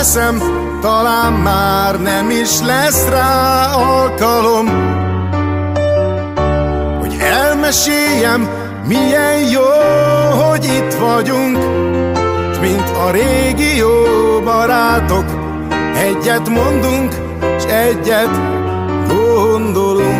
Teszem, talán már nem is lesz rá alkalom, Hogy elmeséljem, milyen jó, hogy itt vagyunk, S mint a régi jó barátok, egyet mondunk, s egyet gondolunk.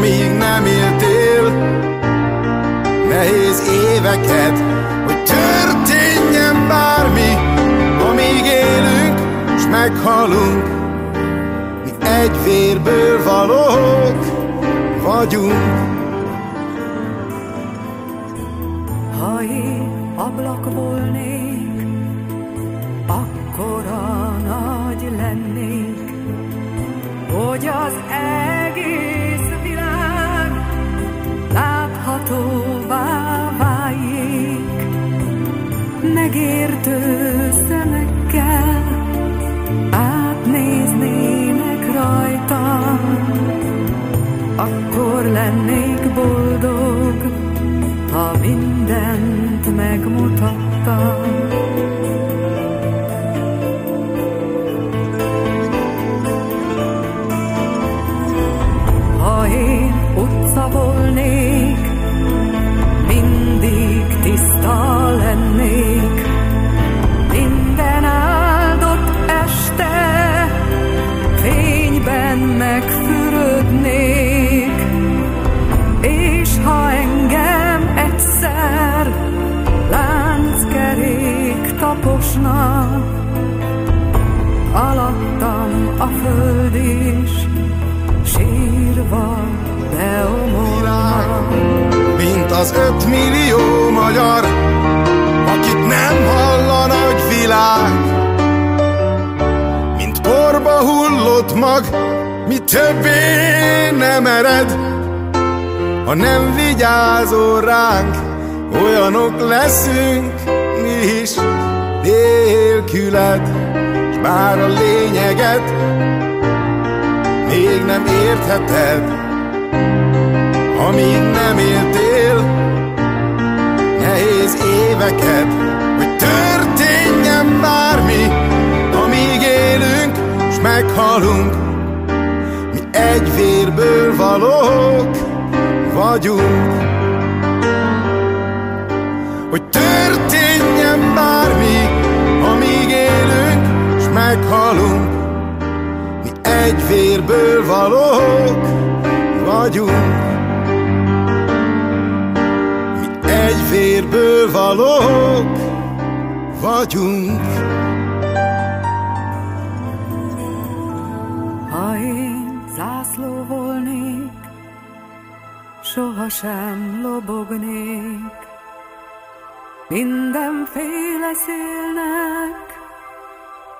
amíg nem éltél nehéz éveket, hogy történjen bármi, amíg élünk, s meghalunk, mi egy vérből valók vagyunk. Ha én ablak volnék, akkora nagy lennék, hogy az Megértő szemekkel átnéznének rajtam, akkor lennék boldog, ha mindent megmutattam. Föld is, sírva beomolna. Mint az öt millió magyar, akit nem hall a nagy világ. Mint porba hullott mag, mi többé nem ered, ha nem vigyázol ránk, olyanok leszünk mi is nélküled, bár a lényeget még nem értheted Amíg nem éltél nehéz éveket Hogy történjen bármi, amíg élünk és meghalunk. Mi egy vérből valók vagyunk. Meghalunk, mi egy vérből valók vagyunk. Mi egy vérből valók vagyunk. Ha én zászló volnék, sohasem lobognék, mindenféle szélnek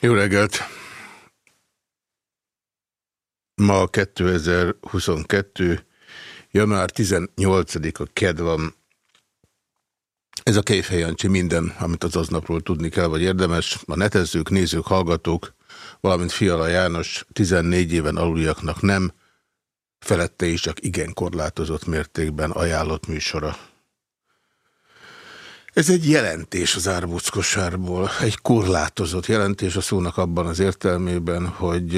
Jó reggelt! Ma 2022. január 18-a ked van. Ez a Kejfej Jancsi minden, amit az aznapról tudni kell, vagy érdemes. A netezők, nézők, hallgatók, valamint Fiala János 14 éven aluliaknak nem, felette is csak igen korlátozott mértékben ajánlott műsora. Ez egy jelentés az árbuckosárból, egy korlátozott jelentés a szónak abban az értelmében, hogy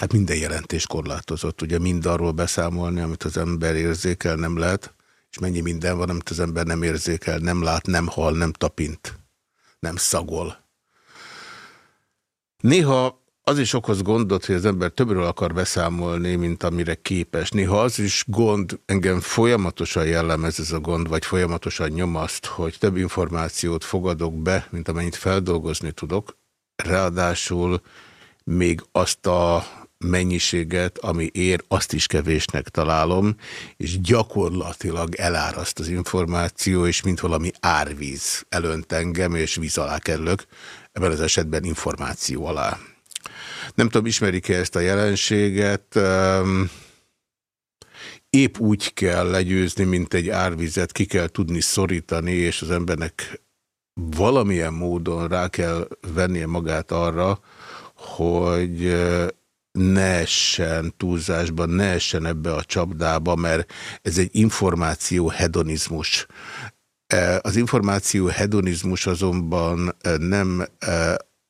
hát minden jelentés korlátozott, ugye mind arról beszámolni, amit az ember érzékel, nem lehet, és mennyi minden van, amit az ember nem érzékel, nem lát, nem hal, nem tapint, nem szagol. Néha az is okoz gondot, hogy az ember többről akar beszámolni, mint amire képes. Néha az is gond, engem folyamatosan jellemez ez a gond, vagy folyamatosan nyomaszt, hogy több információt fogadok be, mint amennyit feldolgozni tudok. Ráadásul még azt a mennyiséget, ami ér, azt is kevésnek találom, és gyakorlatilag eláraszt az információ, és mint valami árvíz elönt engem, és víz alá kerülök, ebben az esetben információ alá. Nem tudom, ismerik-e ezt a jelenséget. Épp úgy kell legyőzni, mint egy árvizet, ki kell tudni szorítani, és az embernek valamilyen módon rá kell vennie magát arra, hogy ne essen túlzásba, ne essen ebbe a csapdába, mert ez egy információ hedonizmus. Az információ hedonizmus azonban nem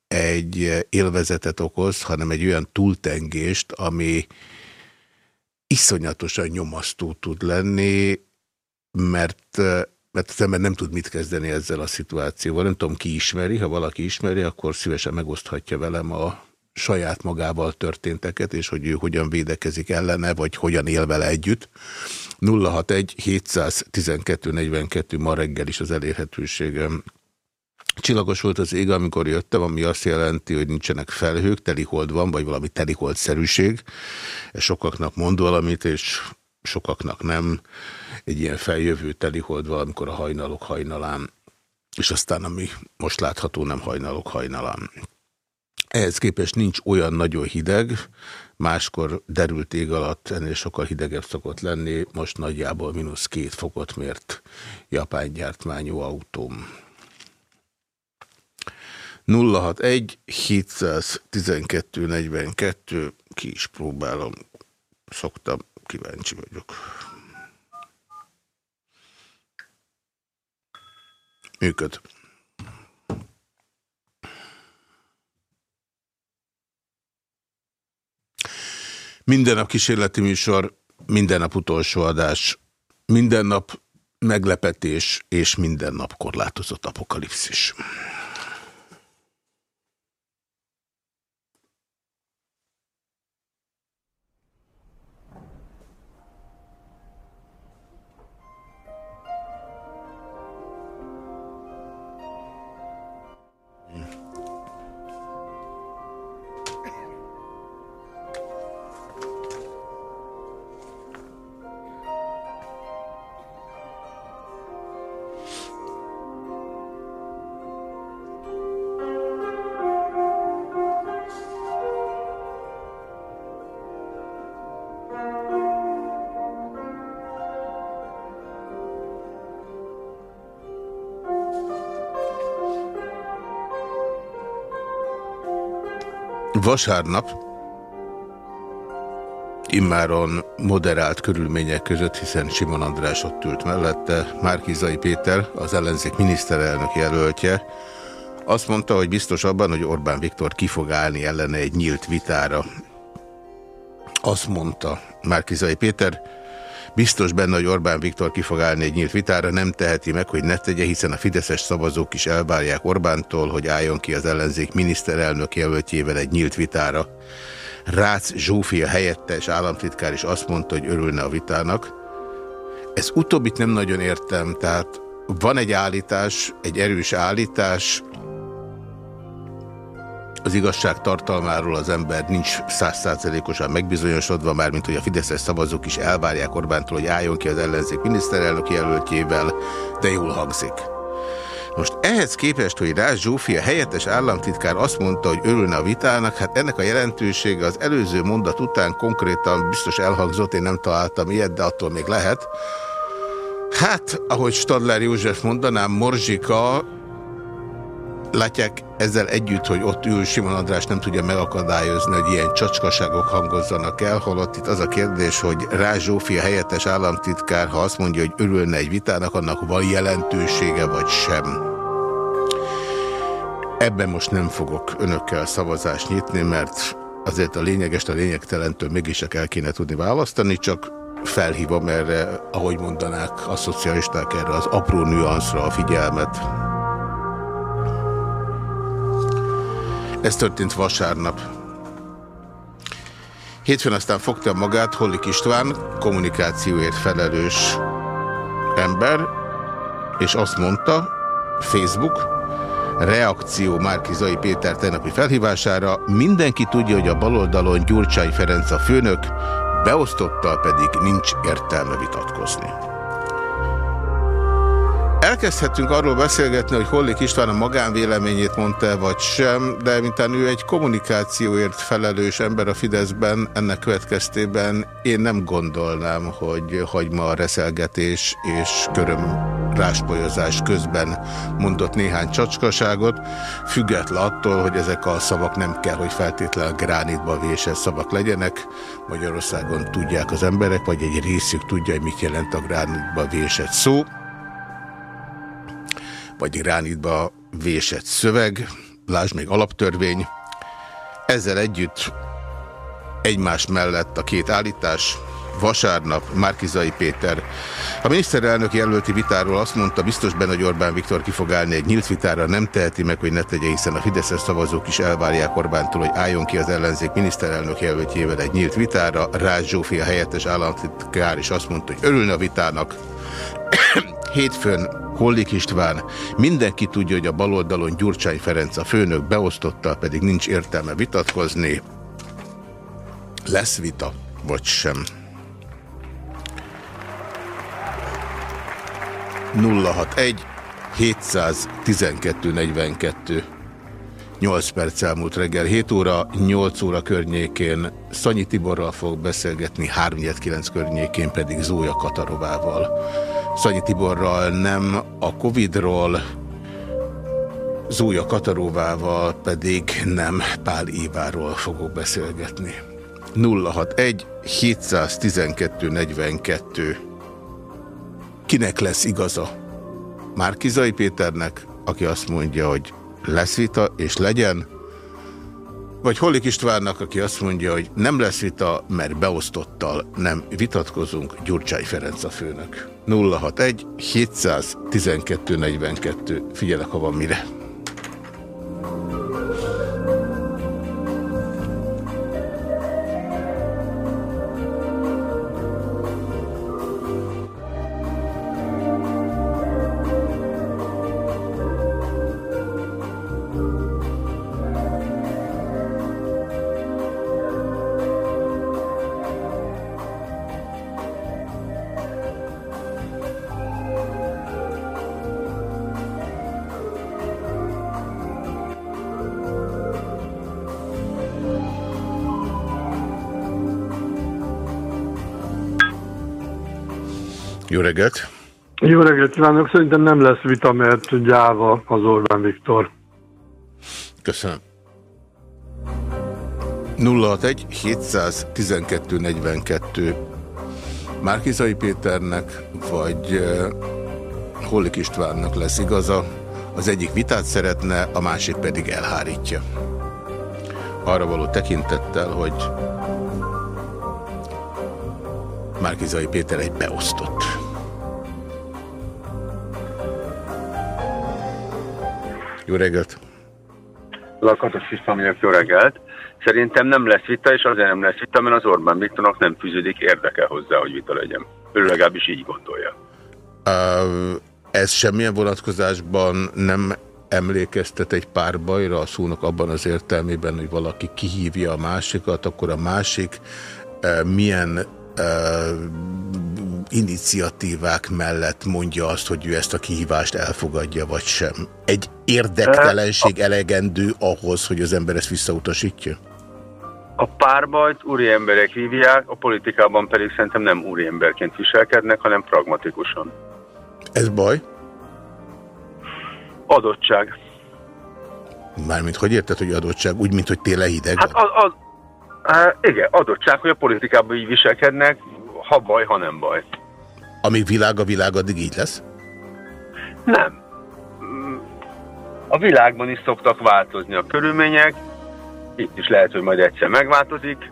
egy élvezetet okoz, hanem egy olyan túltengést, ami iszonyatosan nyomasztó tud lenni, mert, mert az ember nem tud mit kezdeni ezzel a szituációval. Nem tudom, ki ismeri, ha valaki ismeri, akkor szívesen megoszthatja velem a saját magával történteket, és hogy ő hogyan védekezik ellene, vagy hogyan él vele együtt. 061 712 42 ma reggel is az elérhetőségem. Csillagos volt az ég, amikor jöttem, ami azt jelenti, hogy nincsenek felhők, telihold van, vagy valami teliholdszerűség. Sokaknak mond valamit, és sokaknak nem. Egy ilyen feljövő telihold valamikor a hajnalok hajnalán, és aztán ami most látható, nem hajnalok hajnalán. Ehhez képest nincs olyan nagyon hideg, máskor derült ég alatt ennél sokkal hidegebb szokott lenni, most nagyjából mínusz két fokot mért japán gyártmányú autóm. 061 712 42 ki is próbálom, szoktam, kíváncsi vagyok. Működ. Minden nap kísérleti műsor, minden nap utolsó adás, minden nap meglepetés és minden nap korlátozott apokalipszis. Vasárnap immáron moderált körülmények között, hiszen Simon András ott ült mellette, Márkizai Péter, az ellenzék miniszterelnök jelöltje, azt mondta, hogy biztos abban, hogy Orbán Viktor ki fog állni ellene egy nyílt vitára. Azt mondta Márkizai Péter, biztos benne, hogy Orbán Viktor ki fog állni egy nyílt vitára, nem teheti meg, hogy ne tegye, hiszen a fideszes szavazók is elvárják Orbántól, hogy álljon ki az ellenzék miniszterelnök jelöltjével egy nyílt vitára. Rácz Zsófia helyettes államtitkár is azt mondta, hogy örülne a vitának. Ez utóbbit nem nagyon értem, tehát van egy állítás, egy erős állítás, az igazság tartalmáról az ember nincs százszázalékosan megbizonyosodva, már mint hogy a Fideszes szavazók is elvárják Orbántól, hogy álljon ki az ellenzék miniszterelnök jelöltjével, de jól hangzik. Most ehhez képest, hogy Rász Zsófia helyettes államtitkár azt mondta, hogy örülne a vitának, hát ennek a jelentősége az előző mondat után konkrétan biztos elhangzott, én nem találtam ilyet, de attól még lehet. Hát, ahogy Stadler József mondanám, Morzsika Látják ezzel együtt, hogy ott ül Simon András nem tudja megakadályozni, hogy ilyen csacskaságok hangozzanak el, holott itt az a kérdés, hogy Rázs Zsófia helyettes államtitkár, ha azt mondja, hogy örülne egy vitának, annak van jelentősége vagy sem. Ebben most nem fogok önökkel szavazást nyitni, mert azért a lényeges, a lényegtelentől mégis el kéne tudni választani, csak felhívom erre, ahogy mondanák a szocialisták erre az apró nüanszra a figyelmet. Ez történt vasárnap. Hétfőn aztán fogta magát Hollik István, kommunikációért felelős ember, és azt mondta, Facebook, reakció Márkizai Péter tegnapi felhívására, mindenki tudja, hogy a baloldalon Gyurcsány Ferenc a főnök, beosztottal pedig nincs értelme vitatkozni. Elkezdhetünk arról beszélgetni, hogy Hollik István a magánvéleményét mondta vagy sem, de mintán ő egy kommunikációért felelős ember a Fideszben, ennek következtében én nem gondolnám, hogy hagyma a reszelgetés és köröm ráspolyozás közben mondott néhány csacskaságot, független attól, hogy ezek a szavak nem kell, hogy feltétlenül gránitba vésett szavak legyenek. Magyarországon tudják az emberek, vagy egy részük tudja, hogy mit jelent a gránitba vésett szó vagy irányítba vésett szöveg, lásd még alaptörvény. Ezzel együtt egymás mellett a két állítás, vasárnap Márkizai Péter. A miniszterelnök jelölti vitáról azt mondta, biztos benne, hogy Orbán Viktor ki fog állni egy nyílt vitára, nem teheti meg, hogy ne tegye, hiszen a Fideszes szavazók is elvárják Orbántól, hogy álljon ki az ellenzék miniszterelnök jelöltjével egy nyílt vitára. Ráz Zsófia helyettes államtitkár is azt mondta, hogy örülne a vitának. Hétfőn Hollik István, mindenki tudja, hogy a baloldalon Gyurcsány Ferenc a főnök beosztotta, pedig nincs értelme vitatkozni. Lesz vita, vagy sem? 061 712 42 8 perc elmúlt reggel 7 óra, 8 óra környékén Szanyi Tiborral fog beszélgetni, 3-9 környékén pedig Zója Katarovával. Szanyi Tiborral nem a Covid-ról, Zója Kataróvával pedig nem Pál Éváról fogok beszélgetni. 061 712 42 Kinek lesz igaza? Márkizai Péternek, aki azt mondja, hogy lesz vita és legyen, vagy Hollik Istvánnak, aki azt mondja, hogy nem lesz vita, mert beosztottal nem vitatkozunk, Gyurcsány Ferenc a főnök. 061 712 42. Figyelek, ha van mire. Kívánok! Szerintem nem lesz vita, mert gyáva az Orbán Viktor. Köszönöm. 061 712 42 Márkizai Péternek, vagy Holik Istvánnak lesz igaza. Az egyik vitát szeretne, a másik pedig elhárítja. Arra való tekintettel, hogy Márkizai Péter egy beosztott. Jó reggelt! Lakatos István jó reggelt! Szerintem nem lesz vita, és azért nem lesz vita, mert az Orbán Viktornak nem fűződik érdeke hozzá, hogy vita legyen. Ő legalábbis így gondolja. Uh, ez semmilyen vonatkozásban nem emlékeztet egy pár bajra a szónak abban az értelmében, hogy valaki kihívja a másikat, akkor a másik uh, milyen iniciatívák mellett mondja azt, hogy ő ezt a kihívást elfogadja, vagy sem. Egy érdektelenség elegendő ahhoz, hogy az ember ezt visszautasítja? A párbajt úri emberek hívják, a politikában pedig szerintem nem úri emberként viselkednek, hanem pragmatikusan. Ez baj? Adottság. Mármint hogy érted, hogy adottság? Úgy, mint hogy télen hideg Hát az, az, hát igen, adottság, hogy a politikában így viselkednek, ha baj, ha nem baj. Amíg világ a világ, addig így lesz? Nem. A világban is szoktak változni a körülmények, itt is lehet, hogy majd egyszer megváltozik.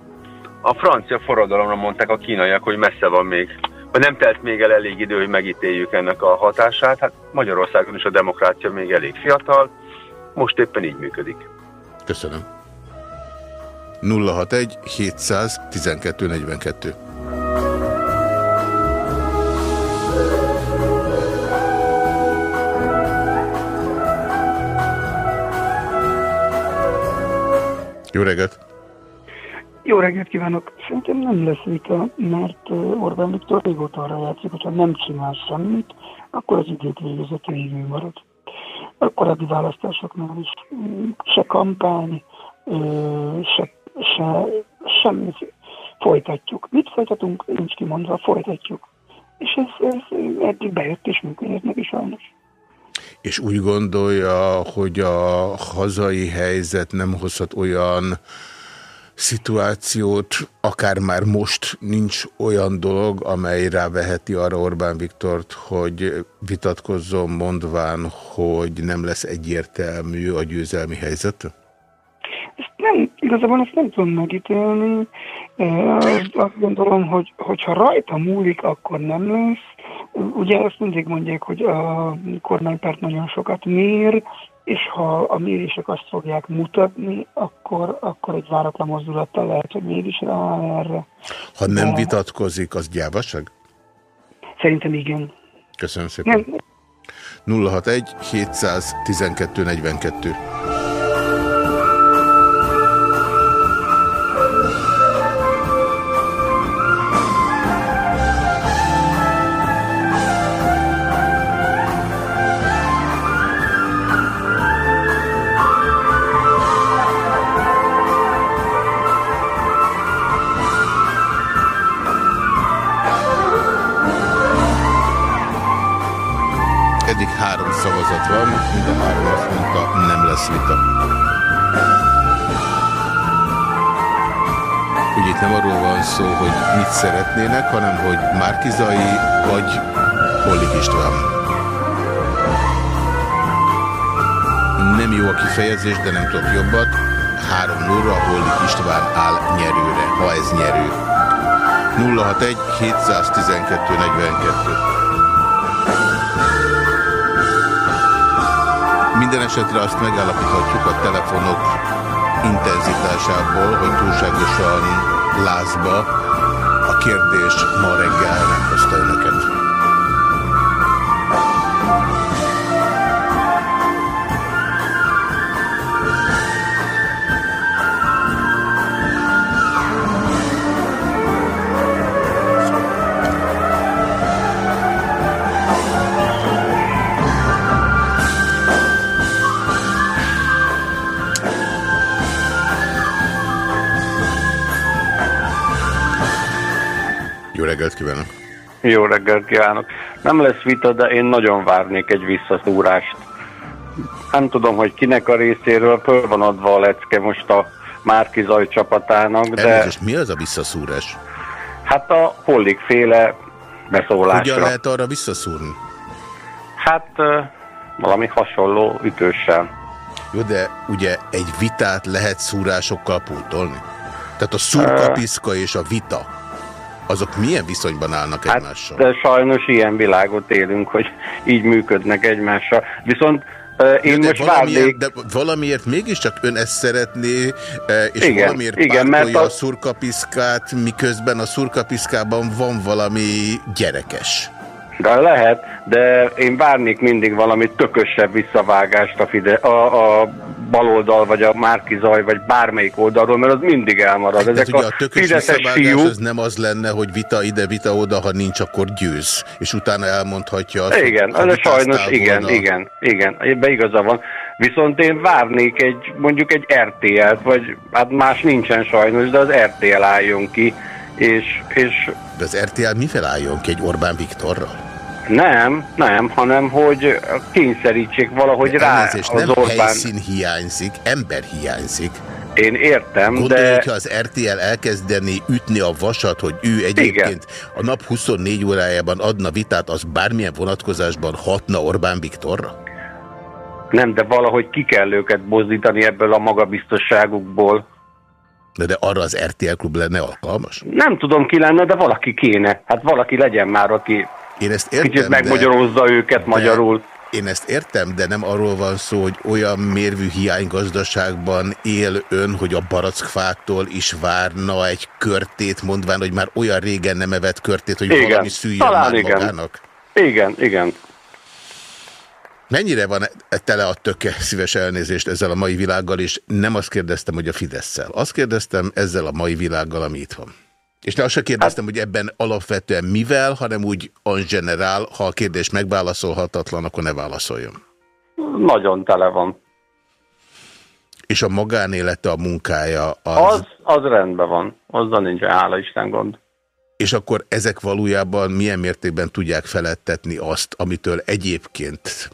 A francia forradalomra mondták a kínaiak, hogy messze van még, vagy nem telt még el elég idő, hogy megítéljük ennek a hatását. Hát Magyarországon is a demokrácia még elég fiatal, most éppen így működik. Köszönöm. 061 712 42 Jó reggelt! Jó reggelt kívánok! Szerintem nem lesz vita, mert Orbán Viktor régóta arra játszik, hogyha nem csinál semmit, akkor az időt végezett végül marad. A korábbi választásoknál is mm, se kampány, se, se semmi. Folytatjuk. Mit folytatunk? Nincs kimondva, folytatjuk. És ez, ez eddig bejött és működött is sajnos és úgy gondolja, hogy a hazai helyzet nem hozhat olyan szituációt, akár már most nincs olyan dolog, amely ráveheti arra Orbán Viktort, hogy vitatkozzon mondván, hogy nem lesz egyértelmű a győzelmi helyzet? Igazából ezt nem tudom megítélni. Azt gondolom, hogy hogyha rajta múlik, akkor nem lesz. Ugye ezt mindig mondják, hogy a kormánypárt nagyon sokat mér, és ha a mérések azt fogják mutatni, akkor, akkor egy váratlan mozdulattal lehet, hogy mégis rá erre. Ha nem De... vitatkozik, az gyávaság? Szerintem igen. Köszönöm szépen. Nem. 061 712 42 arról van szó, hogy mit szeretnének, hanem hogy Márkizai vagy Hollik István. Nem jó a kifejezés, de nem tudok jobbat. Három 0 Hollik István áll nyerőre, ha ez nyerő. 061 712 42 Minden esetre azt megállapíthatjuk a telefonok intenzitásából, hogy túlságosan lázba a kérdés ma reggel hozta önöket. Jó reggelt kívánok! Nem lesz vita, de én nagyon várnék egy visszaszúrást. Nem tudom, hogy kinek a részéről föl van adva a lecke most a Márki Zaj csapatának, de... Elnézést, mi az a visszaszúrás? Hát a Hollik féle beszólásra. Hogyan lehet arra visszaszúrni? Hát valami hasonló ütőssel. Jó, de ugye egy vitát lehet szúrásokkal pótolni? Tehát a szurkapiszka és a vita, azok milyen viszonyban állnak hát, egymással? De sajnos ilyen világot élünk, hogy így működnek egymással. Viszont én de most valamiért, várnék... de valamiért mégiscsak ön ezt szeretné, és igen, valamiért igen, mert a... a a szurkapiszkát, miközben a szurkapiszkában van valami gyerekes. De lehet, de én várnék mindig valami tökösebb visszavágást a, Fide, a, a baloldal, vagy a Márki Zaj, vagy bármelyik oldalról, mert az mindig elmarad. Hát, Ezek ugye a, tökös fiúk... az nem az lenne, hogy vita ide, vita oda, ha nincs, akkor győz. És utána elmondhatja azt, Igen, hogy ez sajnos igen, volna... igen, igen, ebben igaza van. Viszont én várnék egy, mondjuk egy RTL-t, vagy hát más nincsen sajnos, de az RTL álljon ki, és... és de az RTL mivel álljon ki egy Orbán Viktorral? Nem, nem, hanem hogy kényszerítsék valahogy de rá elnézést, az nem Orbán... helyszín hiányzik, ember hiányzik. Én értem, Gondolja, de... hogyha az RTL elkezdeni ütni a vasat, hogy ő egyébként Igen. a nap 24 órájában adna vitát, az bármilyen vonatkozásban hatna Orbán Viktorra? Nem, de valahogy ki kell őket bozdítani ebből a magabiztosságukból. De, de arra az RTL klub lenne alkalmas? Nem tudom ki lenne, de valaki kéne. Hát valaki legyen már, aki én ezt értem, kicsit megmagyarozza de, őket de, magyarul. Én ezt értem, de nem arról van szó, hogy olyan mérvű hiánygazdaságban él ön, hogy a barackfától is várna egy körtét, mondván, hogy már olyan régen nem evett körtét, hogy igen. valami szüljön Talán már igen. magának. Igen, igen. Mennyire van e tele a töke szíves elnézést ezzel a mai világgal, és nem azt kérdeztem, hogy a Fidesz-szel. Azt kérdeztem ezzel a mai világgal, ami itt van. És ne azt se kérdeztem, hát, hogy ebben alapvetően mivel, hanem úgy en generál, ha a kérdés megválaszolhatatlan, akkor ne válaszoljon. Nagyon tele van. És a magánélete, a munkája az... Az, az rendben van. Azzal nincs, hála Isten gond. És akkor ezek valójában milyen mértékben tudják felettetni azt, amitől egyébként...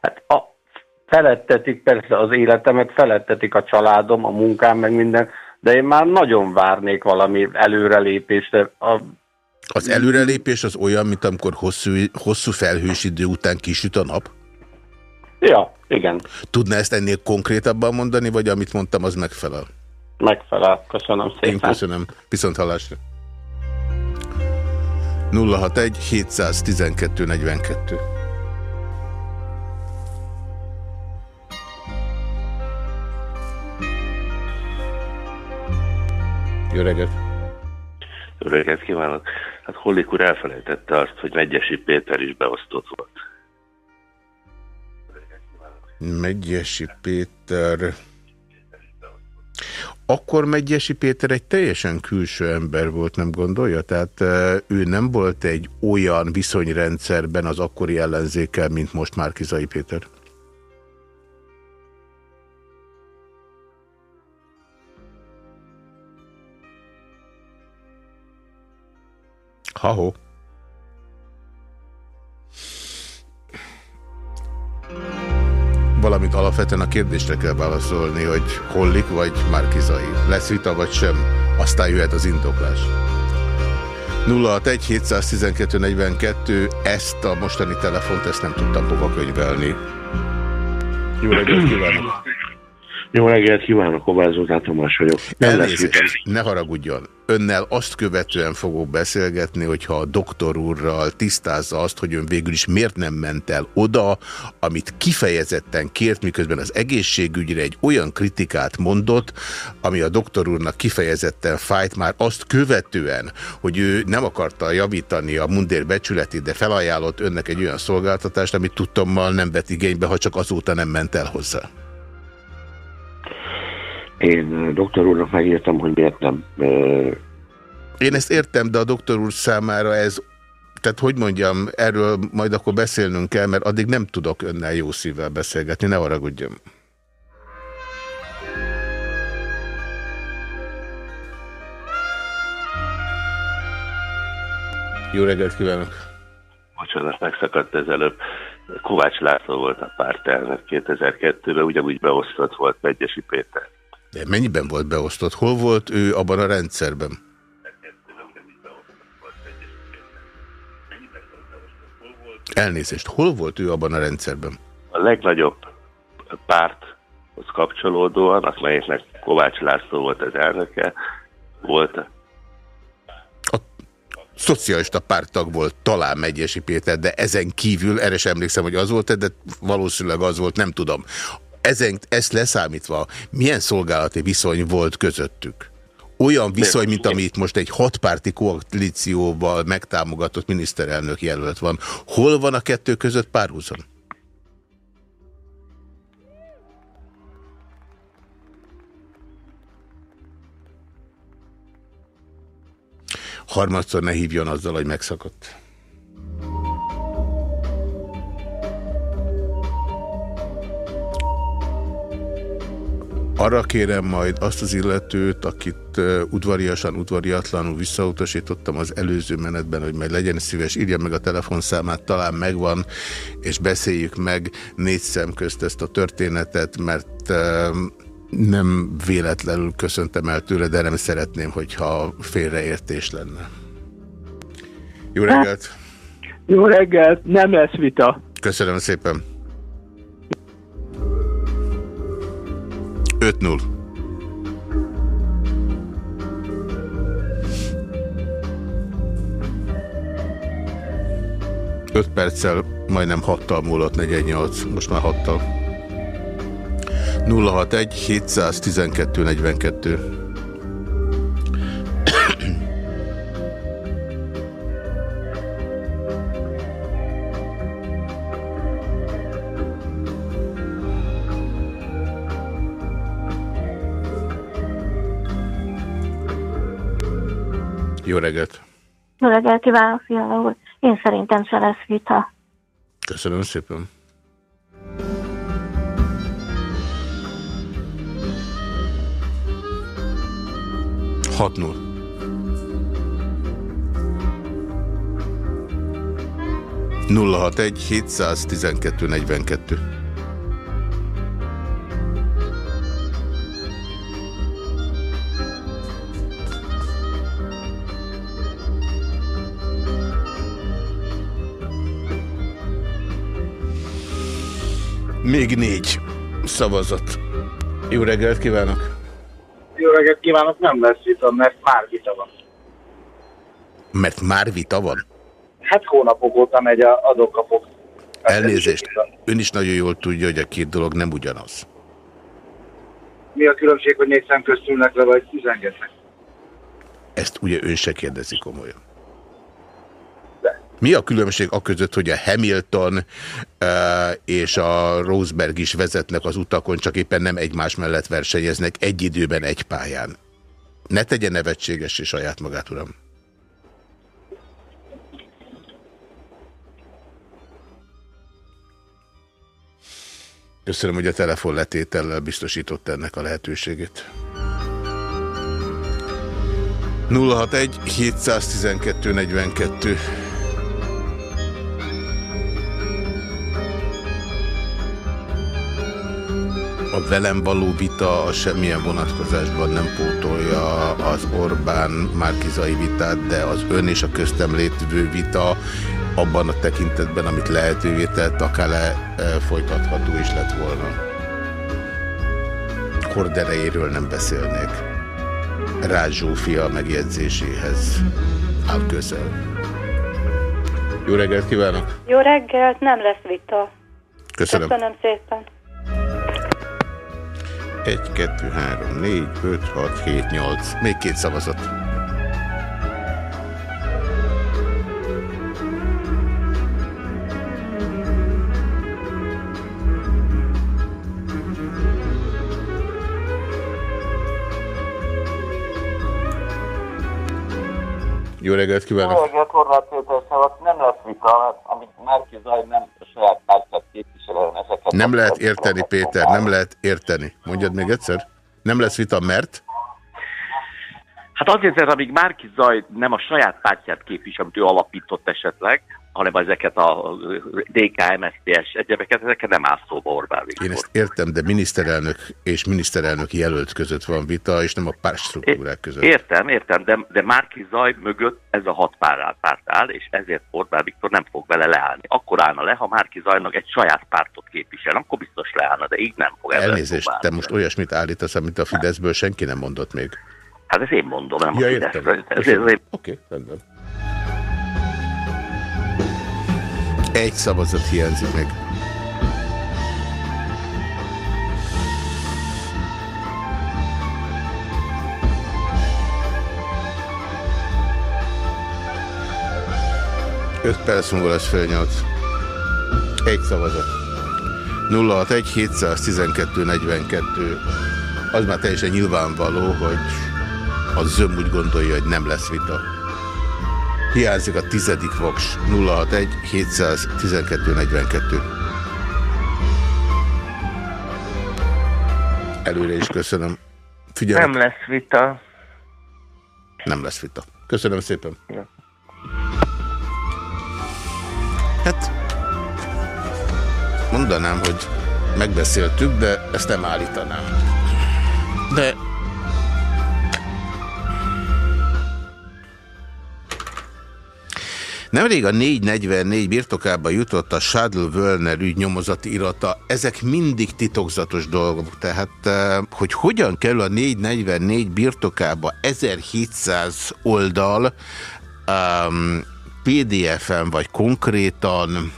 Hát a, felettetik persze az életemet, felettetik a családom, a munkám, meg minden, de én már nagyon várnék valami előrelépést. A... Az előrelépés az olyan, mint amikor hosszú, hosszú felhős idő után kisüt a nap? Ja, igen. Tudná ezt ennél konkrétabban mondani, vagy amit mondtam, az megfelel? Megfelel. Köszönöm szépen. Én köszönöm. Viszont hallásra. 061 712 42 Jó reggelt! Jó reggelt kívánok! Hát Hollik úr elfelejtette azt, hogy Megyesi Péter is beosztott volt. Megyesi Péter... Akkor Megyesi Péter egy teljesen külső ember volt, nem gondolja? Tehát ő nem volt egy olyan viszonyrendszerben az akkori ellenzékkel, mint most Márkizai Péter? Ha-ho. Valamint alapvetően a kérdésre kell válaszolni, hogy Hollik vagy Márkizai. Lesz vita vagy sem, aztán jöhet az indoklás. 061 712 42, ezt a mostani telefont, ezt nem tudtam hova könyvelni. Jó reggelt kívánok! Jó reggelt kívánok, Kovács Zoltán Tamás vagyok. Elnézést, ne haragudjon. Önnel azt követően fogok beszélgetni, hogyha a doktor úrral tisztázza azt, hogy ön végül is miért nem ment el oda, amit kifejezetten kért, miközben az egészségügyre egy olyan kritikát mondott, ami a doktor úrnak kifejezetten fájt már azt követően, hogy ő nem akarta javítani a mundér becsületét, de felajánlott önnek egy olyan szolgáltatást, amit tudtommal nem vett igénybe, ha csak azóta nem ment el hozzá. Én doktor úrnak megírtam, hogy miért nem. Én ezt értem, de a doktor úr számára ez, tehát hogy mondjam, erről majd akkor beszélnünk kell, mert addig nem tudok önnel jó szívvel beszélgetni, ne haragudjam. Jó reggelt kívánok! Bocsánat, megszakadt ez előbb. Kovács László volt a pártelnök 2002-ben, ugyanúgy beosztott volt Megyesi Péter. De mennyiben volt beosztott? Hol volt ő abban a rendszerben? Elnézést, hol volt ő abban a rendszerben? A legnagyobb párthoz kapcsolódóan, amelyeknek Kovács László volt az elnöke, volt a szocialista pártag volt talán Megyesi Péter, de ezen kívül, erre sem emlékszem, hogy az volt, de valószínűleg az volt, nem tudom. Ezen, ezt leszámítva, milyen szolgálati viszony volt közöttük? Olyan viszony, mint amit most egy hatpárti koalícióval megtámogatott miniszterelnök jelölt van. Hol van a kettő között párhuzam? Harmadszor ne hívjon azzal, hogy megszakadt. Arra kérem majd azt az illetőt, akit udvariasan, udvariatlanul visszautasítottam az előző menetben, hogy majd legyen szíves, írja meg a telefonszámát, talán megvan, és beszéljük meg négy szem közt ezt a történetet, mert nem véletlenül köszöntem el tőle, de nem szeretném, hogyha félreértés lenne. Jó reggelt! Jó reggelt, nem lesz vita. Köszönöm szépen. 5-0. Öt perccel majdnem hattal múlott 48, most már hattal. 061 712 42 Jó reggelt! Jó reggelt kívánok, Fiala úr! Én szerintem se lesz vita. Köszönöm szépen! Hat null. Nulla hat egy 712 42. Még négy szavazat. Jó reggelt kívánok! Jó reggelt kívánok, nem lesz vita, mert már vita van. Mert már vita van? Hát hónapok óta megy a adókapok. Elnézést. Ön is nagyon jól tudja, hogy a két dolog nem ugyanaz. Mi a különbség, hogy négy szem köztülnek le, vagy üzengetnek? Ezt ugye ön se kérdezi komolyan. Mi a különbség a között, hogy a Hamilton uh, és a Roseberg is vezetnek az utakon, csak éppen nem egymás mellett versenyeznek egy időben egy pályán? Ne tegye nevetséges és saját magát, uram. Köszönöm, hogy a telefon letétellel biztosított ennek a lehetőségét. 061 712 42 a velem való vita a semmilyen vonatkozásban nem pótolja az Orbán Márkizai vitát, de az ön és a köztem létvő vita abban a tekintetben, amit lehetővé tett, akár le e, folytatható is lett volna. Korderejéről nem beszélnék. Rács Zsófia megjegyzéséhez áll közel. Jó reggelt kívánok! Jó reggelt, nem lesz vita. Köszönöm. Köszönöm szépen. 1, 2, 3, 4, 5, 6, 7, 8. Még két szavazat. Jó reggelt kívánok! Jó reggelt, Horváth Péter, nem lesz vita, amit Márki Zaj nem a saját. Nem lehet érteni, Péter, nem lehet érteni. Mondjad még egyszer? Nem lesz vita, mert? Hát azért, amíg Márki Zaj nem a saját pártját képvisel, amit ő alapított esetleg, hanem ezeket a DK, MSZTS egyebeket, ezeket nem áll szóba Orbán Viktor. Én ezt értem, de miniszterelnök és miniszterelnök jelölt között van vita, és nem a pártstruktúrák között. Értem, értem, de, de Márki Zaj mögött ez a hat párt áll, és ezért Orbán Viktor nem fog vele leállni. Akkor állna le, ha Márki Zajnak egy saját pártot képvisel, akkor biztos leállna, de így nem fog. Elnézést, te most olyasmit állítasz, amit a Fideszből senki nem mondott még. Hát ez én mondom, nem ja, a Fidesz. Oké, okay, rendben. Egy szavazat hiányzik még. Öt perc múlva lesz fél nyolc. Egy szavazat. 061 712 42. Az már teljesen nyilvánvaló, hogy a zöm úgy gondolja, hogy nem lesz vita. Hiányzik a tizedik voks 061 712 42. Előre is köszönöm. Figyelek. Nem lesz vita. Nem lesz vita. Köszönöm szépen. Ja. Hát mondanám, hogy megbeszéltük, de ezt nem állítanám. De Nemrég a 444 birtokába jutott a Schadl Wölner ügy nyomozati irata. Ezek mindig titokzatos dolgok. Tehát, eh, hogy hogyan kell a 444 birtokába 1700 oldal um, PDF-en, vagy konkrétan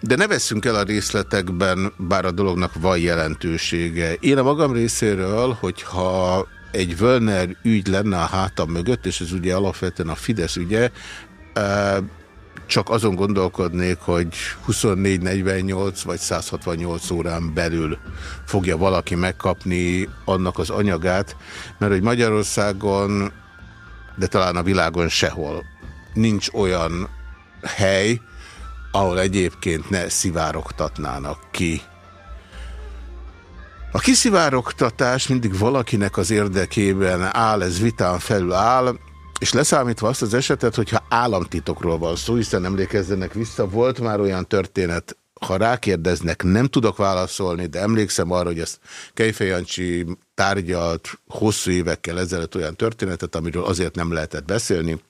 de ne veszünk el a részletekben, bár a dolognak van jelentősége. Én a magam részéről, hogyha egy Völner ügy lenne a hátam mögött, és ez ugye alapvetően a Fidesz ügye, csak azon gondolkodnék, hogy 24-48 vagy 168 órán belül fogja valaki megkapni annak az anyagát, mert hogy Magyarországon, de talán a világon sehol nincs olyan hely, ahol egyébként ne szivárogtatnának ki a kiszivárogtatás mindig valakinek az érdekében áll, ez vitán felül áll, és leszámítva azt az esetet, hogyha államtitokról van szó, hiszen emlékezzenek vissza, volt már olyan történet, ha rákérdeznek, nem tudok válaszolni, de emlékszem arra, hogy ezt Kejfej Jancsi tárgyalt hosszú évekkel ezelőtt olyan történetet, amiről azért nem lehetett beszélni,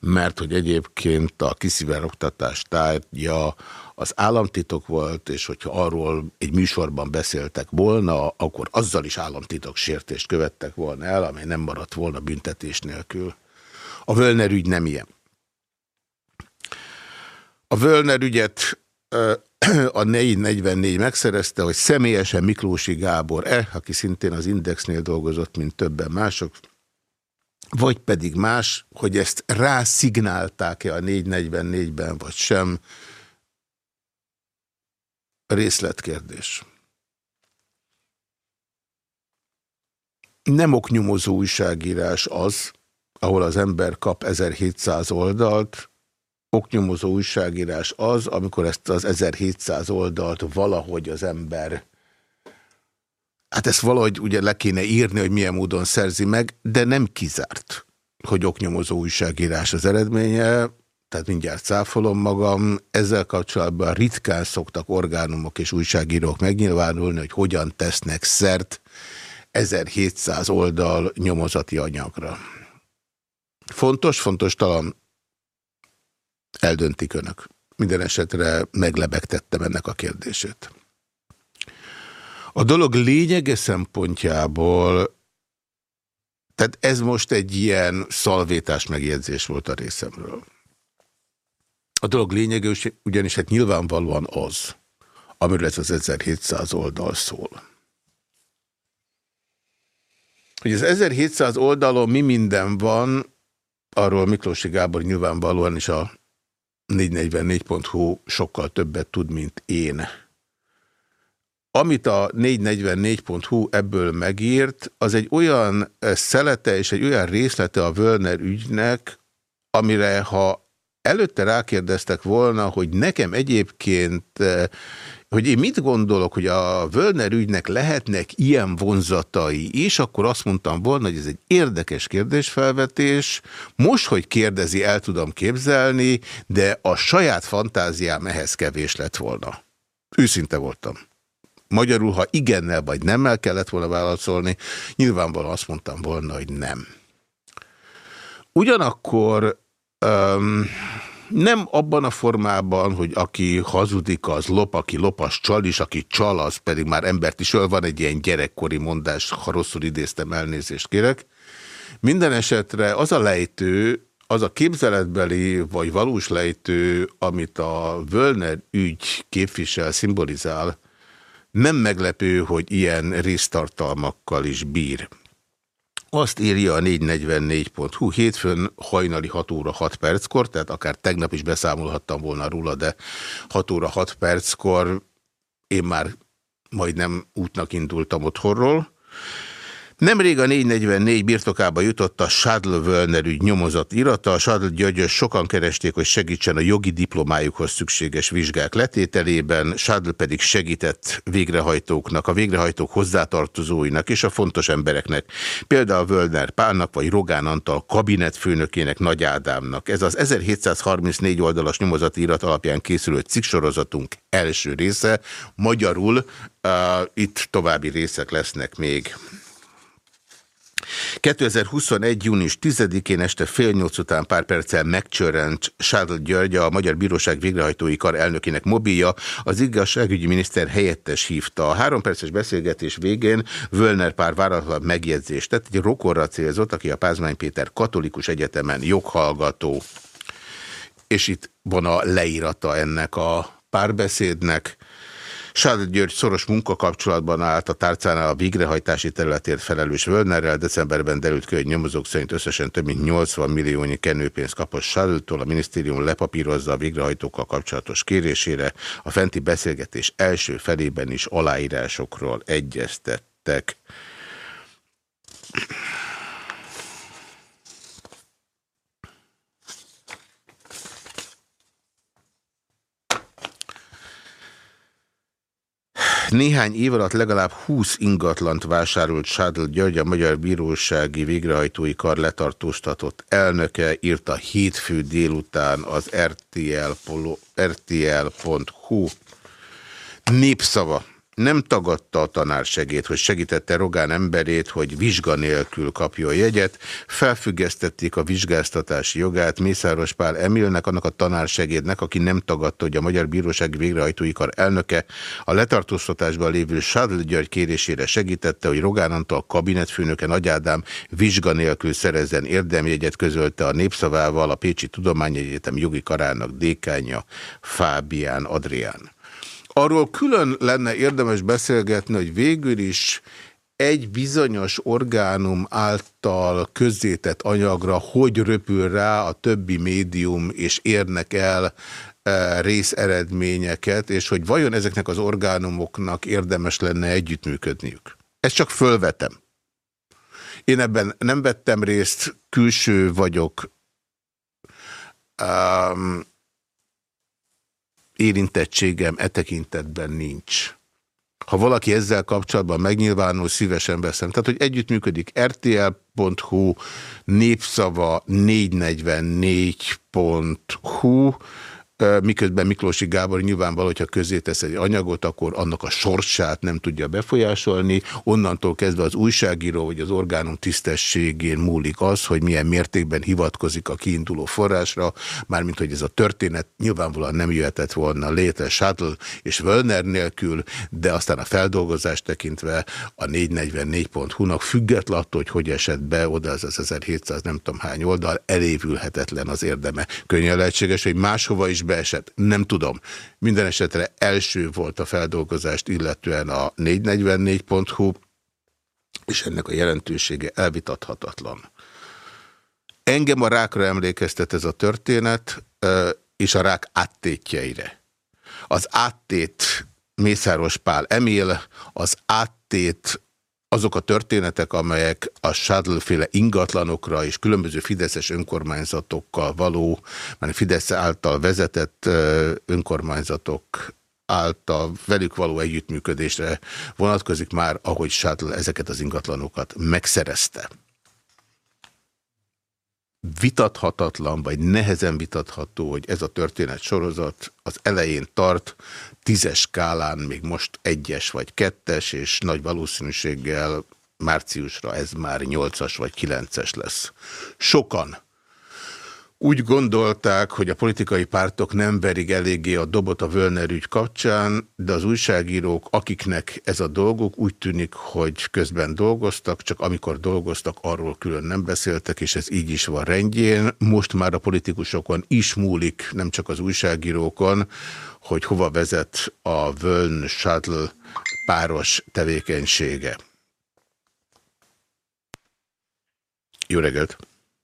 mert hogy egyébként a kiszivárogtatás tárgya az államtitok volt, és hogyha arról egy műsorban beszéltek volna, akkor azzal is államtitok sértést követtek volna el, amely nem maradt volna büntetés nélkül. A Völner ügy nem ilyen. A Völner ügyet a 444 megszerezte, hogy személyesen Miklósi Gábor-e, aki szintén az Indexnél dolgozott, mint többen mások, vagy pedig más, hogy ezt rászignálták-e a 444-ben, vagy sem, részletkérdés. Nem oknyomozó újságírás az, ahol az ember kap 1700 oldalt, oknyomozó újságírás az, amikor ezt az 1700 oldalt valahogy az ember hát ezt valahogy ugye le kéne írni, hogy milyen módon szerzi meg, de nem kizárt, hogy oknyomozó újságírás az eredménye, tehát mindjárt cáfolom magam. Ezzel kapcsolatban ritkán szoktak orgánumok és újságírók megnyilvánulni, hogy hogyan tesznek szert 1700 oldal nyomozati anyagra. Fontos, fontos talán eldöntik önök. Minden esetre meglebegtettem ennek a kérdését. A dolog lényege szempontjából, tehát ez most egy ilyen szalvétás megjegyzés volt a részemről. A dolog lényege ugyanis hát nyilvánvalóan az, amiről ez az 1700 oldal szól. Hogy az 1700 oldalon mi minden van, arról Miklósi Gábor nyilvánvalóan is a 444.hu sokkal többet tud, mint én. Amit a 444.hu ebből megírt, az egy olyan szelete és egy olyan részlete a Völner ügynek, amire ha előtte rákérdeztek volna, hogy nekem egyébként, hogy én mit gondolok, hogy a Völner ügynek lehetnek ilyen vonzatai, és akkor azt mondtam volna, hogy ez egy érdekes kérdésfelvetés. Most, hogy kérdezi, el tudom képzelni, de a saját fantáziám ehhez kevés lett volna. Őszinte voltam. Magyarul, ha igennel vagy nemmel kellett volna válaszolni, nyilvánvalóan azt mondtam volna, hogy nem. Ugyanakkor um, nem abban a formában, hogy aki hazudik, az lop, aki lopas csal is, aki csal, az pedig már embert is öl. Van egy ilyen gyerekkori mondás, ha rosszul idéztem, elnézést kérek. Minden esetre az a lejtő, az a képzeletbeli vagy valós lejtő, amit a Völner ügy képvisel, szimbolizál, nem meglepő, hogy ilyen résztartalmakkal is bír. Azt írja a 444.hu hétfőn hajnali 6 óra 6 perckor, tehát akár tegnap is beszámolhattam volna róla, de 6 óra 6 perckor én már majdnem útnak indultam otthonról. Nemrég a 444 birtokába jutott a Sadl Völner ügy nyomozat irata. A Sadl Györgyös sokan keresték, hogy segítsen a jogi diplomájukhoz szükséges vizsgák letételében, Sadl pedig segített végrehajtóknak, a végrehajtók hozzátartozóinak és a fontos embereknek. Például Völner Pálnak vagy Rogán Antal kabinetfőnökének Nagy Ádámnak. Ez az 1734 oldalas nyomozati irat alapján készülő cikksorozatunk első része. Magyarul uh, itt további részek lesznek még. 2021. június 10-én este fél nyolc után pár perccel megcsörrent Sádl György, a Magyar Bíróság végrehajtói kar elnökének mobilja, az igazságügyi miniszter helyettes hívta. A három perces beszélgetés végén Völner pár váratlan megjegyzést tett, egy rokorra célzott, aki a Pázmány Péter Katolikus Egyetemen joghallgató. És itt van a leírata ennek a párbeszédnek. Sád György szoros munkakapcsolatban állt a tárcánál a végrehajtási területért felelős Völnerrel. Decemberben derült ki, hogy nyomozók szerint összesen több mint 80 milliónyi kenőpénzt kapott Sádtól. A minisztérium lepapírozza a végrehajtókkal kapcsolatos kérésére. A fenti beszélgetés első felében is aláírásokról egyeztettek. Néhány év alatt legalább 20 ingatlant vásárolt Sádl György, a Magyar Bírósági Végrehajtói Kar letartóztatott elnöke, írta hétfő délután az RTL.hu RTL népszava nem tagadta a tanársegét, hogy segítette Rogán emberét, hogy vizsga nélkül kapjon jegyet, felfüggesztették a vizsgáztatási jogát Mészáros Pál Emilnek, annak a tanársegédnek, aki nem tagadta, hogy a Magyar Bírósági Végrehajtói Kar elnöke a letartóztatásban lévő Sadl György kérésére segítette, hogy Rogán Antal kabinetfőnöke Nagy Ádám vizsga nélkül szerezzen érdemjegyet közölte a népszavával a Pécsi Tudományegyetem jogi karának dékánya Fábián Adrián. Arról külön lenne érdemes beszélgetni, hogy végül is egy bizonyos orgánum által közzétett anyagra hogy röpül rá a többi médium, és érnek el e, részeredményeket, és hogy vajon ezeknek az orgánumoknak érdemes lenne együttműködniük. Ezt csak fölvetem. Én ebben nem vettem részt, külső vagyok. Um, érintettségem e tekintetben nincs. Ha valaki ezzel kapcsolatban megnyilvánul, szívesen veszem. Tehát, hogy együttműködik rtl.hu, népszava 444.hu, miközben Miklósi Gábor nyilvánvaló, hogyha közé tesz egy anyagot, akkor annak a sorsát nem tudja befolyásolni. Onnantól kezdve az újságíró vagy az orgánum tisztességén múlik az, hogy milyen mértékben hivatkozik a kiinduló forrásra, mármint hogy ez a történet nyilvánvalóan nem jöhetett volna létre Shuttle és Völner nélkül, de aztán a feldolgozást tekintve a 444.hu-nak független attól, hogy hogy esett be oda az 1700 nem tudom hány oldal, elévülhetetlen az érdeme. Könnyen lehetséges, hogy máshova is beesett? Nem tudom. Minden esetre első volt a feldolgozást, illetően a 444.hu, és ennek a jelentősége elvitathatatlan. Engem a rákra emlékeztet ez a történet, és a rák áttétjeire. Az áttét Mészáros Pál Emil, az áttét azok a történetek, amelyek a Schadl-féle ingatlanokra és különböző fideszes önkormányzatokkal való, mert Fidesz által vezetett önkormányzatok által velük való együttműködésre vonatkozik már, ahogy Schadl ezeket az ingatlanokat megszerezte vitathatatlan, vagy nehezen vitatható, hogy ez a történet sorozat az elején tart, tízes skálán még most egyes vagy kettes, és nagy valószínűséggel márciusra ez már nyolcas vagy kilences lesz. Sokan úgy gondolták, hogy a politikai pártok nem verik eléggé a dobot a Völner ügy kapcsán, de az újságírók, akiknek ez a dolguk, úgy tűnik, hogy közben dolgoztak, csak amikor dolgoztak, arról külön nem beszéltek, és ez így is van rendjén. Most már a politikusokon is múlik, nem csak az újságírókon, hogy hova vezet a Völn Shuttle páros tevékenysége. Jó reggelt!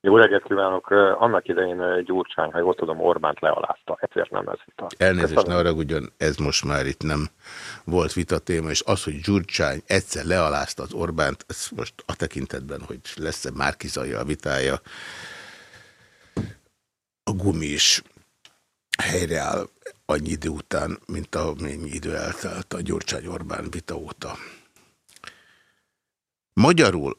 Jó reggelt kívánok! Annak idején Gyurcsány, ha jól tudom, Orbánt lealázta. Ezért nem ez vita. Elnézést, ne arra ugyan ez most már itt nem volt vita téma, és az, hogy Gyurcsány egyszer lealázta az Orbánt, ez most a tekintetben, hogy lesz-e Márkizai a vitája, a gumi is helyreáll annyi idő után, mint amennyi idő eltelt a Gyurcsány-Orbán vita óta. Magyarul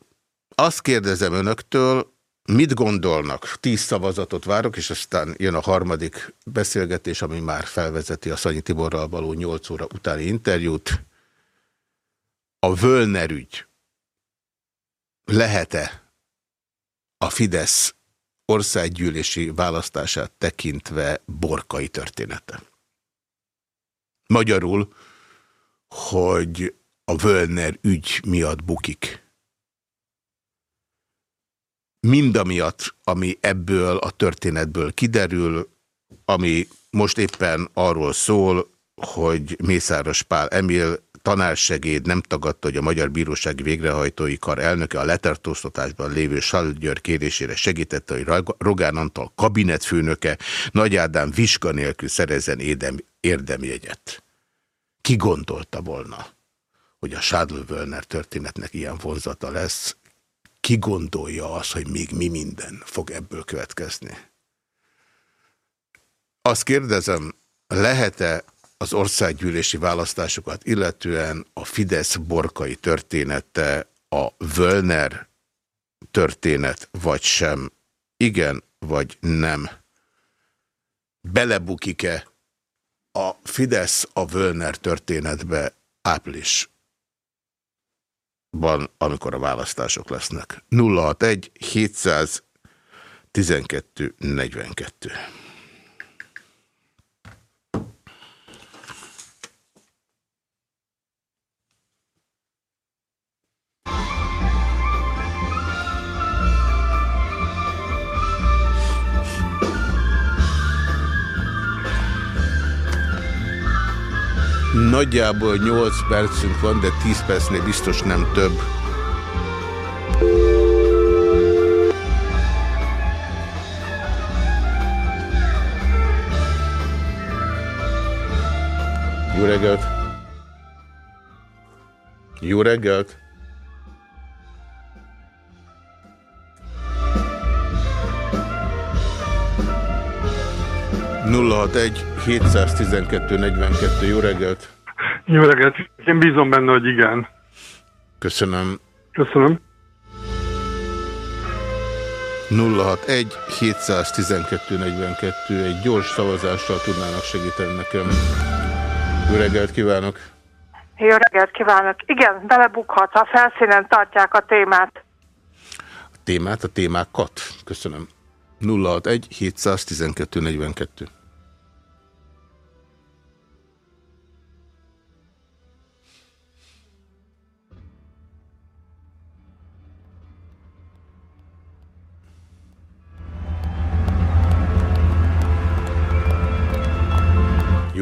azt kérdezem önöktől, Mit gondolnak? Tíz szavazatot várok, és aztán jön a harmadik beszélgetés, ami már felvezeti a Szanyi Tiborral való 8 óra utáni interjút. A Völner ügy lehet-e a Fidesz országgyűlési választását tekintve borkai története? Magyarul, hogy a Völner ügy miatt bukik mindamiatt, ami ebből a történetből kiderül, ami most éppen arról szól, hogy Mészáros Pál Emil tanársegéd nem tagadta, hogy a Magyar Bírósági Végrehajtói Kar elnöke a letartóztatásban lévő Salgyőr kérésére segítette, hogy Rogán Antal kabinetfőnöke Nagy Ádám viska nélkül szerezzen érdemjegyet. Ki gondolta volna, hogy a Sádl történetnek ilyen vonzata lesz, ki gondolja azt, hogy még mi minden fog ebből következni? Azt kérdezem, lehet-e az országgyűlési választásokat illetően a Fidesz borkai története a Völner történet, vagy sem? Igen, vagy nem? Belebukik-e a Fidesz a Völner történetbe április van, amikor a választások lesznek. 061 712 42. Nagyjából 8 percünk van, de 10 percnél biztos nem több. Jó reggelt! Jó reggelt! Nulla egy 712 42. Jó reggelt! Jó reggelt! Én bízom benne, hogy igen. Köszönöm. Köszönöm. 061 712 42. Egy gyors szavazással tudnának segíteni nekem. Jó reggelt kívánok! Jó reggelt kívánok! Igen, belebukhat, a felszínen tartják a témát. A témát, a témákat? Köszönöm. 061 712 42.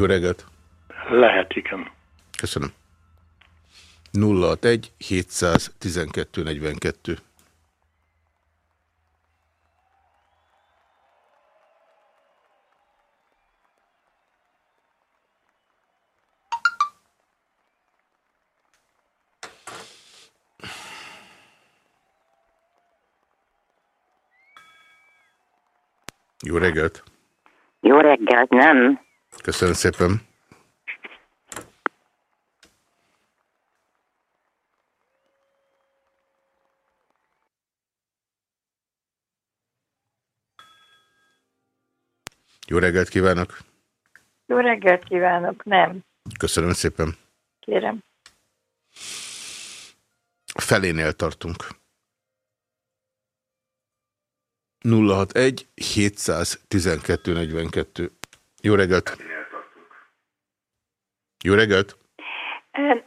Jó reggelt! Lehet, igen. Köszönöm. 061 712 42 Jó reggelt! Jó reggelt, nem? Köszönöm szépen! Jó reggelt kívánok! Jó reggelt kívánok, nem. Köszönöm szépen! Kérem. Felénél tartunk. 061 712 42. Jó reggelt! Jó reggelt!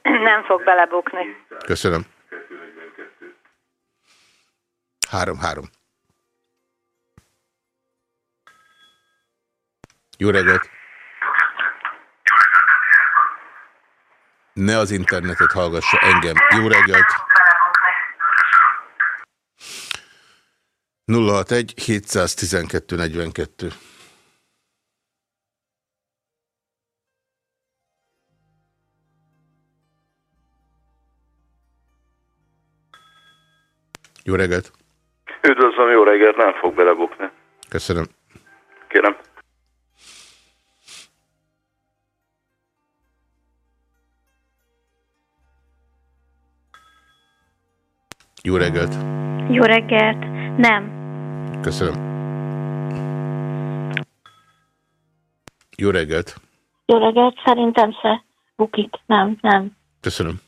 Nem fog belebukni. Köszönöm. 3-3. Jó reggelt! Ne az internetet hallgassa engem. Jó reggelt! 061 712 42. Jó reggelt! Üdvözlöm, jó reggelt, nem fog belebukni. Köszönöm. Kérem. Jó reggelt! Jó reggelt. Nem. Köszönöm. Jó reggelt! Jó reggelt, szerintem se bukik. Nem, nem. Köszönöm.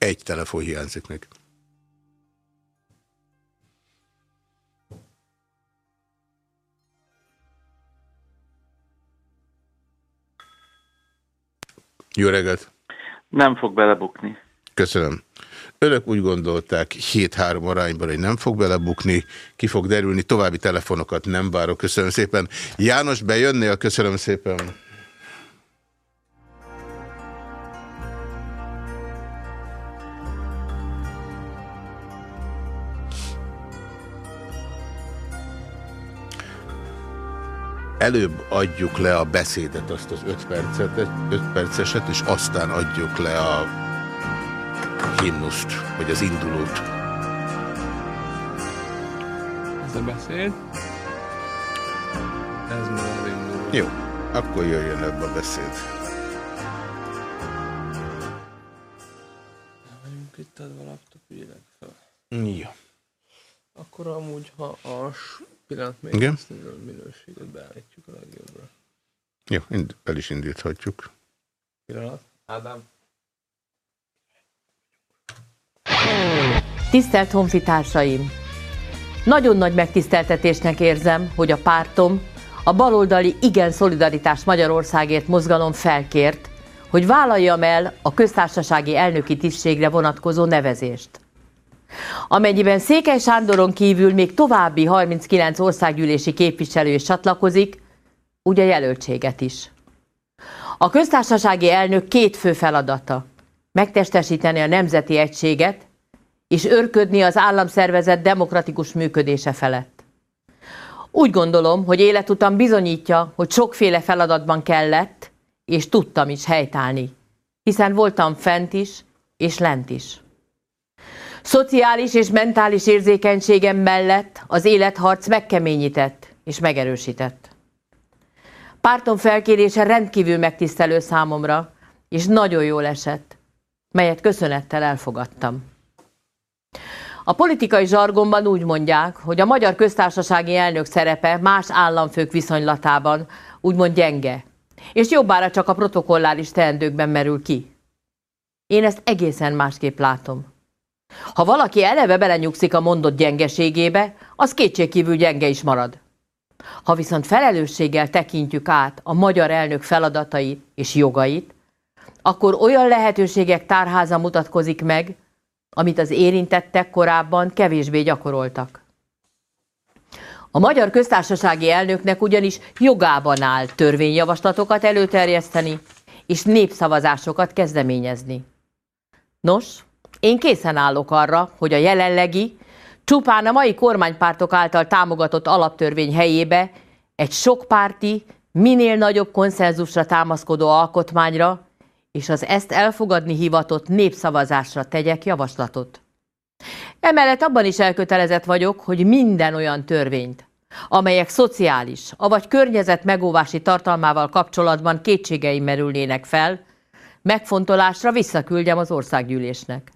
Egy telefon hiányzik még. Jó reggelt! Nem fog belebukni. Köszönöm. Önök úgy gondolták 7-3 arányban, hogy nem fog belebukni, ki fog derülni, további telefonokat nem várok. Köszönöm szépen. János, bejönnél? Köszönöm szépen. Előbb adjuk le a beszédet, azt az 5 percet, 5 perceset, és aztán adjuk le a himnuszt, vagy az indulót. Ez a beszéd. Ez már az induló. Jó, akkor jöjjön ebbe a beszéd. Vagyunk itt a laptop, ügyenek fel. Jó. Akkor amúgy, ha a pillanat még Igen. ezt a minőséget beállítjuk a legjobbra. Jó, el is indíthatjuk. Pillanat. Ádám. Tisztelt honfitársaim! Nagyon nagy megtiszteltetésnek érzem, hogy a pártom, a baloldali Igen Szolidaritás Magyarországért mozgalom felkért, hogy vállaljam el a köztársasági elnöki tisztségre vonatkozó nevezést. Amennyiben Székely Sándoron kívül még további 39 országgyűlési képviselő is csatlakozik, úgy a jelöltséget is. A köztársasági elnök két fő feladata. Megtestesíteni a nemzeti egységet, és örködni az államszervezet demokratikus működése felett. Úgy gondolom, hogy életutam bizonyítja, hogy sokféle feladatban kellett, és tudtam is helytállni, hiszen voltam fent is, és lent is. Szociális és mentális érzékenységem mellett az életharc megkeményített és megerősített. Pártom felkérése rendkívül megtisztelő számomra, és nagyon jól esett, melyet köszönettel elfogadtam. A politikai zsargonban úgy mondják, hogy a magyar köztársasági elnök szerepe más államfők viszonylatában úgymond gyenge, és jobbára csak a protokolláris teendőkben merül ki. Én ezt egészen másképp látom. Ha valaki eleve belenyugszik a mondott gyengeségébe, az kétségkívül gyenge is marad. Ha viszont felelősséggel tekintjük át a magyar elnök feladatait és jogait, akkor olyan lehetőségek tárháza mutatkozik meg, amit az érintettek korábban kevésbé gyakoroltak. A magyar köztársasági elnöknek ugyanis jogában áll törvényjavaslatokat előterjeszteni és népszavazásokat kezdeményezni. Nos, én készen állok arra, hogy a jelenlegi, csupán a mai kormánypártok által támogatott alaptörvény helyébe egy sokpárti, minél nagyobb konszenzusra támaszkodó alkotmányra és az ezt elfogadni hivatott népszavazásra tegyek javaslatot. Emellett abban is elkötelezett vagyok, hogy minden olyan törvényt, amelyek szociális, avagy környezet megóvási tartalmával kapcsolatban kétségeim merülnének fel, megfontolásra visszaküldjem az országgyűlésnek.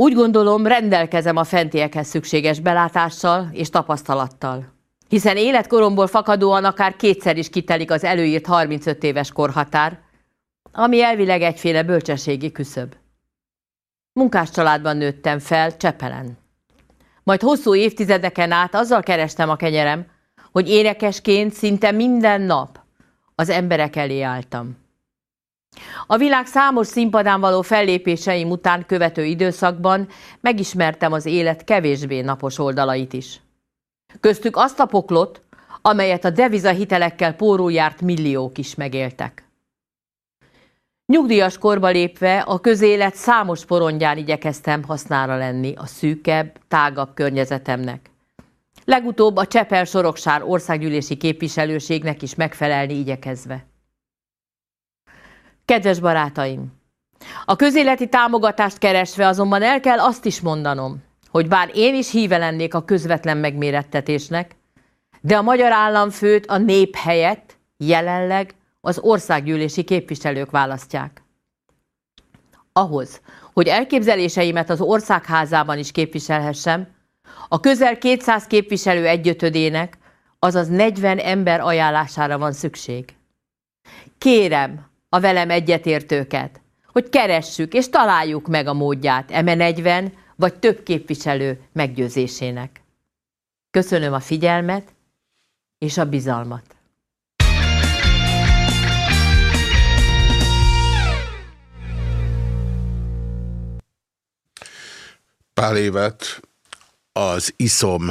Úgy gondolom, rendelkezem a fentiekhez szükséges belátással és tapasztalattal, hiszen életkoromból fakadóan akár kétszer is kitelik az előírt 35 éves korhatár, ami elvileg egyféle bölcsességi küszöb. Munkás családban nőttem fel Csepelen. Majd hosszú évtizedeken át azzal kerestem a kenyerem, hogy énekesként szinte minden nap az emberek elé álltam. A világ számos színpadán való fellépéseim után követő időszakban megismertem az élet kevésbé napos oldalait is. Köztük azt a poklot, amelyet a devizahitelekkel járt milliók is megéltek. Nyugdíjas korba lépve a közélet számos porondján igyekeztem hasznára lenni a szűkebb, tágabb környezetemnek. Legutóbb a Csepel-Soroksár országgyűlési képviselőségnek is megfelelni igyekezve. Kedves barátaim! A közéleti támogatást keresve azonban el kell azt is mondanom, hogy bár én is híve lennék a közvetlen megmérettetésnek, de a magyar államfőt a nép helyett jelenleg az országgyűlési képviselők választják. Ahhoz, hogy elképzeléseimet az országházában is képviselhessem, a közel 200 képviselő egyötödének, azaz 40 ember ajánlására van szükség. Kérem a velem egyetértőket, hogy keressük és találjuk meg a módját eme 40 vagy több képviselő meggyőzésének. Köszönöm a figyelmet és a bizalmat. Pál évet az ISZOM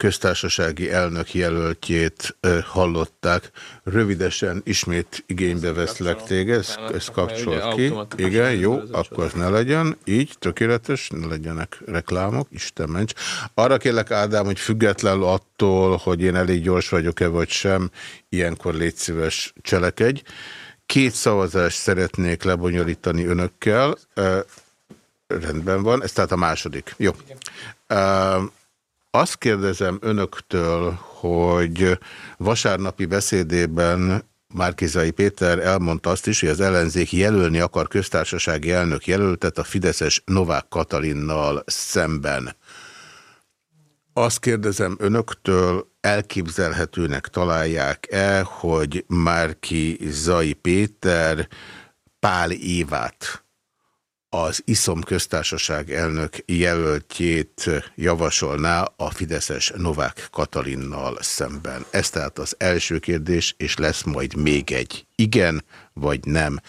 köztársasági elnök jelöltjét hallották. Rövidesen ismét igénybe veszlek téged, ezt, kapcsolt ki. Igen, jó, akkor ne legyen. Így, tökéletes, ne legyenek reklámok, Isten ments. Arra kérlek, Ádám, hogy függetlenül attól, hogy én elég gyors vagyok-e vagy sem, ilyenkor légy szíves cselekedj. Két szavazást szeretnék lebonyolítani önökkel. Rendben van, ez tehát a második. Jó. Azt kérdezem önöktől, hogy vasárnapi beszédében Márkizai Péter elmondta azt is, hogy az ellenzék jelölni akar köztársasági elnök jelöltet a Fideszes Novák Katalinnal szemben. Azt kérdezem önöktől, elképzelhetőnek találják-e, hogy Márki Zai Péter Pál Évát az ISZOM köztársaság elnök jelöltjét javasolná a Fideszes Novák Katalinnal szemben. Ez tehát az első kérdés, és lesz majd még egy. Igen vagy nem?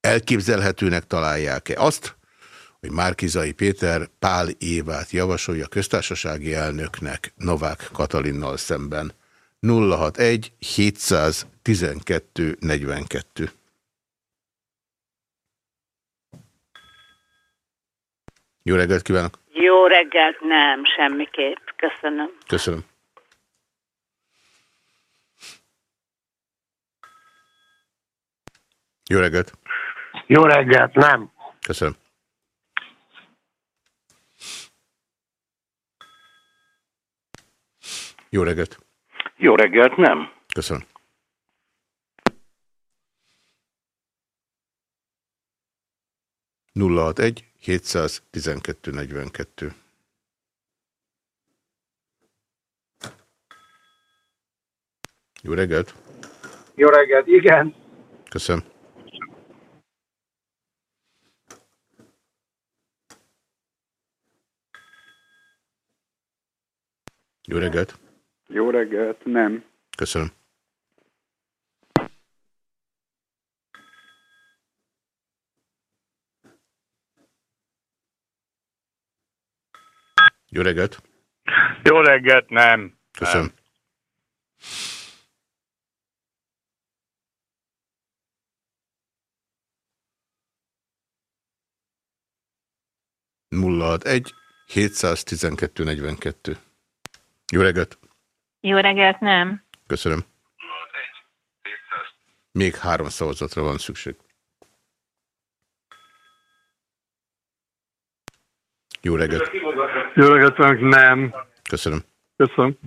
Elképzelhetőnek találják-e azt, hogy Márkizai Péter Pál Évát javasolja köztársasági elnöknek Novák Katalinnal szemben? 061 712 42 Jó reggelt kívánok! Jó reggelt, nem, semmiképp. Köszönöm. Köszönöm. Jó reggelt! Jó reggelt, nem. Köszönöm. Jó reggelt! Jó reggelt, nem. Köszönöm. Nulla egy. 712 42. Jó reggelt! Jó reggelt, igen! Köszönöm. Jó reggelt! Jó reggelt, nem. Köszönöm. Jó reggelt! Jó reggelt, nem. Köszönöm. Nem. Nulla egy 712 42. Jó reggelt! Jó reggelt, nem. Köszönöm. Még három szavazatra van szükség. Jó reggelt. Jó reggelt, nem. Köszönöm. Köszönöm.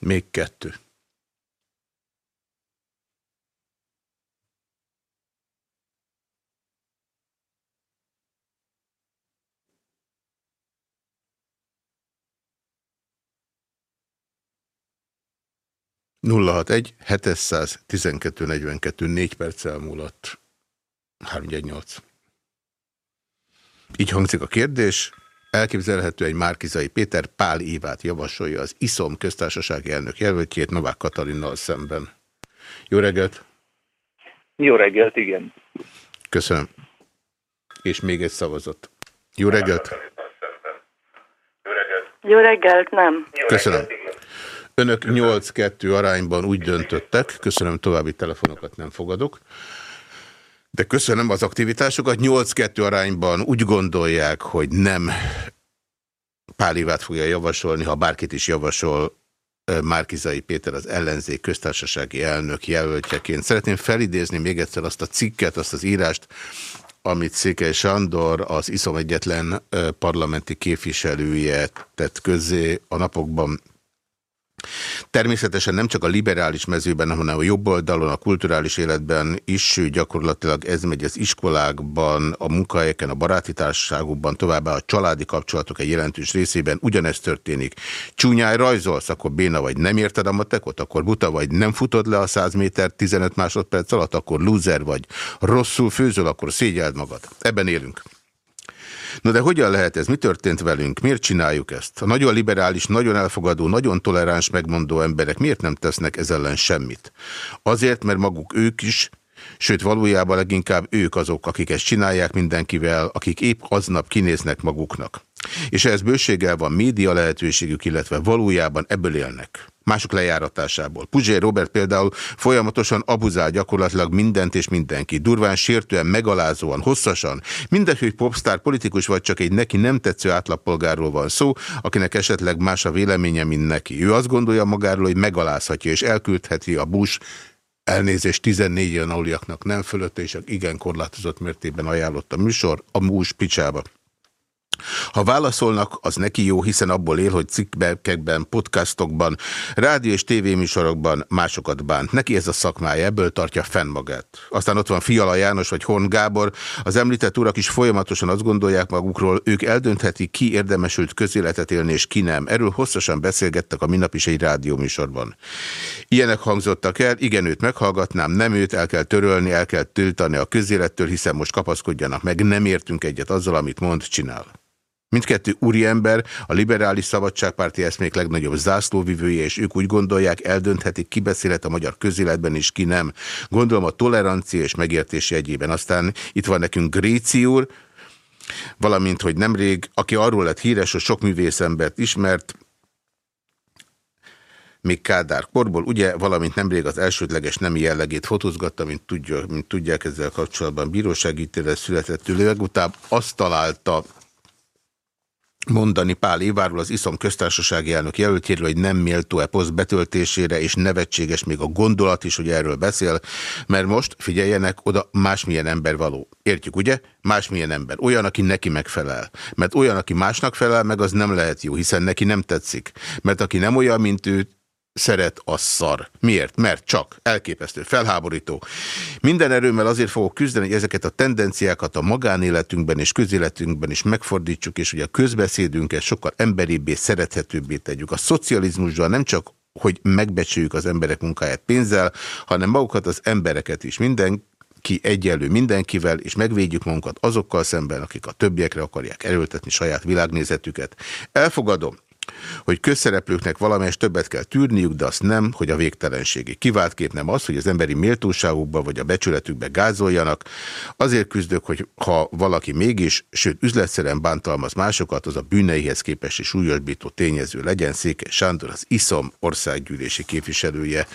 Még kettő. Nulla hat egy, 712 42, négy perc elmúlott. 318. Így hangzik a kérdés. Elképzelhető egy Márkizai Péter Pál Évát javasolja az ISZOM köztársasági elnök jelöltjét Novák Katalinnal szemben. Jó reggelt! Jó reggelt, igen. Köszönöm. És még egy szavazat. Jó reggelt! Jó reggelt, nem. Köszönöm. Önök 8-2 arányban úgy döntöttek, köszönöm, további telefonokat nem fogadok, de köszönöm az aktivitásokat. 8-2 arányban úgy gondolják, hogy nem Pál Ivát fogja javasolni, ha bárkit is javasol Márkizai Péter az ellenzék köztársasági elnök jelöltjeként. Szeretném felidézni még egyszer azt a cikket, azt az írást, amit Székely Sándor, az iszom egyetlen parlamenti képviselője tett közzé a napokban, Természetesen nem csak a liberális mezőben, hanem a jobb oldalon, a kulturális életben is gyakorlatilag ez megy az iskolákban, a munkahelyeken, a baráti társaságokban, továbbá a családi kapcsolatok egy jelentős részében ugyanezt történik. Csúnyáj rajzolsz, akkor béna vagy nem érted a matekot, akkor buta vagy nem futod le a 100 méter 15 másodperc alatt, akkor loser vagy. Rosszul főzöl, akkor szégyeld magad. Ebben élünk. No de hogyan lehet ez? Mi történt velünk? Miért csináljuk ezt? A nagyon liberális, nagyon elfogadó, nagyon toleráns megmondó emberek miért nem tesznek ez ellen semmit? Azért, mert maguk ők is Sőt, valójában leginkább ők azok, akik ezt csinálják mindenkivel, akik épp aznap kinéznek maguknak. És ehhez bőséggel van média lehetőségük, illetve valójában ebből élnek mások lejáratásából. Puzsé Robert például folyamatosan abuzál gyakorlatilag mindent és mindenki. Durván, sértően, megalázóan, hosszasan. Mindegy, hogy popstar politikus vagy csak egy neki nem tetsző átlagpolgárról van szó, akinek esetleg más a véleménye, mint neki. Ő azt gondolja magáról, hogy megalázhatja és elküldheti a Bush elnézést 14 ilyen nem fölött, és igen korlátozott mértékben ajánlott a műsor a Bush picsába. Ha válaszolnak, az neki jó, hiszen abból él, hogy cikkekben, podcastokban, rádió és tévéműsorokban másokat bánt. Neki ez a szakmája, ebből tartja fenn magát. Aztán ott van Fiala János vagy Horn Gábor. Az említett urak is folyamatosan azt gondolják magukról, ők eldönthetik, ki érdemesült közéletet élni és ki nem. Erről hosszasan beszélgettek a minap is egy rádióműsorban. Ilyenek hangzottak el, igen, őt meghallgatnám, nem őt el kell törölni, el kell tiltani a közélettől, hiszen most kapaszkodjanak meg, nem értünk egyet azzal, amit mond, csinál. Mindkettő úriember, a liberális szabadságpárti eszmék legnagyobb zászlóvivője, és ők úgy gondolják, eldönthetik, ki beszélhet a magyar közéletben, és ki nem. Gondolom a tolerancia és megértés jegyében. Aztán itt van nekünk Gréci úr, valamint, hogy nemrég, aki arról lett híres, hogy sok művészembert ismert, még Kádár korból, ugye, valamint nemrég az elsődleges nemi jellegét fotózgatta, mint, tudja, mint tudják ezzel kapcsolatban bírósági ítélet született tőle, legutább azt találta mondani Pál Éváról, az ISZOM köztársasági elnök jelöltjéről, hogy nem méltó-e poszt betöltésére, és nevetséges még a gondolat is, hogy erről beszél, mert most figyeljenek oda, másmilyen ember való. Értjük, ugye? Másmilyen ember. Olyan, aki neki megfelel. Mert olyan, aki másnak felel, meg az nem lehet jó, hiszen neki nem tetszik. Mert aki nem olyan, mint ő, szeret, az szar. Miért? Mert csak. Elképesztő, felháborító. Minden erőmmel azért fogok küzdeni, hogy ezeket a tendenciákat a magánéletünkben és közéletünkben is megfordítsuk, és hogy a közbeszédünket sokkal emberibbé, szerethetőbbé tegyük. A szocializmusban nem csak hogy megbecsüljük az emberek munkáját pénzzel, hanem magukat az embereket is. Minden ki egyenlő mindenkivel, és megvédjük magunkat azokkal szemben, akik a többiekre akarják erőltetni saját világnézetüket. Elfogadom, hogy közszereplőknek valamelyes többet kell tűrniük, de azt nem, hogy a végtelenségig. Kivált nem az, hogy az emberi méltóságukba vagy a becsületükbe gázoljanak. Azért küzdök, hogy ha valaki mégis, sőt üzletszerűen bántalmaz másokat, az a bűneihez képest is súlyosbító tényező legyen. Székely Sándor, az ISZOM országgyűlési képviselője.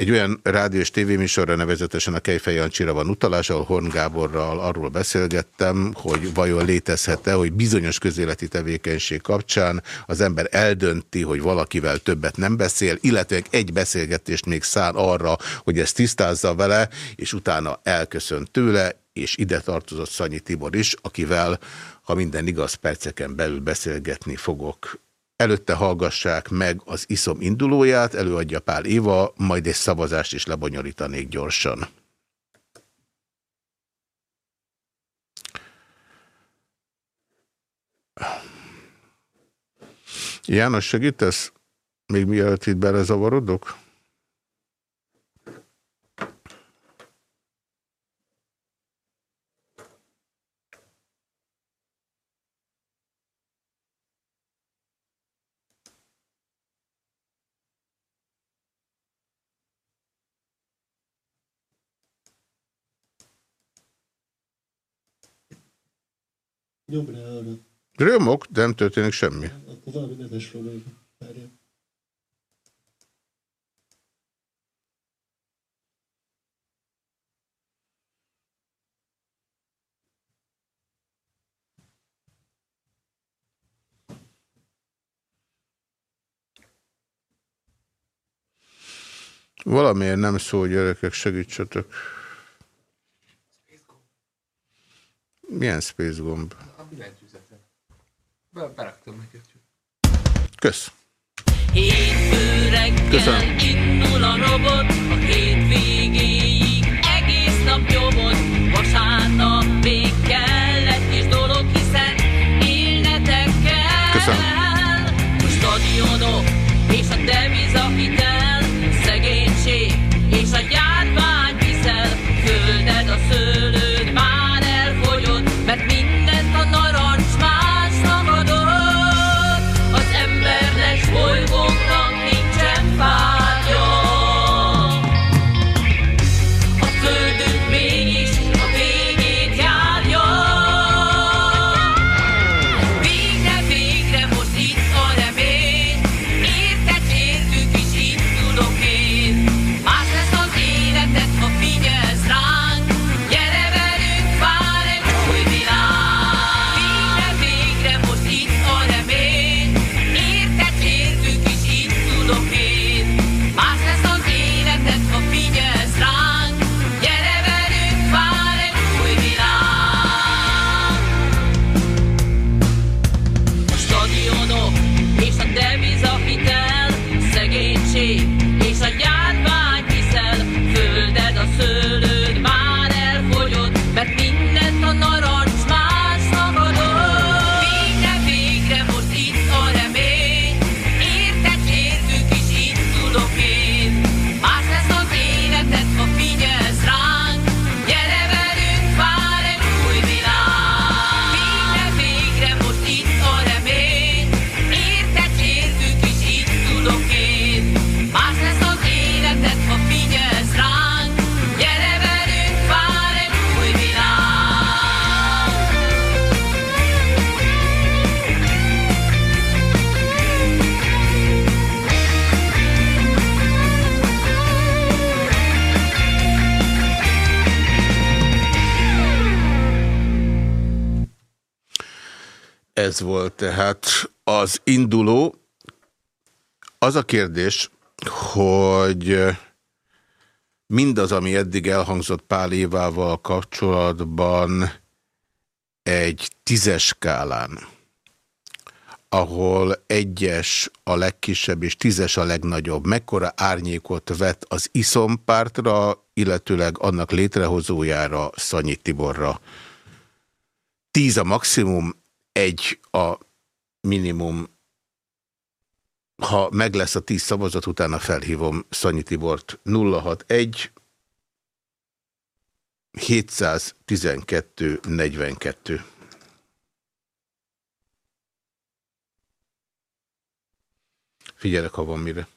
Egy olyan rádió és tévéműsorra nevezetesen a Kejfej Jancsira van utalás, ahol Horn Gáborral arról beszélgettem, hogy vajon létezhet-e, hogy bizonyos közéleti tevékenység kapcsán az ember eldönti, hogy valakivel többet nem beszél, illetve egy beszélgetést még száll arra, hogy ezt tisztázza vele, és utána elköszön tőle, és ide tartozott Szanyi Tibor is, akivel, ha minden igaz, perceken belül beszélgetni fogok. Előtte hallgassák meg az iszom indulóját, előadja Pál Éva, majd egy szavazást is lebonyolítanék gyorsan. János, segítesz? Még mielőtt itt belezavarodok? Jobbra hallgat. Römok, de nem történik semmi. Akkor valami neves. Várjál. Valamiért nem szól, gyerekek, segítsetek. Milyen space gomb? Billentyűzetet. Be, beraktam neked. Kösz. Hétfő reggel Köszönöm. indul a robot, a hétvégéig egész nap nyomod, vasárnap még kell egy kis dolog, hiszen élnetek kell. Köszönöm. A stadionok és a devizahitel, szegénység Volt tehát az induló. Az a kérdés, hogy mindaz, ami eddig elhangzott Pál Évával kapcsolatban egy tízes skálán, ahol egyes a legkisebb és tízes a legnagyobb, mekkora árnyékot vet az iszompártra, illetőleg annak létrehozójára, Szanyi Tiborra. Tíz a maximum, egy a minimum. Ha meg lesz a tíz szavazat, utána felhívom Szanyi Tibort 061 712 42. Figyelek, ha van mire.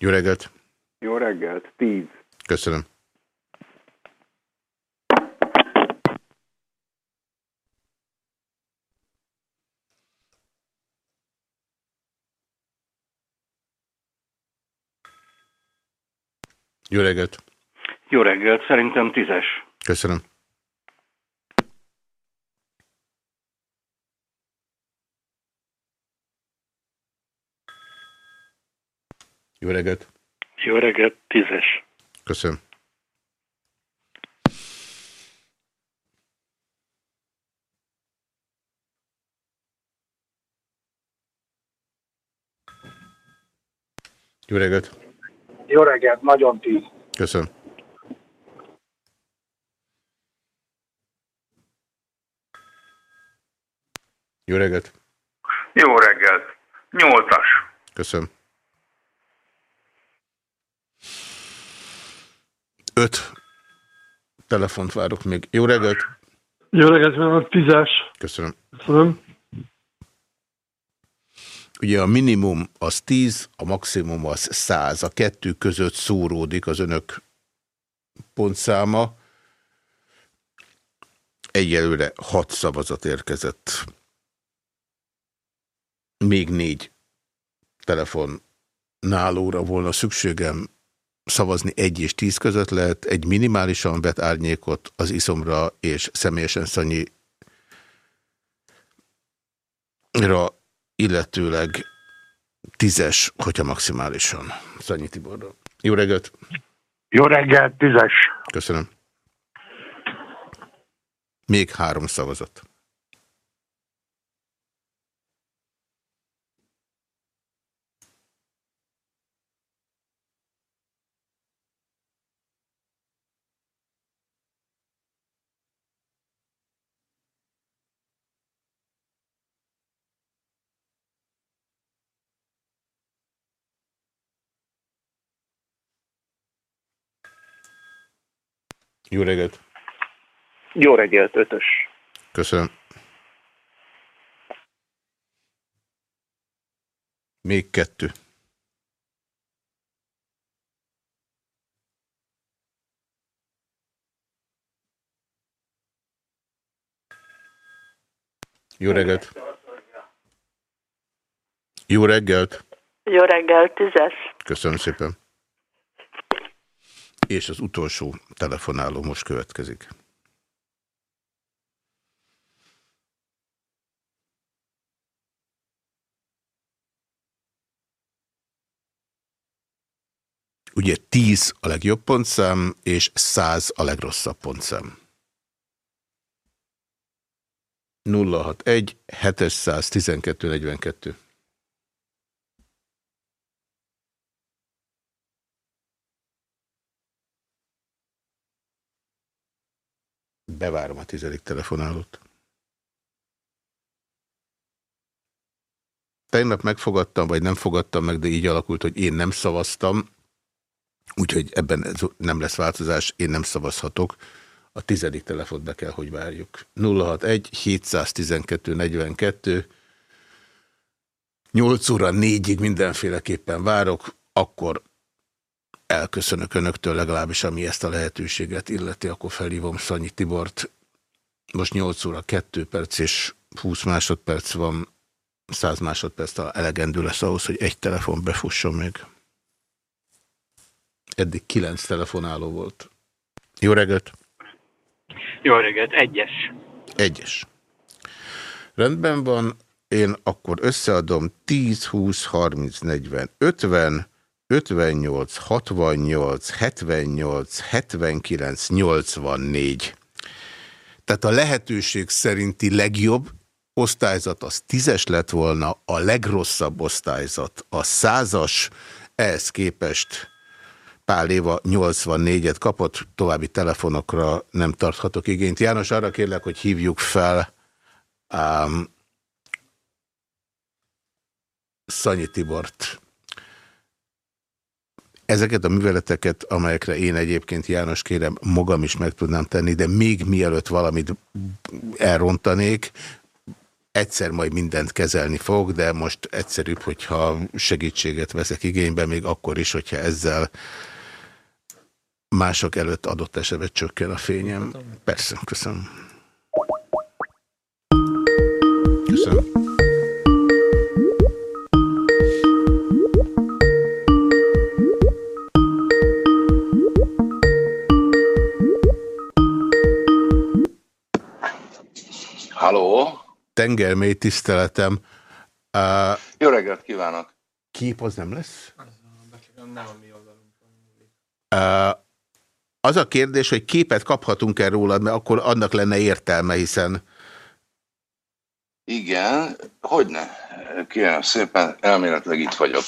Jó reggelt! Jó reggelt, 10. Köszönöm. Jó reggelt! Jó reggelt, szerintem 10-es. Köszönöm. Jó reggelt! Jó reggelt, 10-es. Köszönöm. Jó reggelt! Jó reggelt, nagyon tíz. Köszönöm. Jó reggelt! Jó reggelt. Nyolcas. Köszönöm. Öt telefont várok még. Jó reggelt! Jó reggelt, van 10-es. Köszönöm. Köszönöm. Ugye a minimum az 10, a maximum az 100. A kettő között szóródik az önök pontszáma. Egyelőre 6 szavazat érkezett. Még négy telefon nálóra volna szükségem. Szavazni egy és tíz között lehet. Egy minimálisan vet árnyékot az iszomra és személyesen Szanyi ra illetőleg tízes, hogyha maximálisan. Szanyi Tiborra. Jó reggelt! Jó reggelt, 10-es. Köszönöm. Még három szavazat. Jó reggelt! Jó reggelt, ötös. Köszönöm. Még kettő. Jó reggelt! Jó reggelt! Jó reggel, tízes. Köszönöm szépen. És az utolsó telefonáló most következik. Ugye 10 a legjobb pontszám, és 100 a legrosszabb pontszám. 061 712 42. Bevárom a tizedik telefonálót. Tegnap megfogadtam, vagy nem fogadtam meg, de így alakult, hogy én nem szavaztam, úgyhogy ebben ez nem lesz változás, én nem szavazhatok. A tizedik telefont be kell, hogy várjuk. 061 712 42 8 óra 4-ig mindenféleképpen várok, akkor elköszönök önöktől legalábbis, ami ezt a lehetőséget illeti, akkor felhívom Szanyi Tibort. Most 8 óra 2 perc és 20 másodperc van, 100 másodperc elegendő lesz ahhoz, hogy egy telefon befusson még. Eddig 9 telefonáló volt. Jó reggelt! Jó reggelt, egyes. Egyes. Rendben van, én akkor összeadom 10, 20, 30, 40, 50, 58, 68, 78, 79, 84. Tehát a lehetőség szerinti legjobb osztályzat az tízes lett volna, a legrosszabb osztályzat a százas, ehhez képest Pál Éva 84-et kapott, további telefonokra nem tarthatok igényt. János, arra kérlek, hogy hívjuk fel um, Szanyi Tibort. Ezeket a műveleteket, amelyekre én egyébként János kérem, magam is meg tudnám tenni, de még mielőtt valamit elrontanék, egyszer majd mindent kezelni fog, de most egyszerűbb, hogyha segítséget veszek igénybe, még akkor is, hogyha ezzel mások előtt adott esetben csökken a fényem. Persze, köszönöm. Köszönöm. Tengermély tiszteletem. Uh, Jó reggelt kívánok! Kép az nem lesz? Uh, az a kérdés, hogy képet kaphatunk-e rólad, mert akkor annak lenne értelme, hiszen... Igen, hogyne. Kérem szépen, elméletileg itt vagyok.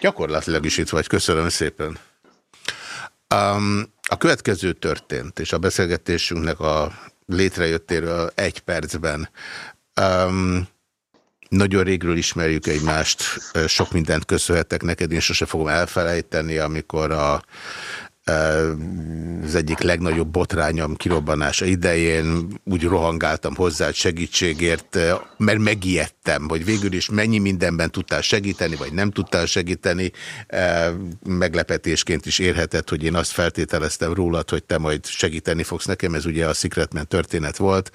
Gyakorlatilag is itt vagy, köszönöm szépen. Um, a következő történt, és a beszélgetésünknek a létrejöttéről egy percben. Um, nagyon régről ismerjük egymást, sok mindent köszönhetek neked, én sose fogom elfelejteni, amikor a, az egyik legnagyobb botrányom kirobbanása idején úgy rohangáltam hozzá segítségért, mert megijedtem, hogy végül is mennyi mindenben tudtál segíteni, vagy nem tudtál segíteni. Meglepetésként is érhetett, hogy én azt feltételeztem rólad, hogy te majd segíteni fogsz nekem, ez ugye a Secretman történet volt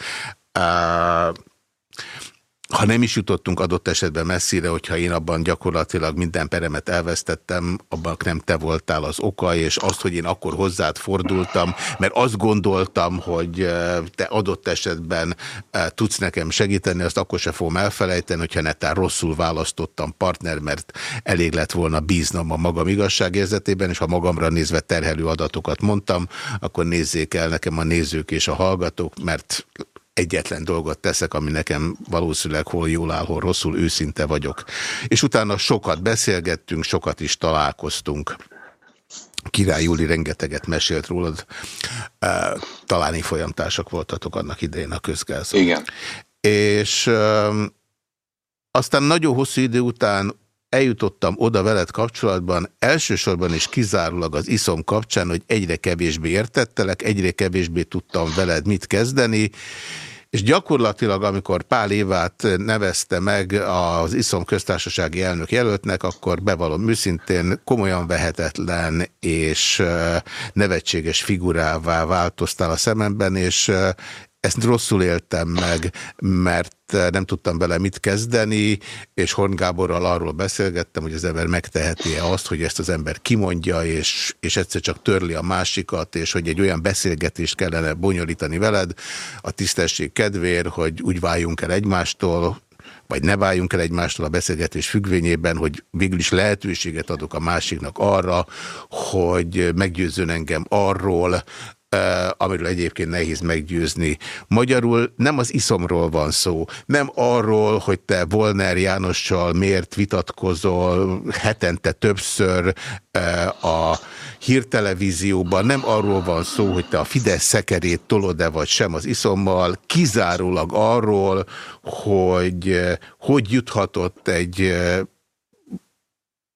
ha nem is jutottunk adott esetben messzire, hogyha én abban gyakorlatilag minden peremet elvesztettem, abban nem te voltál az oka, és azt, hogy én akkor hozzád fordultam, mert azt gondoltam, hogy eh, te adott esetben eh, tudsz nekem segíteni, azt akkor se fogom elfelejteni, hogyha netán rosszul választottam partner, mert elég lett volna bíznom a magam igazságérzetében, és ha magamra nézve terhelő adatokat mondtam, akkor nézzék el nekem a nézők és a hallgatók, mert egyetlen dolgot teszek, ami nekem valószínűleg hol jól áll, hol rosszul, őszinte vagyok. És utána sokat beszélgettünk, sokat is találkoztunk. Király Júli rengeteget mesélt rólad. Talán folyamtársak voltatok annak idején a közgázon. Igen. És aztán nagyon hosszú idő után eljutottam oda veled kapcsolatban, elsősorban és kizárólag az iszom kapcsán, hogy egyre kevésbé értettelek, egyre kevésbé tudtam veled mit kezdeni, és gyakorlatilag, amikor Pál Évát nevezte meg az iszom köztársasági elnök jelöltnek, akkor bevallom őszintén komolyan vehetetlen és nevetséges figurává változtál a szememben, és ezt rosszul éltem meg, mert nem tudtam bele mit kezdeni, és Horn Gáborral arról beszélgettem, hogy az ember megteheti-e azt, hogy ezt az ember kimondja, és, és egyszer csak törli a másikat, és hogy egy olyan beszélgetést kellene bonyolítani veled a tisztesség kedvér, hogy úgy váljunk el egymástól, vagy ne váljunk el egymástól a beszélgetés függvényében, hogy végül is lehetőséget adok a másiknak arra, hogy meggyőzzön engem arról, amiről egyébként nehéz meggyőzni. Magyarul nem az iszomról van szó, nem arról, hogy te Volner Jánossal miért vitatkozol hetente többször a hírtelevízióban, nem arról van szó, hogy te a Fidesz szekerét tolod-e vagy sem az iszommal, kizárólag arról, hogy hogy juthatott egy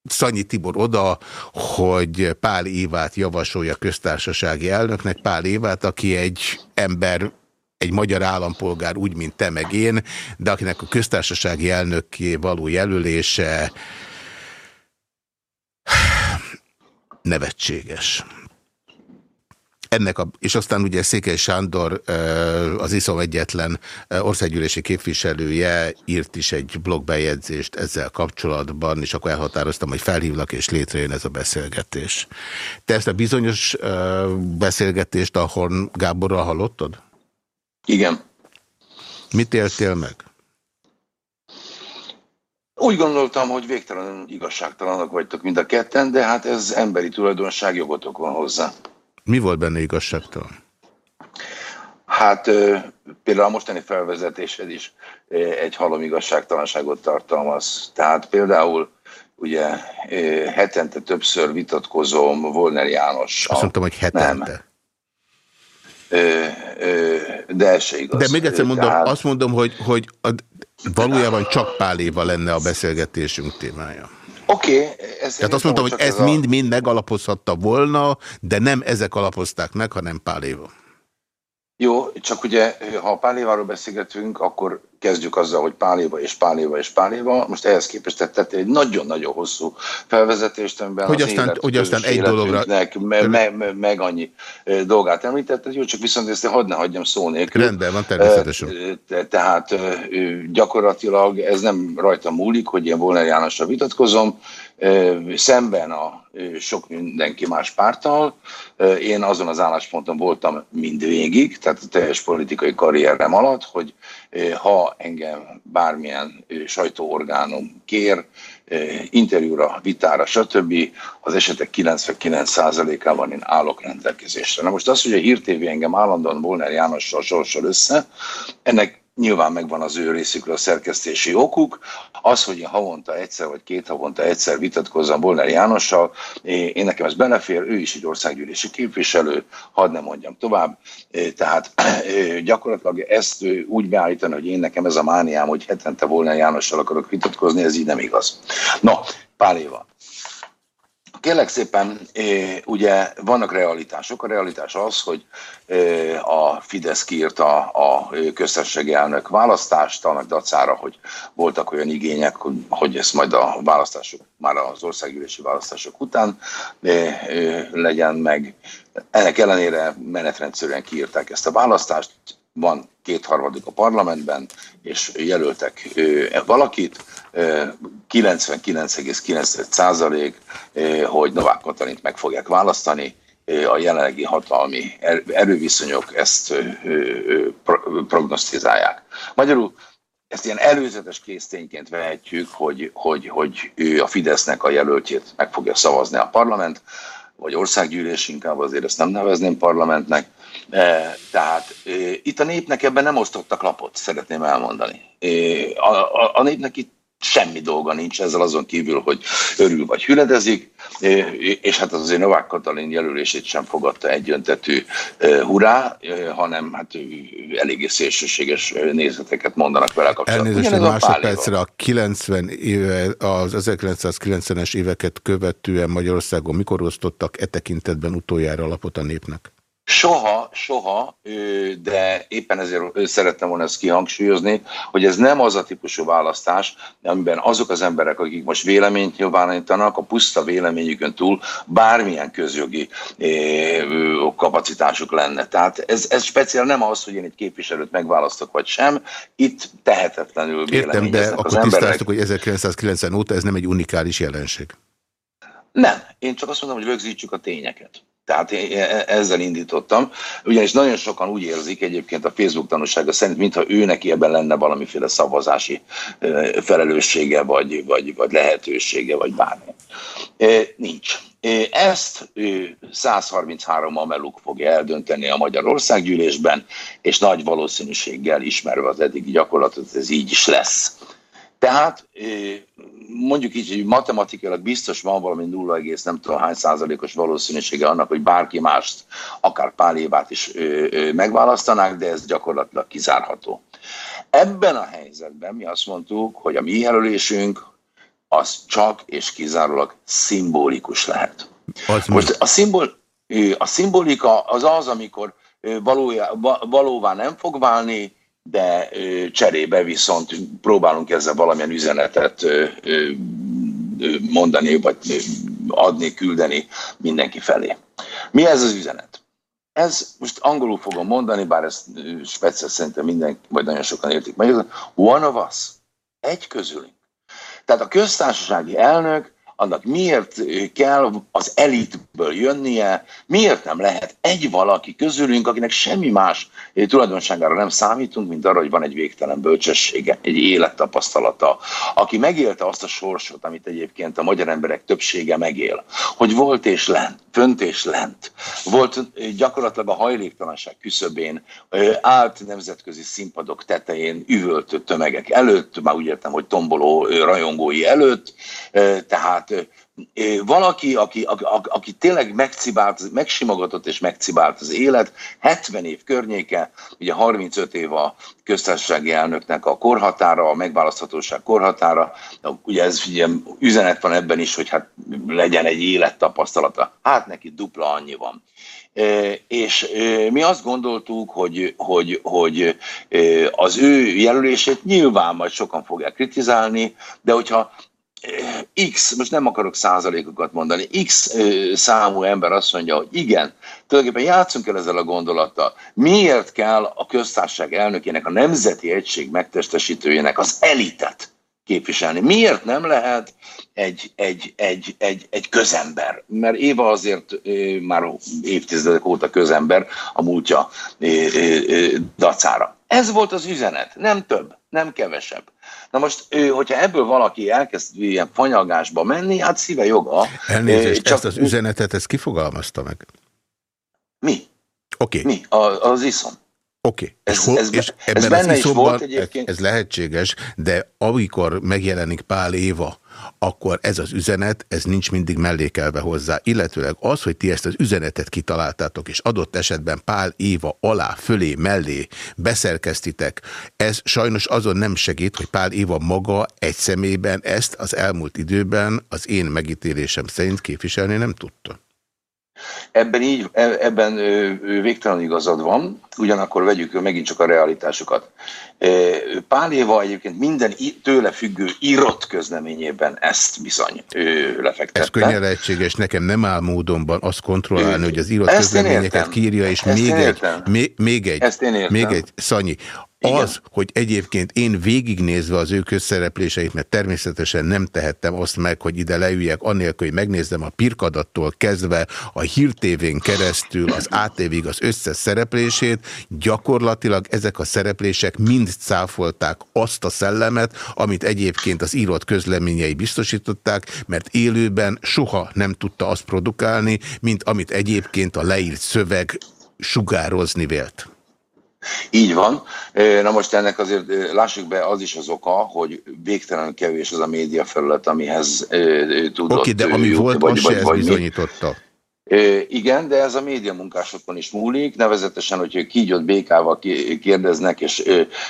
Szanyi Tibor oda, hogy Pál Évát javasolja köztársasági elnöknek. Pál Évát, aki egy ember, egy magyar állampolgár úgy, mint te meg én, de akinek a köztársasági elnökké való jelölése nevetséges. Ennek a, és aztán ugye Székely Sándor, az ISZOM egyetlen országgyűlési képviselője írt is egy blogbejegyzést ezzel kapcsolatban, és akkor elhatároztam, hogy felhívlak, és létrejön ez a beszélgetés. Te ezt a bizonyos beszélgetést a Horn Gáborral hallottad? Igen. Mit éltél meg? Úgy gondoltam, hogy végtelenül igazságtalanok vagytok mind a ketten, de hát ez emberi tulajdonság, jogotok van hozzá. Mi volt benne igazságtalan? Hát például a mostani felvezetésed is egy halom igazságtalanságot tartalmaz. Tehát például ugye hetente többször vitatkozom Volner János. Azt mondtam, hogy hetente. Nem. De ez se igaz. De még egyszer mondom, Tehát... azt mondom, hogy, hogy a, valójában csak pál éva lenne a beszélgetésünk témája. Oké. Okay, Tehát azt mondtam, hogy ez mind-mind megalapozhatta volna, de nem ezek alapozták meg, hanem Pál Éva. Jó, csak ugye, ha a Páléváról beszélgetünk, akkor kezdjük azzal, hogy Páléva és Páléva és Páléva. Most ehhez képest tett egy nagyon-nagyon hosszú felvezetést, amiben hogy az aztán, élet, hogy aztán egy dologra... Me, me, me, meg annyi dolgát említetted, jó, csak viszont ezt hadd ne hagyjam szó nélkül. Rendben van, természetesen. Te, tehát gyakorlatilag ez nem rajta múlik, hogy én Volner Jánosra vitatkozom, szemben a sok mindenki más párttal. Én azon az állásponton voltam mindvégig, tehát a teljes politikai karrierem alatt, hogy ha engem bármilyen sajtóorgánum kér, interjúra, vitára, stb. az esetek 99%-ában én állok rendelkezésre. Na most az, hogy a Hír TV engem állandóan Volner Jánossal sorsol össze, ennek Nyilván megvan az ő részükről a szerkesztési okuk. Az, hogy én havonta egyszer vagy két havonta egyszer vitatkozzam Bolner Jánossal, én nekem ez belefér, ő is egy országgyűlési képviselő, hadd nem mondjam tovább. Tehát gyakorlatilag ezt úgy beállítani, hogy én nekem ez a mániám, hogy hetente Bolner Jánossal akarok vitatkozni, ez így nem igaz. No, pár év van. Kérlek szépen, ugye vannak realitások. A realitás az, hogy a Fidesz kiírta a köztársasági elnök választást, annak dacára, hogy voltak olyan igények, hogy ezt majd a választások, már az országgyűlési választások után legyen meg. Ennek ellenére menetrendszerűen kiírták ezt a választást, van kétharmadik a parlamentben, és jelöltek valakit, 99,9 százalék, hogy Novák Katalint meg fogják választani, a jelenlegi hatalmi er-, erőviszonyok ezt prognosztizálják. Magyarul ezt ilyen előzetes késztényként vehetjük, hogy, hogy, hogy ő a Fidesznek a jelöltjét meg fogja szavazni a parlament, vagy országgyűlés inkább, azért ezt nem nevezném parlamentnek. Tehát itt a népnek ebben nem osztottak lapot, szeretném elmondani. A, a, a népnek itt semmi dolga nincs ezzel azon kívül, hogy örül vagy hüledezik, és hát az azért Novák Katalin jelölését sem fogadta egyöntetű hurrá, hanem hát eléggé szélsőséges nézeteket mondanak vele kapcsolatban. Elnézést egy másodpercre a 90 éve, az 1990-es éveket követően Magyarországon mikor osztottak e tekintetben utoljára alapot a népnek? Soha, soha, de éppen ezért szerettem volna ezt kihangsúlyozni, hogy ez nem az a típusú választás, amiben azok az emberek, akik most véleményt nyilvánítanak, a puszta véleményükön túl bármilyen közjogi kapacitásuk lenne. Tehát ez, ez speciál nem az, hogy én egy képviselőt megválasztok vagy sem, itt tehetetlenül Értem, de akkor az tisztáztuk, hogy 1990 óta ez nem egy unikális jelenség. Nem, én csak azt mondom, hogy rögzítsük a tényeket. Tehát én ezzel indítottam, ugyanis nagyon sokan úgy érzik egyébként a Facebook tanúsága szerint, mintha ő neki ebben lenne valamiféle szavazási felelőssége, vagy, vagy, vagy lehetősége, vagy bármi. Nincs. Ezt 133 ameluk fogja eldönteni a Magyarországgyűlésben, és nagy valószínűséggel ismerve az eddigi gyakorlatot, ez így is lesz. Tehát mondjuk így, hogy matematikailag biztos van valami 0, nem tudom hány százalékos valószínűsége annak, hogy bárki mást, akár pár évát is megválasztanák, de ez gyakorlatilag kizárható. Ebben a helyzetben mi azt mondtuk, hogy a mi jelölésünk az csak és kizárólag szimbolikus lehet. Az Most a, szimbol, a szimbolika az az, amikor valójá, valóvá nem fog válni, de cserébe viszont próbálunk ezzel valamilyen üzenetet mondani, vagy adni, küldeni mindenki felé. Mi ez az üzenet? Ez most angolul fogom mondani, bár ezt speciál szerintem minden, vagy nagyon sokan értik meg. One of us. Egy közülünk. Tehát a köztársasági elnök annak miért kell az elitből jönnie, miért nem lehet egy valaki közülünk, akinek semmi más tulajdonságára nem számítunk, mint arra, hogy van egy végtelen bölcsessége, egy élettapasztalata, aki megélte azt a sorsot, amit egyébként a magyar emberek többsége megél, hogy volt és lent, fönt és lent, volt gyakorlatilag a hajléktalanság küszöbén, állt nemzetközi színpadok tetején, üvölt tömegek előtt, már úgy értem, hogy tomboló rajongói előtt, tehát Tehát valaki, aki, aki, aki tényleg megcibált, megsimogatott és megcibált az élet, 70 év környéke, ugye 35 év a köztársasági elnöknek a korhatára, a megválaszthatóság korhatára, ugye ez ugye üzenet van ebben is, hogy hát legyen egy élettapasztalata. Hát neki dupla annyi van. És mi azt gondoltuk, hogy, hogy, hogy az ő jelölését nyilván majd sokan fogják kritizálni, de hogyha X, most nem akarok százalékokat mondani, X számú ember azt mondja, hogy igen, tulajdonképpen játszunk el ezzel a gondolattal. Miért kell a köztársaság elnökének, a nemzeti egység megtestesítőjének az elitet képviselni? Miért nem lehet egy, egy, egy, egy, egy közember? Mert Éva azért már évtizedek óta közember a múltja dacára. Ez volt az üzenet, nem több, nem kevesebb. Na most, hogyha ebből valaki elkezd ilyen fanyalgásba menni, hát szíve joga. Elnézést, csak... ezt az üzenetet, ezt kifogalmazta meg? Mi? Oké. Okay. Mi? A, az iszom. Oké, okay. ez, ez, és ebben ez benne az is volt egyébként. Ez lehetséges, de amikor megjelenik Pál Éva, akkor ez az üzenet, ez nincs mindig mellékelve hozzá. Illetőleg az, hogy ti ezt az üzenetet kitaláltátok, és adott esetben Pál Éva alá, fölé, mellé beszerkeztitek, ez sajnos azon nem segít, hogy Pál Éva maga egy személyben ezt az elmúlt időben az én megítélésem szerint képviselni nem tudta. Ebben így, e, ebben végtelen igazad van, ugyanakkor vegyük megint csak a realitásokat. Pál Éva egyébként minden tőle függő írott közleményében ezt bizony lefektette. Ez könnyen lehetséges, nekem nem áll módonban azt kontrollálni, hogy az írott ezt közleményeket kírja, és még egy, még, még egy, még egy, Szanyi, Az, hogy egyébként én végignézve az ő közszerepléseit, mert természetesen nem tehettem azt meg, hogy ide leüljek, annélkül, hogy megnézzem a pirkadattól kezdve a hírtévén keresztül az ATV-ig az összes szereplését, gyakorlatilag ezek a szereplések mind cáfolták azt a szellemet, amit egyébként az írott közleményei biztosították, mert élőben soha nem tudta azt produkálni, mint amit egyébként a leírt szöveg sugározni vélt. Így van. Na most ennek azért lássuk be, az is az oka, hogy végtelen kevés az a média felület, amihez tudott. Oké, okay, de ami volt, vagy, az vagy, se vagy, bizonyította. Igen, de ez a média munkásokon is múlik, nevezetesen, hogy kígyott békával kérdeznek, és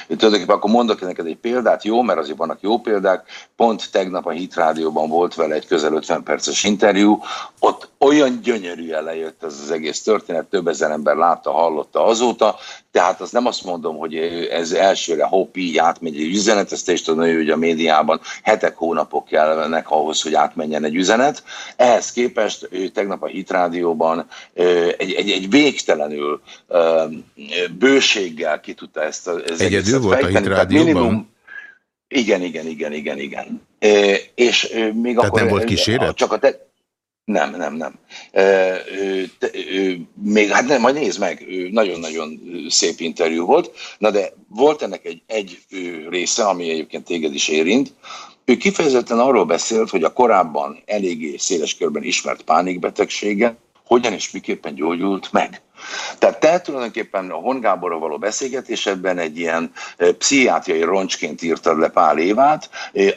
tulajdonképpen akkor mondok neked egy példát, jó, mert azért vannak jó példák, pont tegnap a Hit Rádióban volt vele egy közel 50 perces interjú, ott olyan gyönyörűen lejött ez az egész történet, több ezer ember látta, hallotta azóta, tehát az nem azt mondom, hogy ez elsőre hopp így átmegy egy üzenet, ezt is tudom, hogy a médiában hetek, hónapok kellenek ahhoz, hogy átmenjen egy üzenet. Ehhez képest tegnap a Hit Rádióban egy, egy, egy végtelenül bőséggel ki tudta ezt az Egyedül volt fejteni. a Hit Rádióban? Minimum, igen, igen, igen, igen, igen. És még Tehát akkor... nem volt kíséret? Csak a te, nem, nem, nem. E, te, még, hát nem, majd nézd meg, nagyon-nagyon szép interjú volt, na de volt ennek egy, egy része, ami egyébként téged is érint, ő kifejezetten arról beszélt, hogy a korábban eléggé széles körben ismert pánikbetegsége hogyan és miképpen gyógyult meg. Tehát te tulajdonképpen a Hongáborra való beszélgetésedben egy ilyen pszichiátriai roncsként írtad le Pál Évát,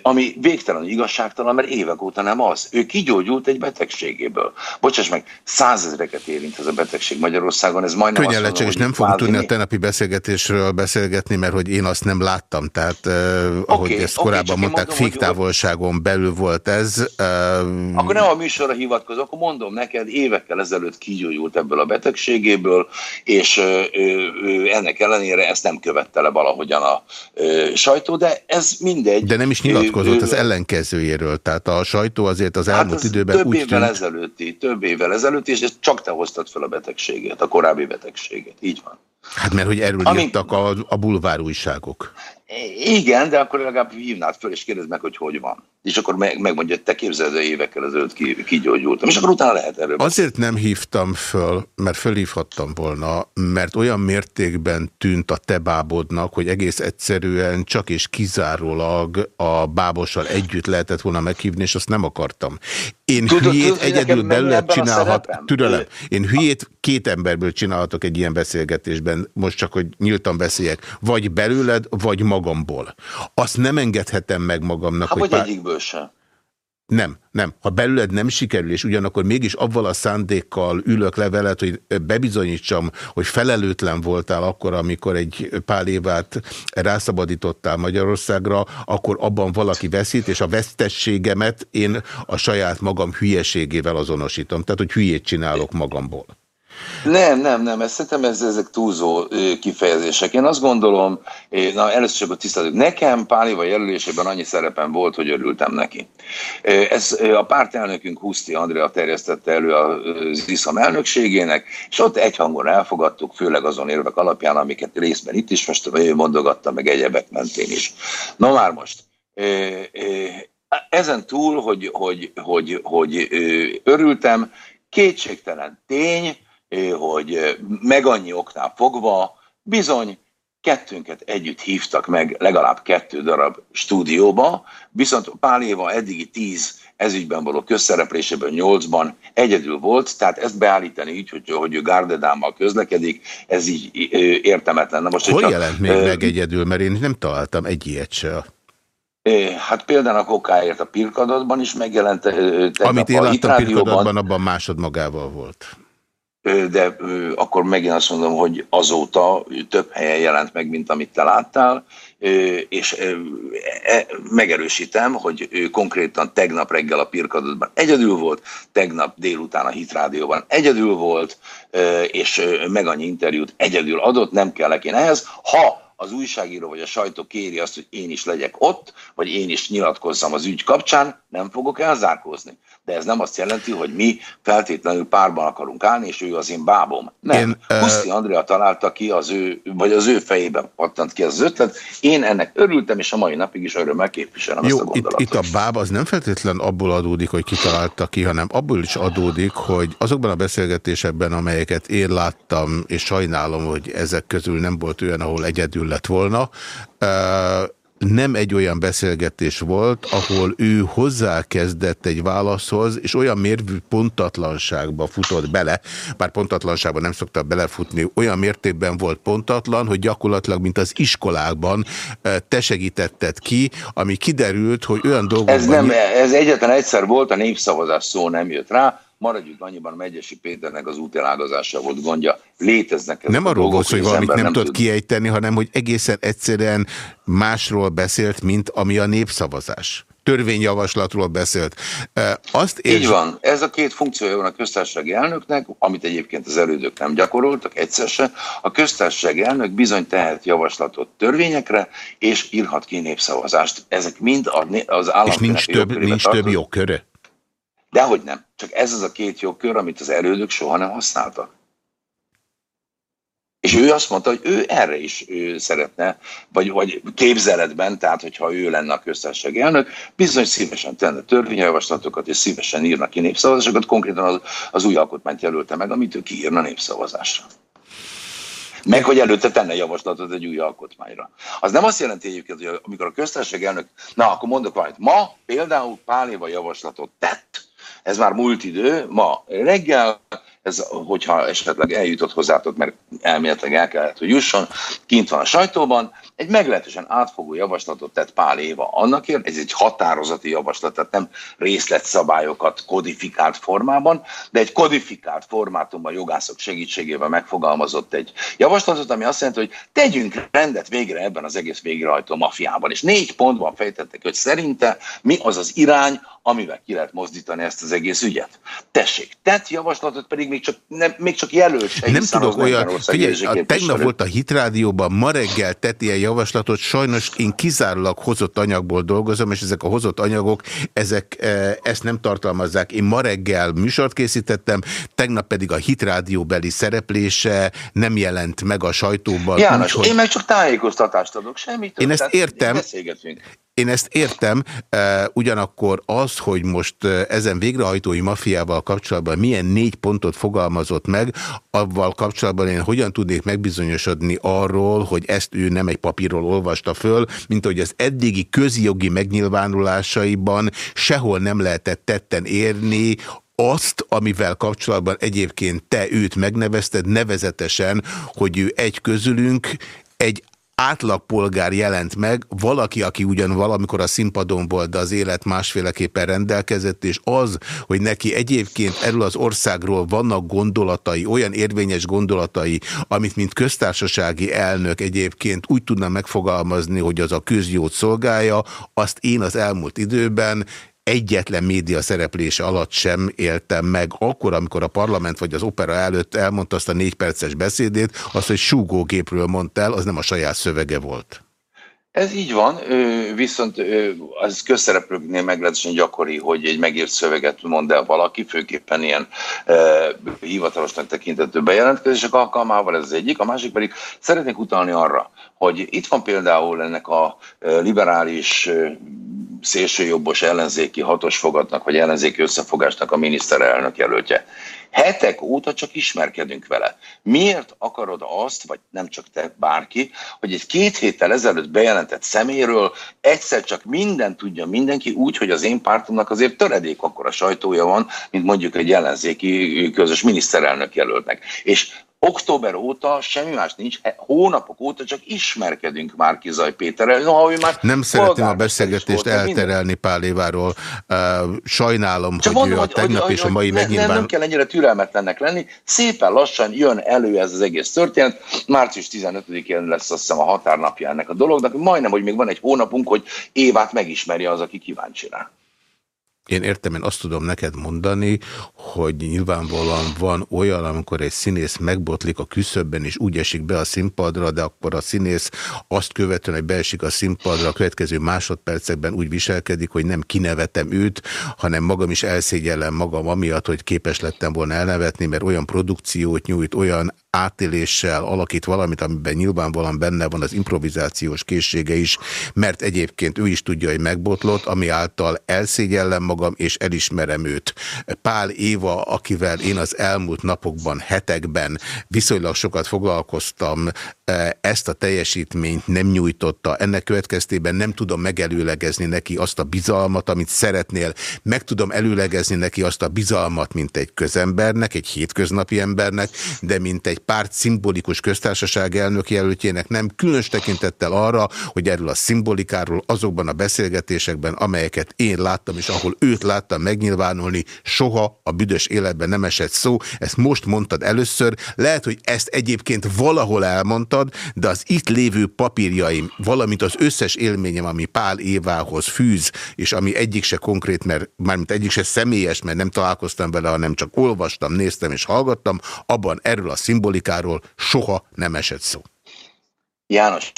ami végtelen igazságtalan, mert évek óta nem az. Ő kigyógyult egy betegségéből. Bocsáss meg, százezreket érint ez a betegség Magyarországon, ez majdnem Könnyen azt mondom, nem fogunk tudni a tenapi beszélgetésről beszélgetni, mert hogy én azt nem láttam, tehát uh, ahogy okay, ezt korábban okay, mondták, mondom, féktávolságon hogy... belül volt ez. Uh, akkor nem a műsorra hivatkozom, akkor mondom neked, évekkel ezelőtt kigyógyult ebből a betegségéből, segítségéből, és ennek ellenére ezt nem követte le valahogyan a sajtó, de ez mindegy. De nem is nyilatkozott az ellenkezőjéről, tehát a sajtó azért az hát elmúlt hát időben több úgy évvel tűnt... ezelőtti, több évvel ezelőtti, és csak te hoztad fel a betegséget, a korábbi betegséget, így van. Hát mert hogy erről Ami... írtak a, a bulvár újságok. Igen, de akkor legalább hívnád föl, és kérdezd meg, hogy hogy van. És akkor meg, megmondja, hogy te képzeld, hogy évekkel ezelőtt ki, kigyógyultam. És akkor utána lehet erről. Azért nem hívtam föl, mert fölhívhattam volna, mert olyan mértékben tűnt a te bábodnak, hogy egész egyszerűen csak és kizárólag a bábossal együtt lehetett volna meghívni, és azt nem akartam. Én Tudod, hülyét tudod, egyedül belőle csinálhat, türelem, én hülyét két emberből csinálhatok egy ilyen beszélgetésben, most csak, hogy nyíltan beszéljek, vagy belőled, vagy magamból. Azt nem engedhetem meg magamnak, Há, hogy... Vagy pár... egyikből sem. Nem, nem. Ha belőled nem sikerül, és ugyanakkor mégis avval a szándékkal ülök le veled, hogy bebizonyítsam, hogy felelőtlen voltál akkor, amikor egy pár évát rászabadítottál Magyarországra, akkor abban valaki veszít, és a vesztességemet én a saját magam hülyeségével azonosítom. Tehát, hogy hülyét csinálok magamból. Nem, nem, nem, ezt szerintem ez, ezek túlzó kifejezések. Én azt gondolom, na először csak tisztázunk, nekem Páliva jelölésében annyi szerepem volt, hogy örültem neki. Ez a pártelnökünk Huszti Andrea terjesztette elő az ISZAM elnökségének, és ott egyhangon elfogadtuk, főleg azon érvek alapján, amiket részben itt is most ő mondogatta, meg egyebek mentén is. Na már most, ezen túl, hogy, hogy, hogy, hogy örültem, kétségtelen tény, hogy meg annyi oknál fogva bizony kettőnket együtt hívtak meg legalább kettő darab stúdióba, viszont Pál Éva eddigi tíz ezügyben való közszereplésében nyolcban egyedül volt, tehát ezt beállítani így, hogy, hogy ő gárdedámmal közlekedik, ez így értemetlen. Na most, Hol jelent még uh, meg egyedül, mert én nem találtam egy ilyet se. Hát például a kokáért a pirkadatban is megjelent. Amit én láttam pirkadatban, abban másodmagával volt de akkor megint azt mondom, hogy azóta több helyen jelent meg, mint amit te láttál, és e, megerősítem, hogy konkrétan tegnap reggel a Pirkadatban egyedül volt, tegnap délután a Hit Rádióban egyedül volt, és meg annyi interjút egyedül adott, nem kell én ehhez. Ha az újságíró vagy a sajtó kéri azt, hogy én is legyek ott, vagy én is nyilatkozzam az ügy kapcsán, nem fogok elzárkózni de ez nem azt jelenti, hogy mi feltétlenül párban akarunk állni, és ő az én bábom. Nem. Én, Puszti uh... Andrea találta ki az ő, vagy az ő fejében pattant ki az ötlet. Én ennek örültem, és a mai napig is örömmel képviselem Jó, ezt a gondolatot. Itt, itt a báb az nem feltétlen abból adódik, hogy kitalálta ki, hanem abból is adódik, hogy azokban a beszélgetésekben, amelyeket én láttam, és sajnálom, hogy ezek közül nem volt olyan, ahol egyedül lett volna, uh, nem egy olyan beszélgetés volt, ahol ő hozzákezdett egy válaszhoz, és olyan mérvű pontatlanságba futott bele, bár pontatlanságban nem szokta belefutni, olyan mértékben volt pontatlan, hogy gyakorlatilag, mint az iskolákban te segítetted ki, ami kiderült, hogy olyan dolgok... Ez, nem, ez egyetlen egyszer volt, a népszavazás szó nem jött rá, maradjunk annyiban, Megyesi Péternek az útelágazása volt gondja. Léteznek ezek Nem arról volt, hogy valamit nem, nem tud kiejteni, hanem hogy egészen egyszerűen másról beszélt, mint ami a népszavazás törvényjavaslatról beszélt. Azt érz... Így van. Ez a két funkciója van a köztársasági elnöknek, amit egyébként az elődök nem gyakoroltak egyszer se. A köztársasági elnök bizony tehet javaslatot törvényekre, és írhat ki népszavazást. Ezek mind az állam. És nincs több, nincs több jogköre? Dehogy nem. Csak ez az a két jogkör, amit az elődök soha nem használtak. És ő azt mondta, hogy ő erre is ő szeretne, vagy, vagy képzeletben, tehát hogyha ő lenne a köztársaság elnök, bizony szívesen tenne törvényjavaslatokat, és szívesen írna ki népszavazásokat, konkrétan az, az új alkotmányt jelölte meg, amit ő kiírna népszavazásra. Meg, hogy előtte tenne javaslatot egy új alkotmányra. Az nem azt jelenti hogy amikor a köztársaság elnök, na akkor mondok valamit, ma például Pál Éva javaslatot tett ez már múlt idő, ma reggel, ez, hogyha esetleg eljutott hozzátok, mert elméletileg el kellett, hogy jusson, kint van a sajtóban, egy meglehetősen átfogó javaslatot tett Pál Éva annak ér, ez egy határozati javaslat, tehát nem részletszabályokat kodifikált formában, de egy kodifikált formátumban jogászok segítségével megfogalmazott egy javaslatot, ami azt jelenti, hogy tegyünk rendet végre ebben az egész végrehajtó mafiában. És négy pontban fejtettek, hogy szerinte mi az az irány, amivel ki lehet mozdítani ezt az egész ügyet. Tessék, tett javaslatot pedig még csak, nem, még csak jelölt Nem tudok olyan, figyelj, a, tegnap volt a Hitrádióban, ma reggel tett ilyen javaslatot, sajnos én kizárólag hozott anyagból dolgozom, és ezek a hozott anyagok, ezek e, ezt nem tartalmazzák. Én ma reggel műsort készítettem, tegnap pedig a Hitrádióbeli szereplése nem jelent meg a sajtóban. János, úgy, én meg csak tájékoztatást adok, semmit. Én ezt értem, én ezt értem, ugyanakkor az, hogy most ezen végrehajtói mafiával kapcsolatban milyen négy pontot fogalmazott meg, avval kapcsolatban én hogyan tudnék megbizonyosodni arról, hogy ezt ő nem egy papírról olvasta föl, mint hogy az eddigi közjogi megnyilvánulásaiban sehol nem lehetett tetten érni, azt, amivel kapcsolatban egyébként te őt megnevezted, nevezetesen, hogy ő egy közülünk egy átlagpolgár jelent meg, valaki, aki ugyan valamikor a színpadon volt, de az élet másféleképpen rendelkezett, és az, hogy neki egyébként erről az országról vannak gondolatai, olyan érvényes gondolatai, amit mint köztársasági elnök egyébként úgy tudna megfogalmazni, hogy az a közjót szolgálja, azt én az elmúlt időben egyetlen média szereplése alatt sem éltem meg. Akkor, amikor a parlament vagy az opera előtt elmondta azt a négy perces beszédét, azt, hogy súgógépről mondta el, az nem a saját szövege volt. Ez így van, viszont az közszereplőknél meglehetősen gyakori, hogy egy megírt szöveget mond el valaki, főképpen ilyen hivatalosnak tekintető bejelentkezések alkalmával, ez az egyik. A másik pedig szeretnék utalni arra, hogy itt van például ennek a liberális szélsőjobbos ellenzéki hatosfogatnak, vagy ellenzéki összefogásnak a miniszterelnök jelöltje. Hetek óta csak ismerkedünk vele. Miért akarod azt, vagy nem csak te, bárki, hogy egy két héttel ezelőtt bejelentett szeméről egyszer csak minden tudja mindenki úgy, hogy az én pártomnak azért töredék akkor a sajtója van, mint mondjuk egy ellenzéki közös miniszterelnök jelöltnek. És október óta semmi más nincs, hónapok óta csak ismerkedünk már Kizaj Péterrel. No, ő már nem szeretném a beszélgetést volt, elterelni Pál Éváról. Uh, sajnálom, csak hogy mondom, ő a tegnap hogy, és a mai ne, megnyilván... Nem, nem kell ennyire türelmetlennek lenni. Szépen lassan jön elő ez az egész történet. Március 15-én lesz azt hiszem a határnapja ennek a dolognak. Majdnem, hogy még van egy hónapunk, hogy Évát megismerje az, aki kíváncsi rá. Én értem, én azt tudom neked mondani, hogy nyilvánvalóan van olyan, amikor egy színész megbotlik a küszöbben, és úgy esik be a színpadra, de akkor a színész azt követően, hogy beesik a színpadra, a következő másodpercekben úgy viselkedik, hogy nem kinevetem őt, hanem magam is elszégyellem magam amiatt, hogy képes lettem volna elnevetni, mert olyan produkciót nyújt, olyan átéléssel alakít valamit, amiben nyilvánvalóan benne van az improvizációs készsége is, mert egyébként ő is tudja, hogy megbotlott, ami által elszégyellem magam, és elismerem őt. Pál Éva, akivel én az elmúlt napokban, hetekben viszonylag sokat foglalkoztam, e, ezt a teljesítményt nem nyújtotta. Ennek következtében nem tudom megelőlegezni neki azt a bizalmat, amit szeretnél. Meg tudom előlegezni neki azt a bizalmat, mint egy közembernek, egy hétköznapi embernek, de mint egy párt szimbolikus köztársaság elnök jelöltjének nem, különös tekintettel arra, hogy erről a szimbolikáról azokban a beszélgetésekben, amelyeket én láttam, és ahol őt láttam megnyilvánulni, soha a büdös életben nem esett szó. Ezt most mondtad először. Lehet, hogy ezt egyébként valahol elmondtad, de az itt lévő papírjaim, valamint az összes élményem, ami Pál Évához fűz, és ami egyik se konkrét, mert mármint egyik se személyes, mert nem találkoztam vele, hanem csak olvastam, néztem és hallgattam, abban erről a szimbolikáról soha nem esett szó. János,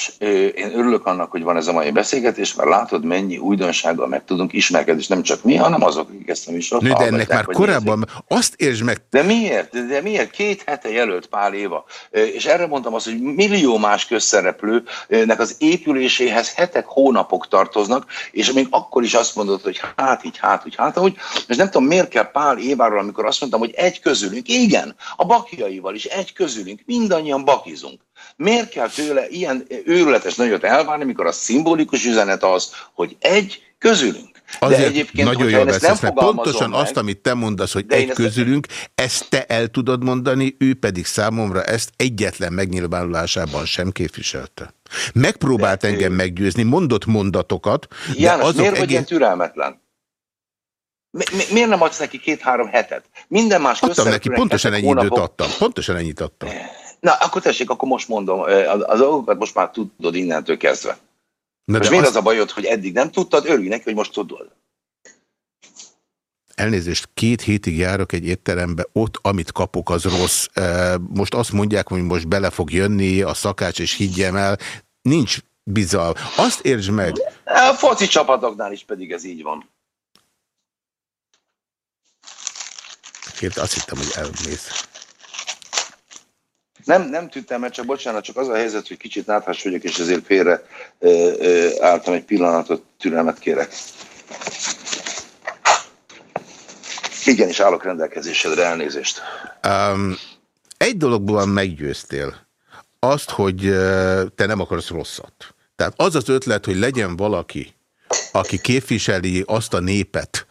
én örülök annak, hogy van ez a mai beszélgetés, mert látod, mennyi újdonsággal meg tudunk ismerkedni, és nem csak mi, hanem azok, akik ezt a műsort Nő, de ennek már korábban, nézik. azt értsd meg... De miért? De miért? Két hete jelölt Pál Éva. És erre mondtam azt, hogy millió más közszereplőnek az épüléséhez hetek, hónapok tartoznak, és még akkor is azt mondod, hogy hát így, hát úgy, hát úgy. És nem tudom, miért kell Pál Éváról, amikor azt mondtam, hogy egy közülünk, igen, a bakiaival is egy közülünk, mindannyian bakizunk. Miért kell tőle ilyen őrületes nagyot elvárni, mikor a szimbolikus üzenet az, hogy egy közülünk. Azért de egyébként, nagyon jól beszélsz, mert pontosan meg, azt, amit te mondasz, hogy egy közülünk, ezt te el tudod mondani, ő pedig számomra ezt egyetlen megnyilvánulásában sem képviselte. Megpróbált de, engem ő... meggyőzni, mondott mondatokat, János, azok miért vagy ilyen türelmetlen? Mi, mi, miért nem adsz neki két-három hetet? Minden más Adtam neki, pontosan ennyi időt adtam. Pontosan ennyit adtam. Na, akkor tessék, akkor most mondom, az dolgokat most már tudod innentől kezdve. Na most miért azt... az a bajod, hogy eddig nem tudtad? Örülj neki, hogy most tudod. Elnézést, két hétig járok egy étterembe, ott, amit kapok, az rossz. Most azt mondják, hogy most bele fog jönni a szakács, és higgyem el, nincs bizalm. Azt értsd meg. A foci csapatoknál is pedig ez így van. Két, azt hittem, hogy elmész. Nem, nem tűntem, mert csak bocsánat, csak az a helyzet, hogy kicsit náthás vagyok, és ezért félre ö, ö, álltam egy pillanatot, türelmet kérek. Igenis állok rendelkezésedre, elnézést. Um, egy dologból meggyőztél. Azt, hogy te nem akarsz rosszat. Tehát az az ötlet, hogy legyen valaki, aki képviseli azt a népet,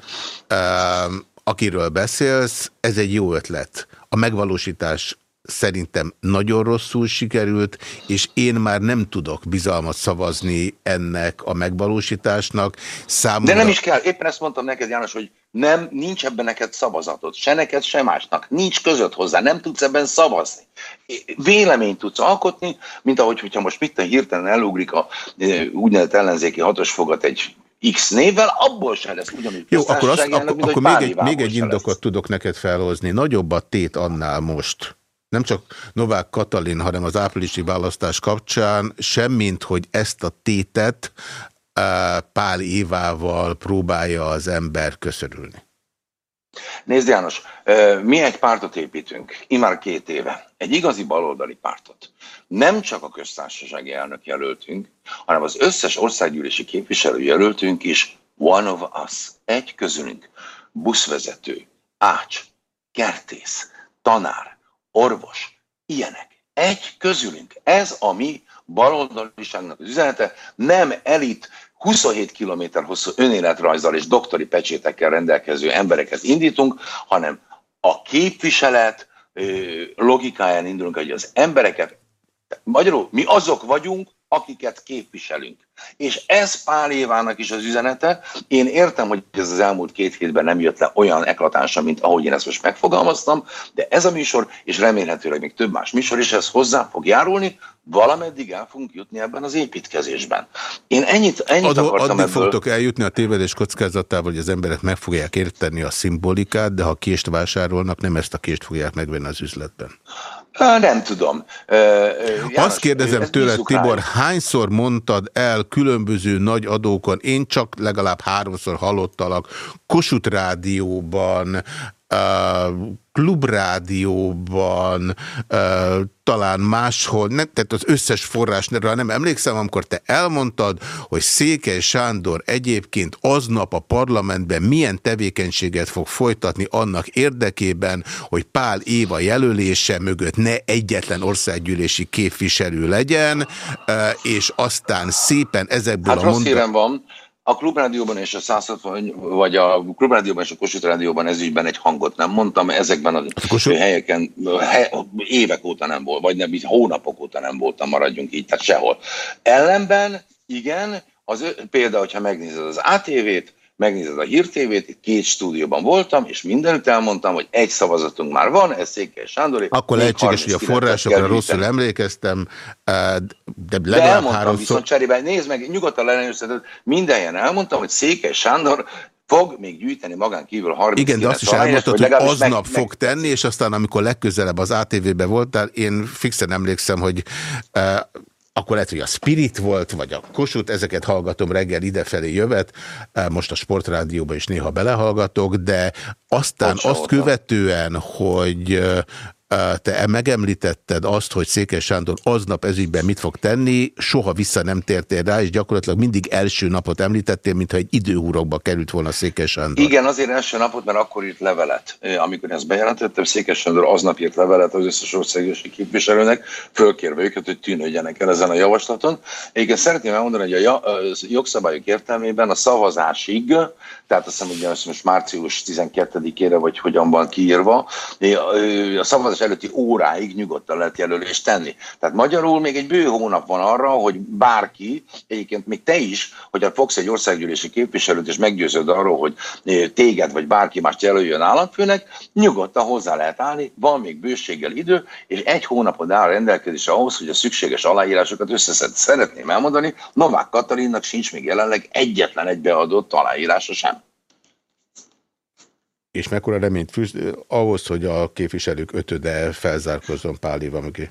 um, akiről beszélsz, ez egy jó ötlet. A megvalósítás szerintem nagyon rosszul sikerült, és én már nem tudok bizalmat szavazni ennek a megvalósításnak. Számomra... De nem is kell, éppen ezt mondtam neked János, hogy nem, nincs ebben neked szavazatod, se neked, se másnak, nincs között hozzá, nem tudsz ebben szavazni. Véleményt tudsz alkotni, mint ahogy, hogyha most mit hirtelen elugrik a e, úgynevezett ellenzéki hatos fogat egy X névvel, abból se lesz ugyanúgy. Jó, akkor, azt, akkor, akkor még egy, még egy indokot lesz. tudok neked felhozni. Nagyobb a tét annál most, nem csak Novák Katalin, hanem az áprilisi választás kapcsán, semmint, hogy ezt a tétet uh, Pál Évával próbálja az ember köszörülni. Nézd János, mi egy pártot építünk, imár két éve, egy igazi baloldali pártot. Nem csak a köztársasági elnök jelöltünk, hanem az összes országgyűlési képviselő jelöltünk is one of us, egy közülünk, buszvezető, ács, kertész, tanár, orvos, ilyenek. Egy közülünk. Ez a mi baloldaliságnak az üzenete, nem elit 27 kilométer hosszú önéletrajzzal és doktori pecsétekkel rendelkező embereket indítunk, hanem a képviselet logikáján indulunk, hogy az embereket, magyarul mi azok vagyunk, akiket képviselünk. És ez Pál Évának is az üzenete. Én értem, hogy ez az elmúlt két hétben nem jött le olyan eklatánsa, mint ahogy én ezt most megfogalmaztam, de ez a műsor, és remélhetőleg még több más műsor is ez hozzá fog járulni, valameddig el fogunk jutni ebben az építkezésben. Én ennyit, ennyit Adó, akartam addig ebből... fogtok eljutni a tévedés kockázatával, hogy az emberek meg fogják érteni a szimbolikát, de ha kést vásárolnak, nem ezt a kést fogják megvenni az üzletben. Nem tudom. János, Azt kérdezem tőled, Tibor, hányszor mondtad el különböző nagy adókon, én csak legalább háromszor hallottalak, Kossuth Rádióban, klubrádióban, talán máshol, ne, tehát az összes forrásra nem emlékszem, amikor te elmondtad, hogy Székely Sándor egyébként aznap a parlamentben milyen tevékenységet fog folytatni annak érdekében, hogy Pál Éva jelölése mögött ne egyetlen országgyűlési képviselő legyen, és aztán szépen ezekből hát a mondat... van, a Klubrádióban és a 160, vagy a Klubrádióban és a Kossuth Rádióban ezügyben egy hangot nem mondtam, ezekben a Kossuth... helyeken he, évek óta nem volt, vagy nem, így hónapok óta nem voltam, maradjunk így, tehát sehol. Ellenben, igen, az, például, hogyha megnézed az ATV-t, megnézed a hírtévét, itt két stúdióban voltam, és mindenütt elmondtam, hogy egy szavazatunk már van, ez Székely Sándor. Akkor lehetséges, hogy a forrásokra rosszul emlékeztem, de legalább de elmondtam háromszor... viszont cserébe, nézd meg, nyugodtan leellenőrzheted, minden ilyen elmondtam, hogy Székely Sándor fog még gyűjteni magán kívül 30 Igen, de azt is elmondtad, hogy, aznap meg, fog meg... tenni, és aztán amikor legközelebb az ATV-be voltál, én fixen emlékszem, hogy akkor lehet, hogy a Spirit volt, vagy a Kossuth, ezeket hallgatom reggel idefelé jövet, most a sportrádióban is néha belehallgatok, de aztán azt követően, hogy te megemlítetted azt, hogy Székes Sándor aznap ezügyben mit fog tenni, soha vissza nem tértél rá, és gyakorlatilag mindig első napot említettél, mintha egy időhúrokba került volna Székes Sándor. Igen, azért első napot, mert akkor írt levelet. Amikor ezt bejelentettem, Székes Sándor aznap írt levelet az összes országgyűlési képviselőnek, fölkérve őket, hogy tűnődjenek el ezen a javaslaton. Igen, szeretném elmondani, hogy a jogszabályok értelmében a szavazásig, tehát azt hiszem, hogy most március 12-ére, vagy hogyan van kiírva, a szavazás előtti óráig nyugodtan lehet jelölést tenni. Tehát magyarul még egy bő hónap van arra, hogy bárki, egyébként még te is, hogyha fogsz egy országgyűlési képviselőt, és meggyőződ arról, hogy eh, téged vagy bárki más jelöljön államfőnek, nyugodtan hozzá lehet állni, van még bőséggel idő, és egy hónapod áll rendelkezésre ahhoz, hogy a szükséges aláírásokat összeszed. Szeretném elmondani, Novák Katalinnak sincs még jelenleg egyetlen egy beadott aláírása sem. És mekkora reményt fűz ahhoz, hogy a képviselők ötöde felzárkozzon Pál Éva mögé?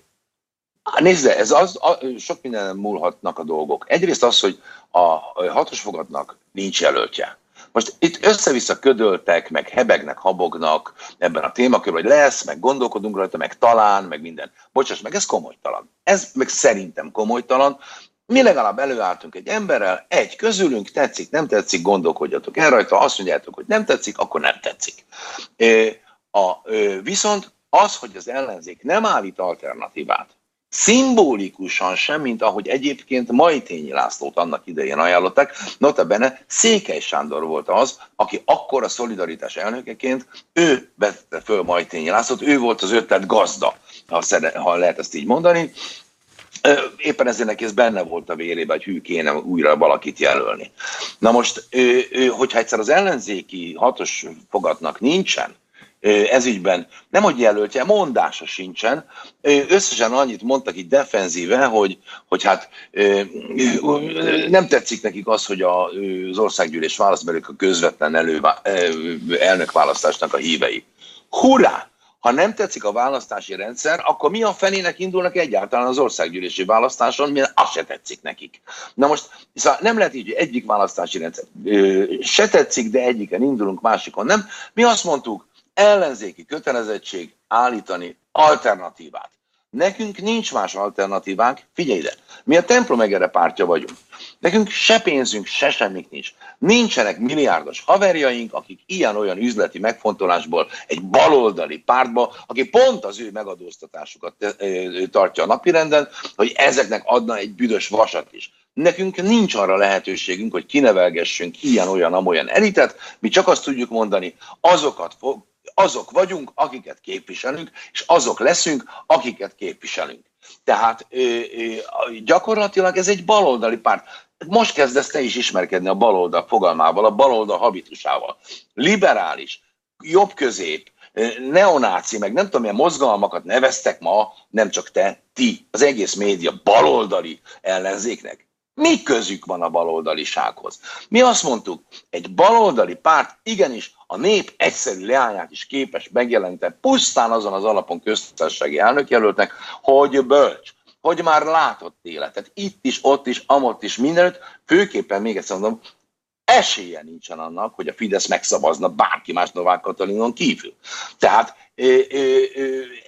Nézd, ez az, a, sok minden múlhatnak a dolgok. Egyrészt az, hogy a fogadnak nincs jelöltje. Most itt össze-vissza ködöltek, meg hebegnek, habognak ebben a témakörben, hogy lesz, meg gondolkodunk rajta, meg talán, meg minden. Bocsáss meg, ez komolytalan. Ez meg szerintem komolytalan, mi legalább előálltunk egy emberrel, egy közülünk, tetszik, nem tetszik, gondolkodjatok el rajta, azt mondjátok, hogy nem tetszik, akkor nem tetszik. A, viszont az, hogy az ellenzék nem állít alternatívát, Szimbolikusan sem, mint ahogy egyébként Majtényi Lászlót annak idején ajánlották. Notabene Székely Sándor volt az, aki akkor a szolidaritás elnökeként, ő vette föl Majtényi Lászlót, ő volt az ötlet gazda, ha, szere, ha lehet ezt így mondani. Éppen ezért neki ez benne volt a vérében, hogy hű kéne újra valakit jelölni. Na most, hogyha egyszer az ellenzéki hatos fogatnak nincsen, ezügyben nem hogy jelöltje, mondása sincsen. Összesen annyit mondtak itt defenzíve, hogy, hogy hát nem tetszik nekik az, hogy az országgyűlés választbelük a közvetlen elő, elnökválasztásnak a hívei. Hurrá! Ha nem tetszik a választási rendszer, akkor mi a fenének indulnak egyáltalán az országgyűlési választáson, mert az se tetszik nekik. Na most szóval nem lehet így, hogy egyik választási rendszer se tetszik, de egyiken indulunk, másikon nem. Mi azt mondtuk, ellenzéki kötelezettség állítani alternatívát. Nekünk nincs más alternatívánk, figyelj ide, mi a templom egere pártja vagyunk. Nekünk se pénzünk, se semmik nincs. Nincsenek milliárdos haverjaink, akik ilyen-olyan üzleti megfontolásból egy baloldali pártba, aki pont az ő megadóztatásukat tartja a napirenden, hogy ezeknek adna egy büdös vasat is. Nekünk nincs arra lehetőségünk, hogy kinevelgessünk ilyen-olyan-amolyan elitet, mi csak azt tudjuk mondani, azokat azok vagyunk, akiket képviselünk, és azok leszünk, akiket képviselünk. Tehát ö, ö, gyakorlatilag ez egy baloldali párt. Most kezdesz te is ismerkedni a baloldal fogalmával, a baloldal habitusával. Liberális, jobb-közép, neonáci, meg nem tudom milyen mozgalmakat neveztek ma, nem csak te, ti, az egész média baloldali ellenzéknek. Mi közük van a baloldalisághoz? Mi azt mondtuk, egy baloldali párt igenis a nép egyszerű leányát is képes megjelenteni pusztán azon az alapon köztársasági elnökjelöltnek, hogy bölcs, hogy már látott életet, itt is, ott is, amott is, mindenütt, főképpen még egyszer mondom, esélye nincsen annak, hogy a Fidesz megszavazna bárki más Novák Katalinon kívül. Tehát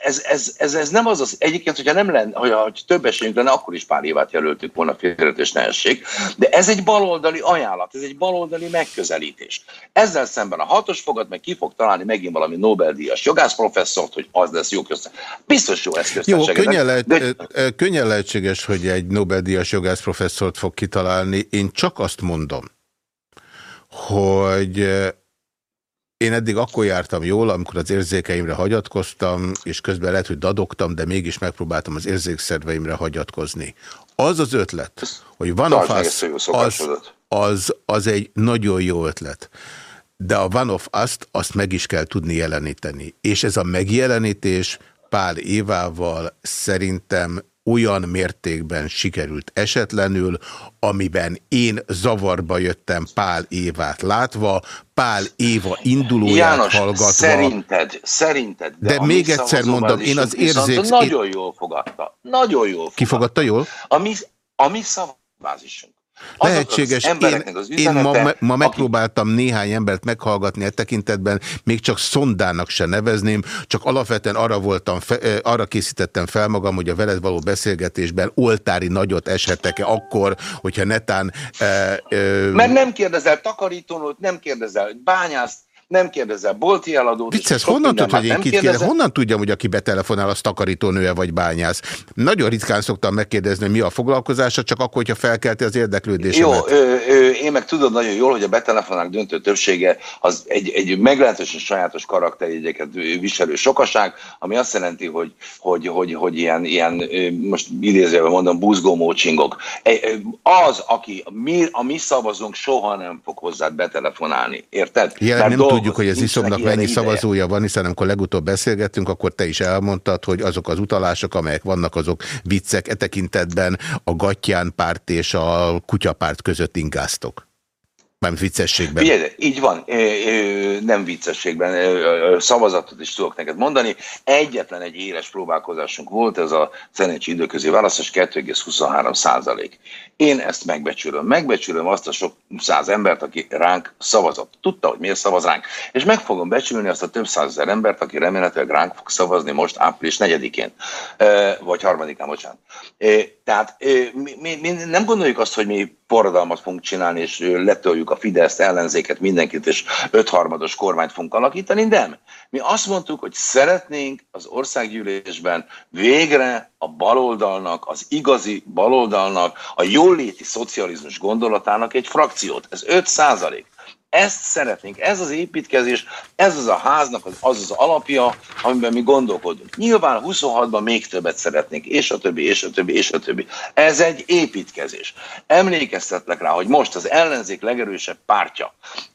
ez, ez, ez, ez nem az az, egyébként, hogyha nem lenne, hogyha több esélyünk lenne, akkor is pár évet jelöltük volna félretés nehesség, de ez egy baloldali ajánlat, ez egy baloldali megközelítés. Ezzel szemben a hatos fogad meg ki fog találni megint valami Nobel-díjas jogászprofesszort, hogy az lesz jó közte. Biztos jó ez Jó, könnyen, lehet, de... könnyen lehetséges, hogy egy Nobel-díjas jogászprofesszort fog kitalálni. Én csak azt mondom, hogy én eddig akkor jártam jól, amikor az érzékeimre hagyatkoztam, és közben lehet, hogy dadogtam, de mégis megpróbáltam az érzékszerveimre hagyatkozni. Az az ötlet, hogy van a fasz, az, az, az egy nagyon jó ötlet. De a Van of Us-t azt meg is kell tudni jeleníteni. És ez a megjelenítés Pál Évával szerintem olyan mértékben sikerült esetlenül, amiben én zavarba jöttem Pál Évát látva, Pál Éva indulóját János, hallgatva. szerinted, szerinted. De, de még egyszer mondom, én az érzék... Nagyon jól fogadta. Nagyon jól fogadta. Ki fogadta jól? A mi, a mi szavazásunk. Lehetséges. Én, én ma, ma megpróbáltam néhány embert meghallgatni e tekintetben, még csak szondának se nevezném, csak alapvetően arra, voltam, arra készítettem fel magam, hogy a veled való beszélgetésben oltári nagyot eshetek-e akkor, hogyha netán... E, e, Mert nem kérdezel takarítónót, nem kérdezel bányászt, nem kérdezel bolti eladót. Vicces, honnan tudod, hogy én kit kérdezem? Honnan tudjam, hogy aki betelefonál, az takarítónője vagy bányász? Nagyon ritkán szoktam megkérdezni, mi a foglalkozása, csak akkor, hogyha felkelti az érdeklődésemet. Jó, ö, ö, én meg tudod nagyon jól, hogy a betelefonálók döntő többsége az egy, egy meglehetősen sajátos karakterjegyeket viselő sokaság, ami azt jelenti, hogy, hogy, hogy, hogy ilyen, ilyen most idézőben mondom, buzgó Az, aki mi, a mi szavazónk soha nem fog hozzád betelefonálni. Érted? Jelen nem tudjuk, hogy az iszomnak mennyi ideje. szavazója van, hiszen amikor legutóbb beszélgettünk, akkor te is elmondtad, hogy azok az utalások, amelyek vannak, azok viccek. E tekintetben a Gattyán párt és a kutyapárt között ingáztok. Nem viccességben. Figyelj, így van, nem viccességben, szavazatot is tudok neked mondani. Egyetlen egy éles próbálkozásunk volt, ez a Szenecsi időközi választás 2,23 százalék. Én ezt megbecsülöm. Megbecsülöm azt a sok száz embert, aki ránk szavazott. Tudta, hogy miért szavaz ránk. És meg fogom becsülni azt a több százezer embert, aki remélhetőleg ránk fog szavazni most április 4-én, vagy harmadikán, bocsánat. Tehát mi, mi, mi nem gondoljuk azt, hogy mi forradalmat fogunk csinálni, és letoljuk a Fideszt, ellenzéket, mindenkit, és ötharmados kormányt fogunk alakítani, nem. Mi azt mondtuk, hogy szeretnénk az országgyűlésben végre a baloldalnak, az igazi baloldalnak, a jóléti szocializmus gondolatának egy frakciót. Ez 5 százalék. Ezt szeretnénk, ez az építkezés, ez az a háznak az az, az alapja, amiben mi gondolkodunk. Nyilván 26-ban még többet szeretnénk, és a többi, és a többi, és a többi. Ez egy építkezés. Emlékeztetlek rá, hogy most az ellenzék legerősebb pártja,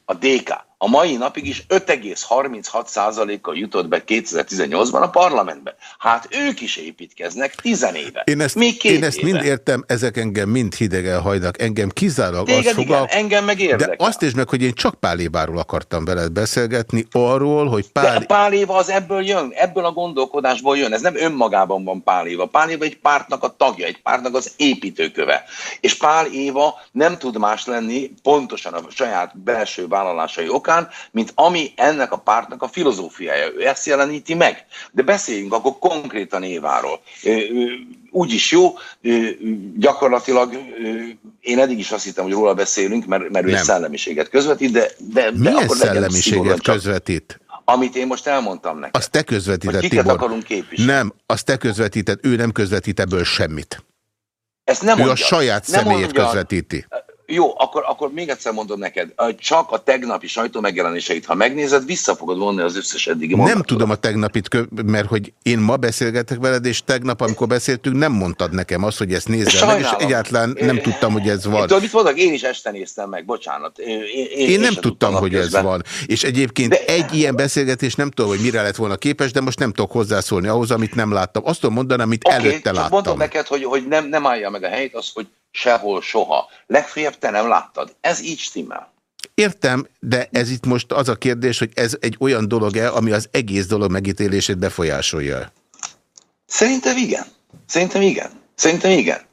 a DK, a mai napig is 5,36%-kal jutott be 2018-ban a parlamentbe. Hát ők is építkeznek tizenéve. Én ezt, Még két én ezt éve. mind értem, ezek engem mind hidegen hajnak. Engem kizárólag Téged az igen, fogal... engem meg érdekel. De azt is meg, hogy én csak Pál Éváról akartam veled beszélgetni, arról, hogy Pál... De Pál Éva az ebből jön, ebből a gondolkodásból jön. Ez nem önmagában van Pál Éva. Pál Éva egy pártnak a tagja, egy pártnak az építőköve. És Pál Éva nem tud más lenni, pontosan a saját belső vállalásai okán, mint ami ennek a pártnak a filozófiája. Ő ezt jeleníti meg. De beszéljünk akkor konkrétan Éváról. Úgy is jó, gyakorlatilag én eddig is azt hittem, hogy róla beszélünk, mert, mert ő egy szellemiséget közvetít, de, de, de akkor szellemiséget közvetít? amit én most elmondtam neked. Azt te közvetíted, kiket Tibor. akarunk képviselni. Nem, azt te közvetíted, ő nem közvetít ebből semmit. Ezt nem ő mondja. a saját Nem személyét mondja. közvetíti. Jó, akkor, akkor még egyszer mondom neked, csak a tegnapi sajtó megjelenéseit, ha megnézed, vissza fogod vonni az összes eddigi Nem mondatot. tudom a tegnapit, mert hogy én ma beszélgetek veled, és tegnap, amikor beszéltünk, nem mondtad nekem azt, hogy ezt nézzem meg, és egyáltalán nem tudtam, hogy ez van. tudod, mit mondok? Én is este néztem meg, bocsánat. Én, én, Én nem tudtam, hogy ez van. És egyébként egy ilyen beszélgetés nem tudom, hogy mire lett volna képes, de most nem tudok hozzászólni ahhoz, amit nem láttam. Azt tudom mondani, amit Oké, előtte láttam. mondom neked, hogy, hogy nem, nem állja meg a helyét az, hogy sehol, soha. Legfeljebb te nem láttad. Ez így stimmel. Értem, de ez itt most az a kérdés, hogy ez egy olyan dolog-e, ami az egész dolog megítélését befolyásolja. Szerintem igen. Szerintem igen. Szerintem igen.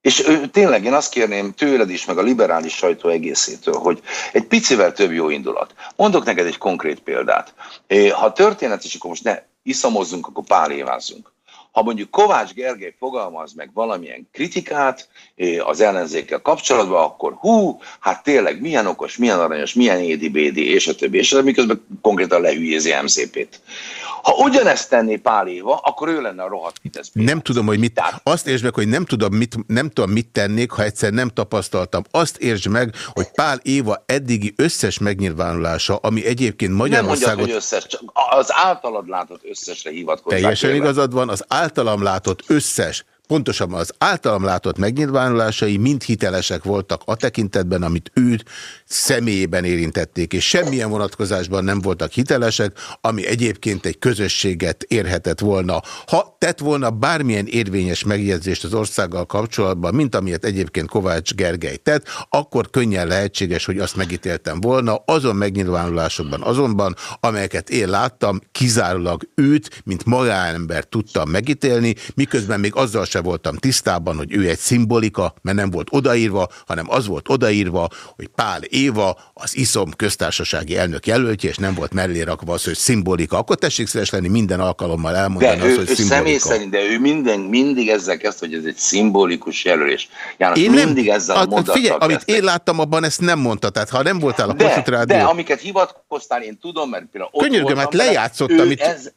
És ő, tényleg én azt kérném tőled is, meg a liberális sajtó egészétől, hogy egy picivel több jó indulat. Mondok neked egy konkrét példát. Ha történet, és akkor most ne iszamozzunk, akkor pálévázzunk. Ha mondjuk Kovács Gergely fogalmaz meg valamilyen kritikát eh, az ellenzékkel kapcsolatban, akkor hú, hát tényleg milyen okos, milyen aranyos, milyen édi-bédi, és a többi, és a többi, miközben konkrétan lehülyézi MZP-t. Ha ugyanezt tenné Pál Éva, akkor ő lenne a rohadt Fidesz. Nem tudom, hogy mit. Azt értsd meg, hogy nem tudom, mit, nem tudom, mit tennék, ha egyszer nem tapasztaltam. Azt értsd meg, hogy Pál Éva eddigi összes megnyilvánulása, ami egyébként Nem mondjad, Magyarországot... hogy összes, csak az általad látott összesre hivatkozzák. Teljesen igazad van, az általam látott összes, pontosabban az általam látott megnyilvánulásai mind hitelesek voltak a tekintetben, amit őt személyében érintették, és semmilyen vonatkozásban nem voltak hitelesek, ami egyébként egy közösséget érhetett volna. Ha tett volna bármilyen érvényes megjegyzést az országgal kapcsolatban, mint amilyet egyébként Kovács Gergely tett, akkor könnyen lehetséges, hogy azt megítéltem volna. Azon megnyilvánulásokban azonban, amelyeket én láttam, kizárólag őt, mint magánember tudtam megítélni, miközben még azzal se voltam tisztában, hogy ő egy szimbolika, mert nem volt odaírva, hanem az volt odaírva, hogy Pál Éva az ISZOM köztársasági elnök jelöltje, és nem volt mellé rakva az, hogy szimbolika. Akkor tessék szíves lenni minden alkalommal elmondani De ő, hogy ő személy szimbolika. szerint, de ő minden, mindig ezzel kezd, hogy ez egy szimbolikus jelölés. János, Én mindig nem, ezzel a mondattal figyelj, amit kezdte. én láttam abban, ezt nem mondta. Tehát ha nem voltál a de, de amiket hivatkoztál, én tudom, mert például ott Könyörgöm, hát lejátszottam ő itt- Ez,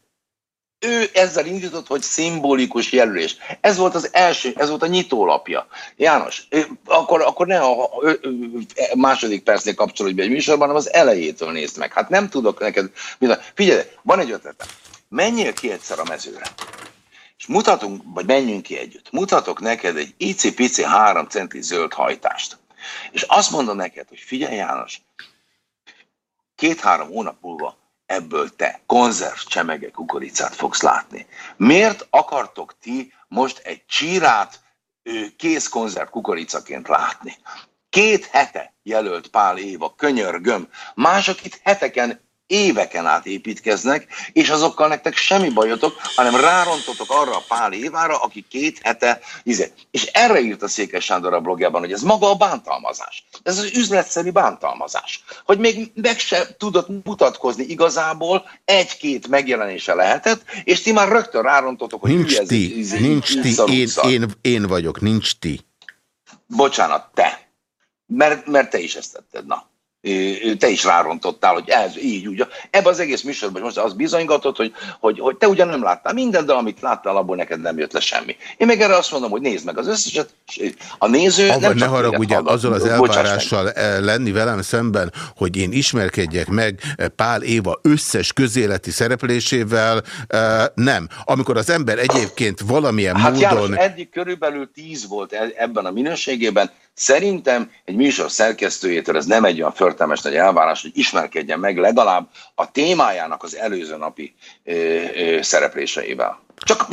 ő ezzel indított, hogy szimbolikus jelölés. Ez volt az első, ez volt a nyitólapja. János, akkor, akkor ne a második percnél kapcsolódj be egy műsorban, hanem az elejétől nézd meg. Hát nem tudok neked... Figyelj, van egy ötletem. Menjél ki egyszer a mezőre. És mutatunk, vagy menjünk ki együtt. Mutatok neked egy icipici három centi zöld hajtást. És azt mondom neked, hogy figyelj János, két-három hónap múlva ebből te konzerv csemege kukoricát fogsz látni. Miért akartok ti most egy csírát kész konzerv kukoricaként látni? Két hete jelölt Pál Éva, könyörgöm. Mások itt heteken éveken át építkeznek, és azokkal nektek semmi bajotok, hanem rárontotok arra a pál évára, aki két hete, izé. és erre írt a Székely Sándor a blogjában, hogy ez maga a bántalmazás. Ez az üzletszerű bántalmazás. Hogy még meg se tudott mutatkozni igazából, egy-két megjelenése lehetett, és ti már rögtön rárontotok, hogy Nincs ti, izé, nincs ti, én, én, én vagyok, nincs ti. Bocsánat, te. Mert, mert te is ezt tetted, na. Te is rárontottál, hogy ez így, úgy. Ebben az egész műsorban most az bizonygatott, hogy, hogy, hogy te ugyan nem láttál mindent, de amit láttál, abból neked nem jött le semmi. Én meg erre azt mondom, hogy nézd meg az összeset, a néző Abban nem ne hallgat. azzal az elvárással eh, lenni velem szemben, hogy én ismerkedjek meg eh, Pál Éva összes közéleti szereplésével, eh, nem. Amikor az ember egyébként valamilyen Hát módon... János, eddig körülbelül 10 volt e- ebben a minőségében. Szerintem egy műsor szerkesztőjétől ez nem egy olyan förtelmes nagy elvárás, hogy ismerkedjen meg legalább a témájának az előző napi ö, ö, szerepléseivel. Csak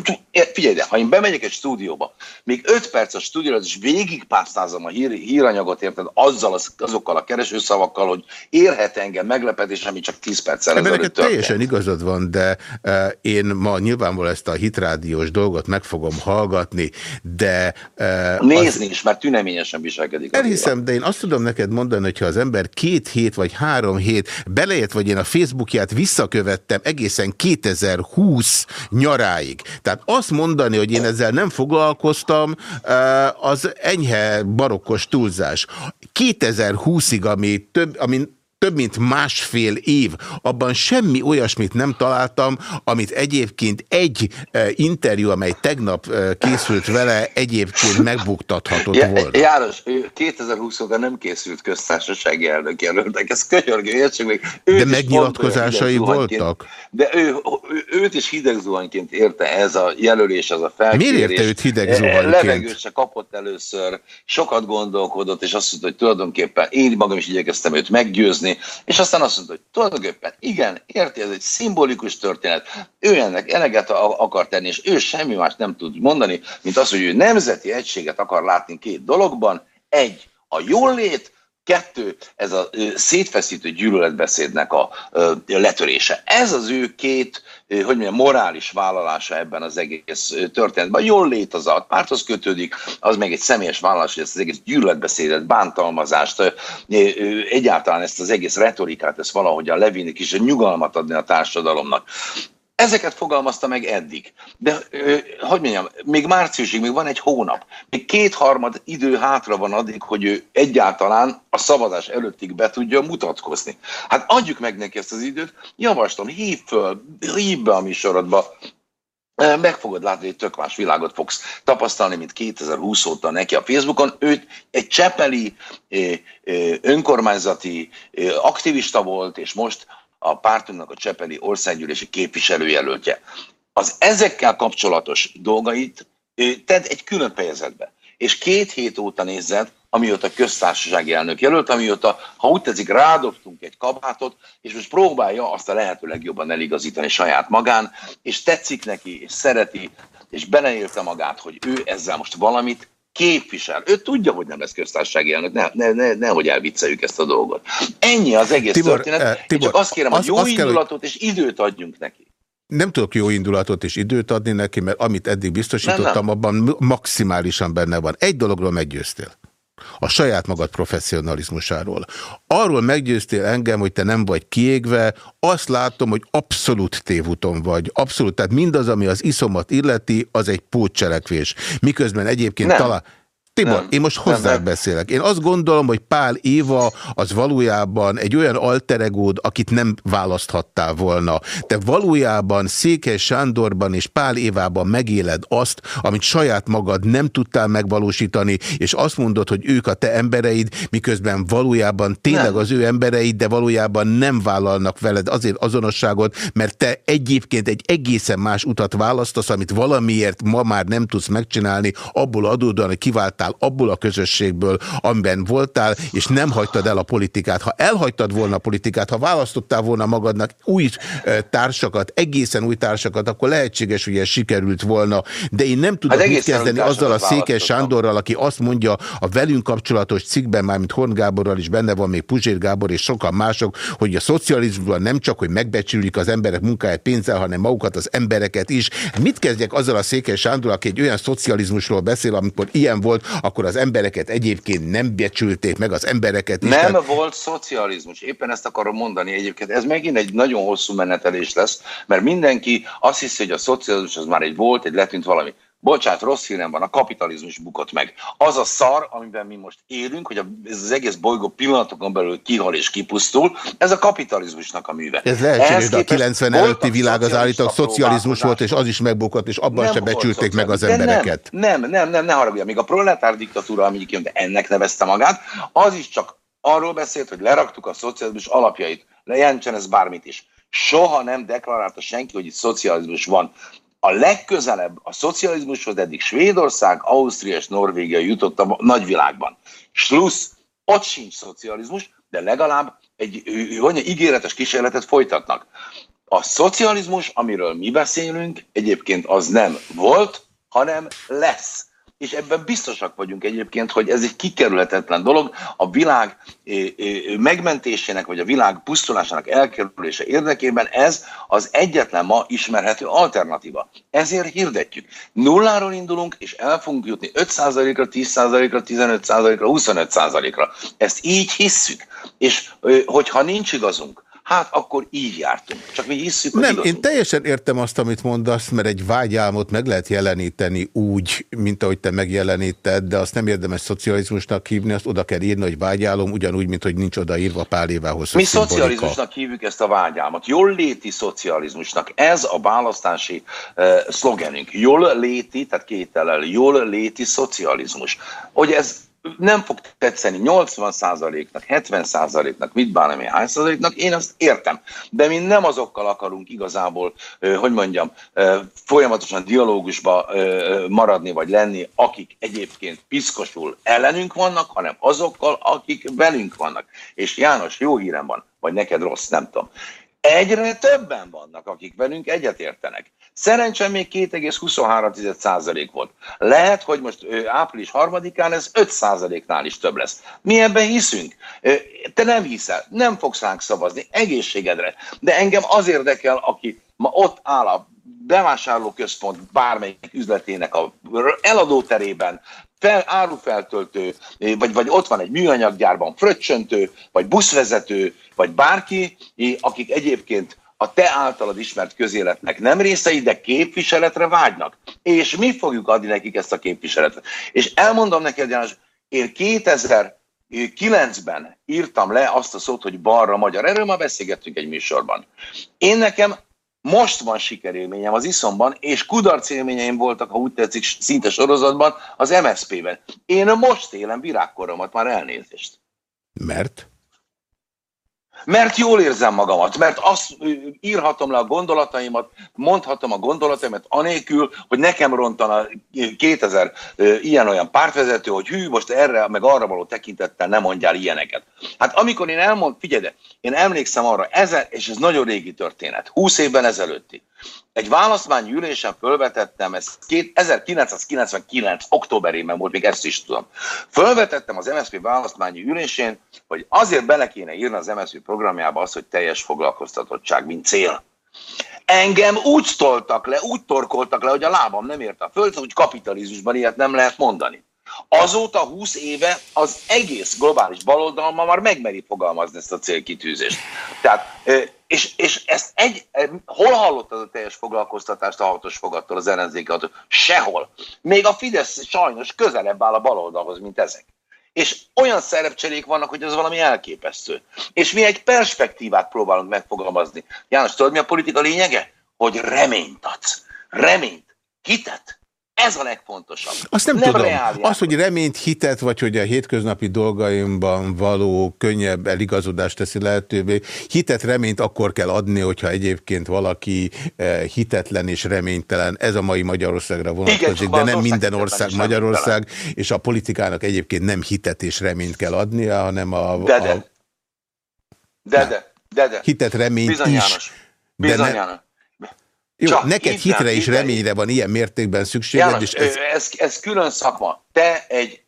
figyelj ide, ha én bemegyek egy stúdióba, még 5 perc a stúdióra, és végigpásztázom a hír, híranyagot, érted, azzal az, azokkal a keresőszavakkal, hogy érhet engem meglepetés, ami csak 10 perccel ezelőtt történt. teljesen igazad van, de e, én ma nyilvánvalóan ezt a hitrádiós dolgot meg fogom hallgatni, de... E, Nézni is, mert tüneményesen viselkedik. az Elhiszem, de én azt tudom neked mondani, hogyha az ember két hét vagy három hét belejött, vagy én a Facebookját visszakövettem egészen 2020 nyaráig. Tehát azt mondani, hogy én ezzel nem foglalkoztam, az enyhe barokkos túlzás. 2020-ig, ami több, ami több mint másfél év, abban semmi olyasmit nem találtam, amit egyébként egy eh, interjú, amely tegnap eh, készült vele, egyébként megbuktathatott Ja, volna. János, ő 2020 óta nem készült köztársasági elnök jelöltek, ez könyörgő, értsük. De őt is megnyilatkozásai voltak? De ő, ő, őt is hideg zuhanyként érte ez a jelölés, ez a felkérés. Miért érte őt hideg zuhanyként? Levegőt se kapott először, sokat gondolkodott, és azt mondta, hogy tulajdonképpen én magam is igyekeztem őt meggyőzni, és aztán azt mondta, hogy tulajdonképpen igen, érti, ez egy szimbolikus történet, ő ennek eleget akar tenni, és ő semmi más nem tud mondani, mint az, hogy ő nemzeti egységet akar látni két dologban. Egy, a jólét, Kettő, ez a szétfeszítő gyűlöletbeszédnek a letörése. Ez az ő két, hogy mondjam, morális vállalása ebben az egész történetben. Jól lét az a párthoz kötődik, az meg egy személyes vállalás, hogy ezt az egész gyűlöletbeszédet, bántalmazást, egyáltalán ezt az egész retorikát, ezt valahogyan levinni és nyugalmat adni a társadalomnak. Ezeket fogalmazta meg eddig. De, hogy mondjam, még márciusig, még van egy hónap. Még kétharmad idő hátra van addig, hogy ő egyáltalán a szavazás előttig be tudja mutatkozni. Hát adjuk meg neki ezt az időt, javaslom, hív föl, hív be a műsorodba, meg fogod látni, hogy tök más világot fogsz tapasztalni, mint 2020 óta neki a Facebookon. Őt egy csepeli önkormányzati aktivista volt, és most a pártunknak a Csepeli országgyűlési képviselőjelöltje. Az ezekkel kapcsolatos dolgait tedd egy külön fejezetbe. És két hét óta nézzed, amióta köztársasági elnök jelölt, amióta, ha úgy tetszik, rádobtunk egy kabátot, és most próbálja azt a lehető legjobban eligazítani saját magán, és tetszik neki, és szereti, és beleélte magát, hogy ő ezzel most valamit képvisel. Ő tudja, hogy nem lesz köztársasági elnök, ne, ne, ne, nehogy elvicceljük ezt a dolgot. Ennyi az egész Tibor, történet. eh, Tibor, csak azt kérem, az- hogy jó azt kell, indulatot és időt adjunk neki. Nem tudok jó indulatot és időt adni neki, mert amit eddig biztosítottam, Nem, nem. abban maximálisan benne van. Egy dologról meggyőztél. A saját magad professzionalizmusáról. Arról meggyőztél engem, hogy te nem vagy kiégve, azt látom, hogy abszolút tévúton vagy. Abszolút. Tehát mindaz, ami az iszomat illeti, az egy pótcselekvés. Miközben egyébként talán... Tibor, Nem. én most hozzá Nem, beszélek. Én azt gondolom, hogy Pál Éva az valójában egy olyan alteregód, akit nem választhattál volna. Te valójában Székely Sándorban és Pál Évában megéled azt, amit saját magad nem tudtál megvalósítani, és azt mondod, hogy ők a te embereid, miközben valójában tényleg Nem. az ő embereid, de valójában nem vállalnak veled azért azonosságot, mert te egyébként egy egészen más utat választasz, amit valamiért ma már nem tudsz megcsinálni, abból adódóan, hogy kiváltál voltál abból a közösségből, amiben voltál, és nem hagytad el a politikát. Ha elhagytad volna a politikát, ha választottál volna magadnak új társakat, egészen új társakat, akkor lehetséges, hogy ez sikerült volna. De én nem tudok hát mit kezdeni azzal a Székely Sándorral, aki azt mondja a velünk kapcsolatos cikkben, mármint Horn Gáborral is benne van még Puzsér Gábor és sokan mások, hogy a szocializmusban nem csak, hogy megbecsülik az emberek munkáját pénzzel, hanem magukat, az embereket is. Mit kezdjek azzal a Székely Sándor, aki egy olyan szocializmusról beszél, amikor ilyen volt, akkor az embereket egyébként nem becsülték meg az embereket is. Nem tehát... volt szocializmus, éppen ezt akarom mondani egyébként. Ez megint egy nagyon hosszú menetelés lesz, mert mindenki azt hiszi, hogy a szocializmus az már egy volt, egy letűnt valami. Bocsát, rossz hírem van, a kapitalizmus bukott meg. Az a szar, amiben mi most élünk, hogy ez az egész bolygó pillanatokon belül kihal és kipusztul, ez a kapitalizmusnak a műve. Ez lehetséges, de a 90 előtti világ az állítólag szocializmus volt, és az is megbukott, és abban nem se becsülték meg az embereket. Nem, nem, nem, nem, ne haragudja. Még a proletár diktatúra, ami de ennek nevezte magát, az is csak arról beszélt, hogy leraktuk a szocializmus alapjait. Lejelentsen ez bármit is. Soha nem deklarálta senki, hogy itt szocializmus van a legközelebb a szocializmushoz eddig Svédország, Ausztria és Norvégia jutott a nagyvilágban. Slusz, ott sincs szocializmus, de legalább egy mondja, ígéretes kísérletet folytatnak. A szocializmus, amiről mi beszélünk, egyébként az nem volt, hanem lesz és ebben biztosak vagyunk egyébként, hogy ez egy kikerülhetetlen dolog, a világ megmentésének, vagy a világ pusztulásának elkerülése érdekében ez az egyetlen ma ismerhető alternatíva. Ezért hirdetjük. Nulláról indulunk, és el fogunk jutni 5%-ra, 10%-ra, 15%-ra, 25%-ra. Ezt így hisszük. És hogyha nincs igazunk, hát akkor így jártunk. Csak mi hiszük, hogy Nem, igazunk. én teljesen értem azt, amit mondasz, mert egy vágyálmot meg lehet jeleníteni úgy, mint ahogy te megjeleníted, de azt nem érdemes szocializmusnak hívni, azt oda kell írni, hogy vágyálom, ugyanúgy, mint hogy nincs odaírva pál évához. Mi szocializmusnak hívjuk ezt a vágyálmot. Jól léti szocializmusnak. Ez a választási uh, szlogenünk. Jól léti, tehát kételel, jól léti szocializmus. Hogy ez nem fog tetszeni 80%-nak, 70%-nak, mit bánami hány százaléknak, én azt értem. De mi nem azokkal akarunk igazából, hogy mondjam, folyamatosan dialógusba maradni vagy lenni, akik egyébként piszkosul ellenünk vannak, hanem azokkal, akik velünk vannak. És János, jó hírem van, vagy neked rossz, nem tudom. Egyre többen vannak, akik velünk egyetértenek. Szerencsém még 2,23% volt. Lehet, hogy most április harmadikán ez 5%-nál is több lesz. Mi ebben hiszünk. Te nem hiszel, nem fogsz ránk szavazni, egészségedre. De engem az érdekel, aki ma ott áll a bevásárlóközpont bármelyik üzletének a eladóterében, fel, árufeltöltő, vagy, vagy ott van egy műanyaggyárban fröccsöntő, vagy buszvezető, vagy bárki, akik egyébként a te általad ismert közéletnek nem részei, de képviseletre vágynak. És mi fogjuk adni nekik ezt a képviseletet. És elmondom neked, János, én 2009-ben írtam le azt a szót, hogy balra magyar. Erről már beszélgettünk egy műsorban. Én nekem most van sikerélményem az iszomban, és kudarc élményeim voltak, ha úgy tetszik, szinte sorozatban, az MSZP-ben. Én most élem virágkoromat, már elnézést. Mert? Mert jól érzem magamat, mert azt írhatom le a gondolataimat, mondhatom a gondolataimat anélkül, hogy nekem rontana 2000 ilyen-olyan pártvezető, hogy hű, most erre, meg arra való tekintettel nem mondjál ilyeneket. Hát amikor én elmond, figyelj, én emlékszem arra, ezer, és ez nagyon régi történet, 20 évben ezelőtti. Egy választmányi ülésen fölvetettem, ez 1999. októberében volt, még ezt is tudom. Fölvetettem az MSZP választmányi ülésén, hogy azért bele kéne írni az MSZP programjába az, hogy teljes foglalkoztatottság, mint cél. Engem úgy toltak le, úgy torkoltak le, hogy a lábam nem érte a föld, hogy kapitalizmusban ilyet nem lehet mondani. Azóta 20 éve az egész globális baloldal már megmeri fogalmazni ezt a célkitűzést. Tehát, és, és ezt egy, hol hallottad a teljes foglalkoztatást a hatos fogattól, az ellenzéki hatos? Sehol. Még a Fidesz sajnos közelebb áll a baloldalhoz, mint ezek. És olyan szerepcserék vannak, hogy ez valami elképesztő. És mi egy perspektívát próbálunk megfogalmazni. János, tudod, mi a politika lényege? Hogy reményt adsz. Reményt. Hitet Ez a legfontosabb. Azt nem, nem tudom. Az, hogy reményt, hitet, vagy hogy a hétköznapi dolgaimban való könnyebb eligazodást teszi lehetővé. Hitet, reményt akkor kell adni, hogyha egyébként valaki eh, hitetlen és reménytelen. Ez a mai Magyarországra vonatkozik, csak de nem ország minden ország Magyarország, és a politikának egyébként nem hitet és reményt kell adnia, hanem a, De, de. a De, de, de, de. hitet, reményt Bizony, is. János. de Bizony, ne- János. Jó, Csak neked rám, hitre és rám. reményre van ilyen mértékben szükséged, János, és ez... ez... Ez, külön szakma. Te egy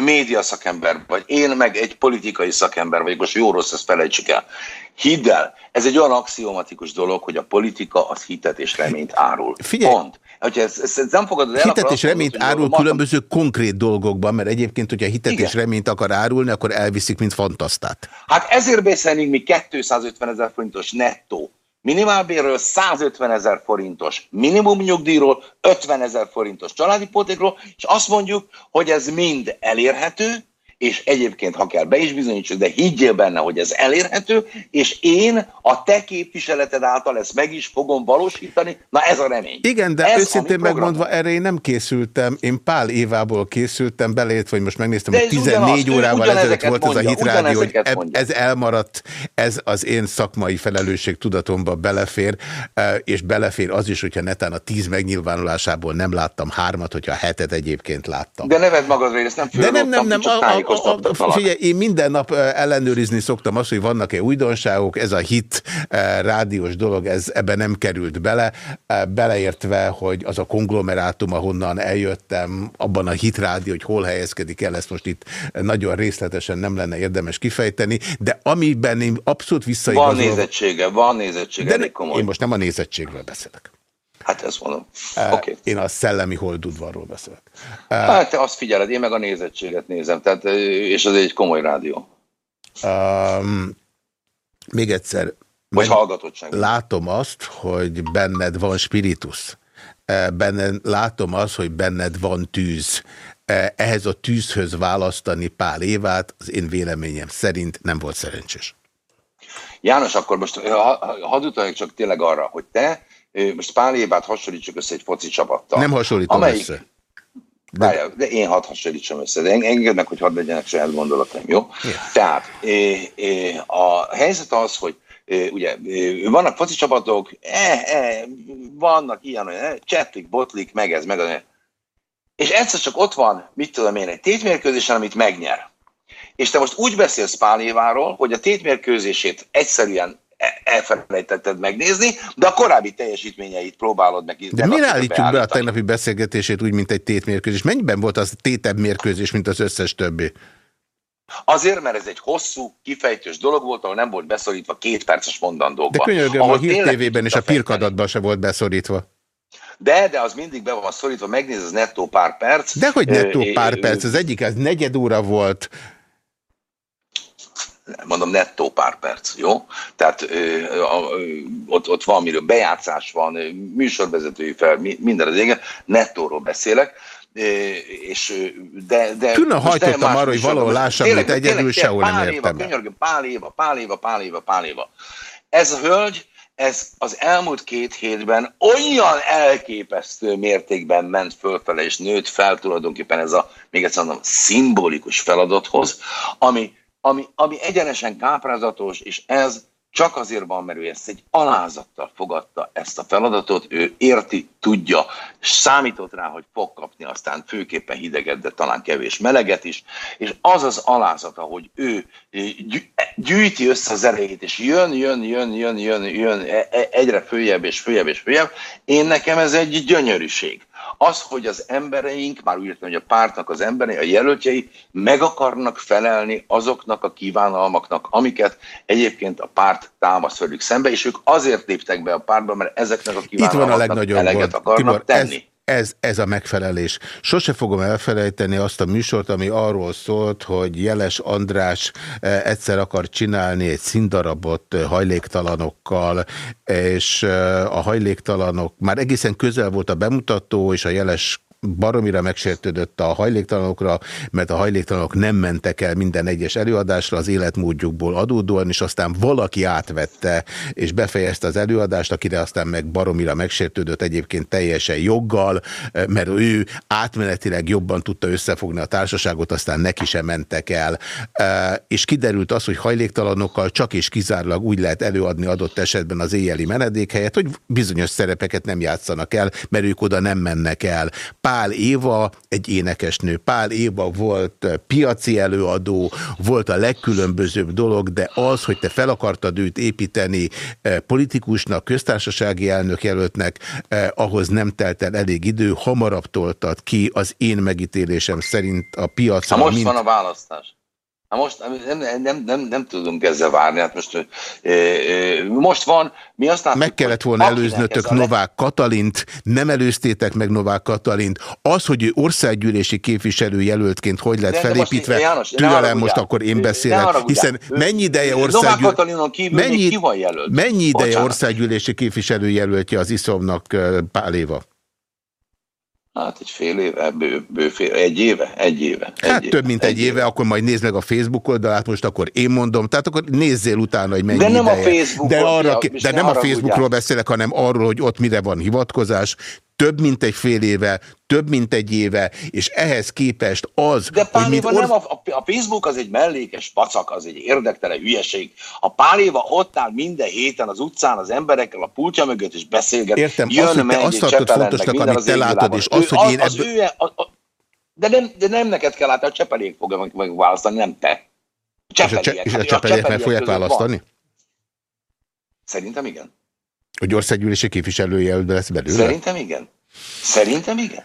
média szakember vagy, én meg egy politikai szakember vagyok, most jó-rossz, ezt felejtsük el. Hidd el, ez egy olyan axiomatikus dolog, hogy a politika az hitet és reményt árul. Figyelj! Pont. Hogyha ezt, ezt, ezt nem fogadod el, Hitet és reményt mondod, árul maga- különböző konkrét dolgokban, mert egyébként, hogyha hitet Igen. és reményt akar árulni, akkor elviszik, mint fantasztát. Hát ezért beszélünk mi 250 ezer forintos nettó minimálbérről, 150 ezer forintos minimum nyugdíjról, 50 ezer forintos családi pótékról, és azt mondjuk, hogy ez mind elérhető, és egyébként, ha kell, be is bizonyítsuk, de higgyél benne, hogy ez elérhető, és én a te képviseleted által ezt meg is fogom valósítani. Na ez a remény. Igen, de ez őszintén megmondva, erre én nem készültem. Én Pál Évából készültem, belét, vagy most megnéztem, De hogy ez 14 ugyanaz, ő órával ezelőtt volt ez a mondja, hitrádió, hogy eb- mondja. ez elmaradt, ez az én szakmai felelősség tudatomba belefér, eh, és belefér az is, hogyha netán a tíz megnyilvánulásából nem láttam hármat, hogyha a hetet egyébként láttam. De neved magadra, ezt nem De nem, nem, nem. A, a, a, tájékoztattalak. figyelj, én minden nap ellenőrizni szoktam azt, hogy vannak-e újdonságok, ez a hit rádiós dolog, ez ebbe nem került bele, beleértve, hogy az a konglomerátum, ahonnan eljöttem, abban a hit rádió, hogy hol helyezkedik el, ezt most itt nagyon részletesen nem lenne érdemes kifejteni, de amiben én abszolút Van visszaigazolom. nézettsége, van nézettsége, De elég komoly. én most nem a nézettségről beszélek. Hát ezt mondom. Ö, Oké. Én a szellemi holdudvarról beszélek. Ö, Hát te azt figyeled, én meg a nézettséget nézem, tehát, és az egy komoly rádió. Um, még egyszer. Vagy hallgatottság. Látom azt, hogy benned van spiritus. Benned, látom azt, hogy benned van tűz. Eh, Ehhez a tűzhöz választani Pál Évát, az én véleményem szerint nem volt szerencsés. János, akkor most ha- hadd utaljak csak tényleg arra, hogy te most Pál Évát hasonlítsuk össze egy foci csapattal. Nem hasonlítom amelyik, össze. De... de én hadd hasonlítsam össze, de en- engedd meg, hogy hadd legyenek saját gondolataim, jó? Tehát é, é, a helyzet az, hogy ugye vannak foci csapatok, eh, eh, vannak ilyen, olyan, eh, csetlik, botlik, meg ez, meg az. És egyszer csak ott van, mit tudom én, egy tétmérkőzésen, amit megnyer. És te most úgy beszélsz Pál Éváról, hogy a tétmérkőzését egyszerűen e- elfelejtetted megnézni, de a korábbi teljesítményeit próbálod meg. De miért állítjuk be a tegnapi beszélgetését úgy, mint egy tétmérkőzés? Mennyiben volt az tétebb mérkőzés, mint az összes többi? Azért, mert ez egy hosszú, kifejtős dolog volt, ahol nem volt beszorítva két perces mondandókba. De könyörgöm, ahol a Hír tényleg TV-ben és a pirkadatban se volt beszorítva. De, de az mindig be van szorítva, megnéz, az nettó pár perc. De hogy nettó pár perc, az egyik az negyed óra volt, mondom, nettó pár perc, jó? Tehát ö, a, ö, ott, ott valamiről bejátszás van, műsorvezetői fel, mi- minden az égen, nettóról beszélek. És, de, de Külön hajtottam arra, hogy valahol lássam őt egyedül, sehol nem éva, értem el. könyörgöm, pál éva, pál éva, pál éva, pál éva. Ez a hölgy, ez az elmúlt két hétben olyan elképesztő mértékben ment fölfele és nőtt fel tulajdonképpen ez a, még egyszer mondom, szimbolikus feladathoz, ami, ami, ami egyenesen káprázatos, és ez csak azért van, mert ő ezt egy alázattal fogadta ezt a feladatot, ő érti, tudja, számított rá, hogy fog kapni aztán főképpen hideget, de talán kevés meleget is, és az az alázata, hogy ő gyű- gyűjti össze az erejét, és jön, jön, jön, jön, jön, jön, e- e- egyre följebb és följebb és följebb, én nekem ez egy gyönyörűség. Az, hogy az embereink, már úgy értem, hogy a pártnak az emberei, a jelöltjei meg akarnak felelni azoknak a kívánalmaknak, amiket egyébként a párt támaszt velük szembe, és ők azért léptek be a pártba, mert ezeknek a Itt van a kívánalmaknak legnagyobb eleget gond. akarnak Tibor, tenni. ez, ez a megfelelés. Sose fogom elfelejteni azt a műsort, ami arról szólt, hogy Jeles András eh, egyszer akar csinálni egy színdarabot eh, hajléktalanokkal, és eh, a hajléktalanok, már egészen közel volt a bemutató, és a Jeles baromira megsértődött a hajléktalanokra, mert a hajléktalanok nem mentek el minden egyes előadásra az életmódjukból adódóan, és aztán valaki átvette és befejezte az előadást, akire aztán meg baromira megsértődött egyébként teljesen joggal, mert ő átmenetileg jobban tudta összefogni a társaságot, aztán neki sem mentek el. És kiderült az, hogy hajléktalanokkal csak és kizárólag úgy lehet előadni adott esetben az éjjeli menedékhelyet, hogy bizonyos szerepeket nem játszanak el, mert ők oda nem mennek el. Pál Éva, egy énekesnő, Pál Éva volt piaci előadó, volt a legkülönbözőbb dolog, de az, hogy te fel akartad őt építeni politikusnak, köztársasági elnök jelöltnek, ahhoz nem telt el elég idő, hamarabb toltad ki az én megítélésem szerint a piacra. Ha most mint... van a választás. Na most nem, nem, nem, nem tudunk ezzel várni, hát most, ö, ö, most van, mi azt látjuk, Meg kellett volna előznötök Novák Katalint, nem előztétek meg Novák Katalint. Az, hogy ő országgyűlési képviselő jelöltként hogy lett De- de felépítve, most, János, ne türelem haragudjál. most akkor én beszélek, hiszen mennyi ideje Novák országgyűlési... Jelölt? Mennyi ideje országgyűlési képviselő jelöltje az iszomnak ö, Pál Éva? Hát egy fél éve, bő, bő fél, egy éve, egy éve. Egy Hát éve, több mint egy éve, akkor majd nézd meg a Facebook oldalát, most akkor én mondom, tehát akkor nézzél utána, hogy mennyi De nem a ideje. Facebookon, de, arra, de ne nem a. Facebookról beszélek, hanem arról, hogy ott mire van hivatkozás, több mint egy fél éve, több mint egy éve, és ehhez képest az, De hogy mint éva nem, a, a- a Facebook az egy mellékes pacak, az egy érdektelen hülyeség. A pár éva ott áll minden héten az utcán az emberekkel a pultja mögött, és beszélget. Értem, Jön, azt, hogy te azt tartod fontosnak, amit te látod, és az, Ő- hogy én az, ebből... ő, a, a, de, nem, de nem neked kell látni, a csepelék fogja meg, meg választani, nem te. És a, cse- Csepeliek. és a Hát, csepeliek meg csepeliek fogják között van. választani? Szerintem igen. Hogy országgyűlési képviselőjelölbe lesz belőle? Szerintem igen. Szerintem igen.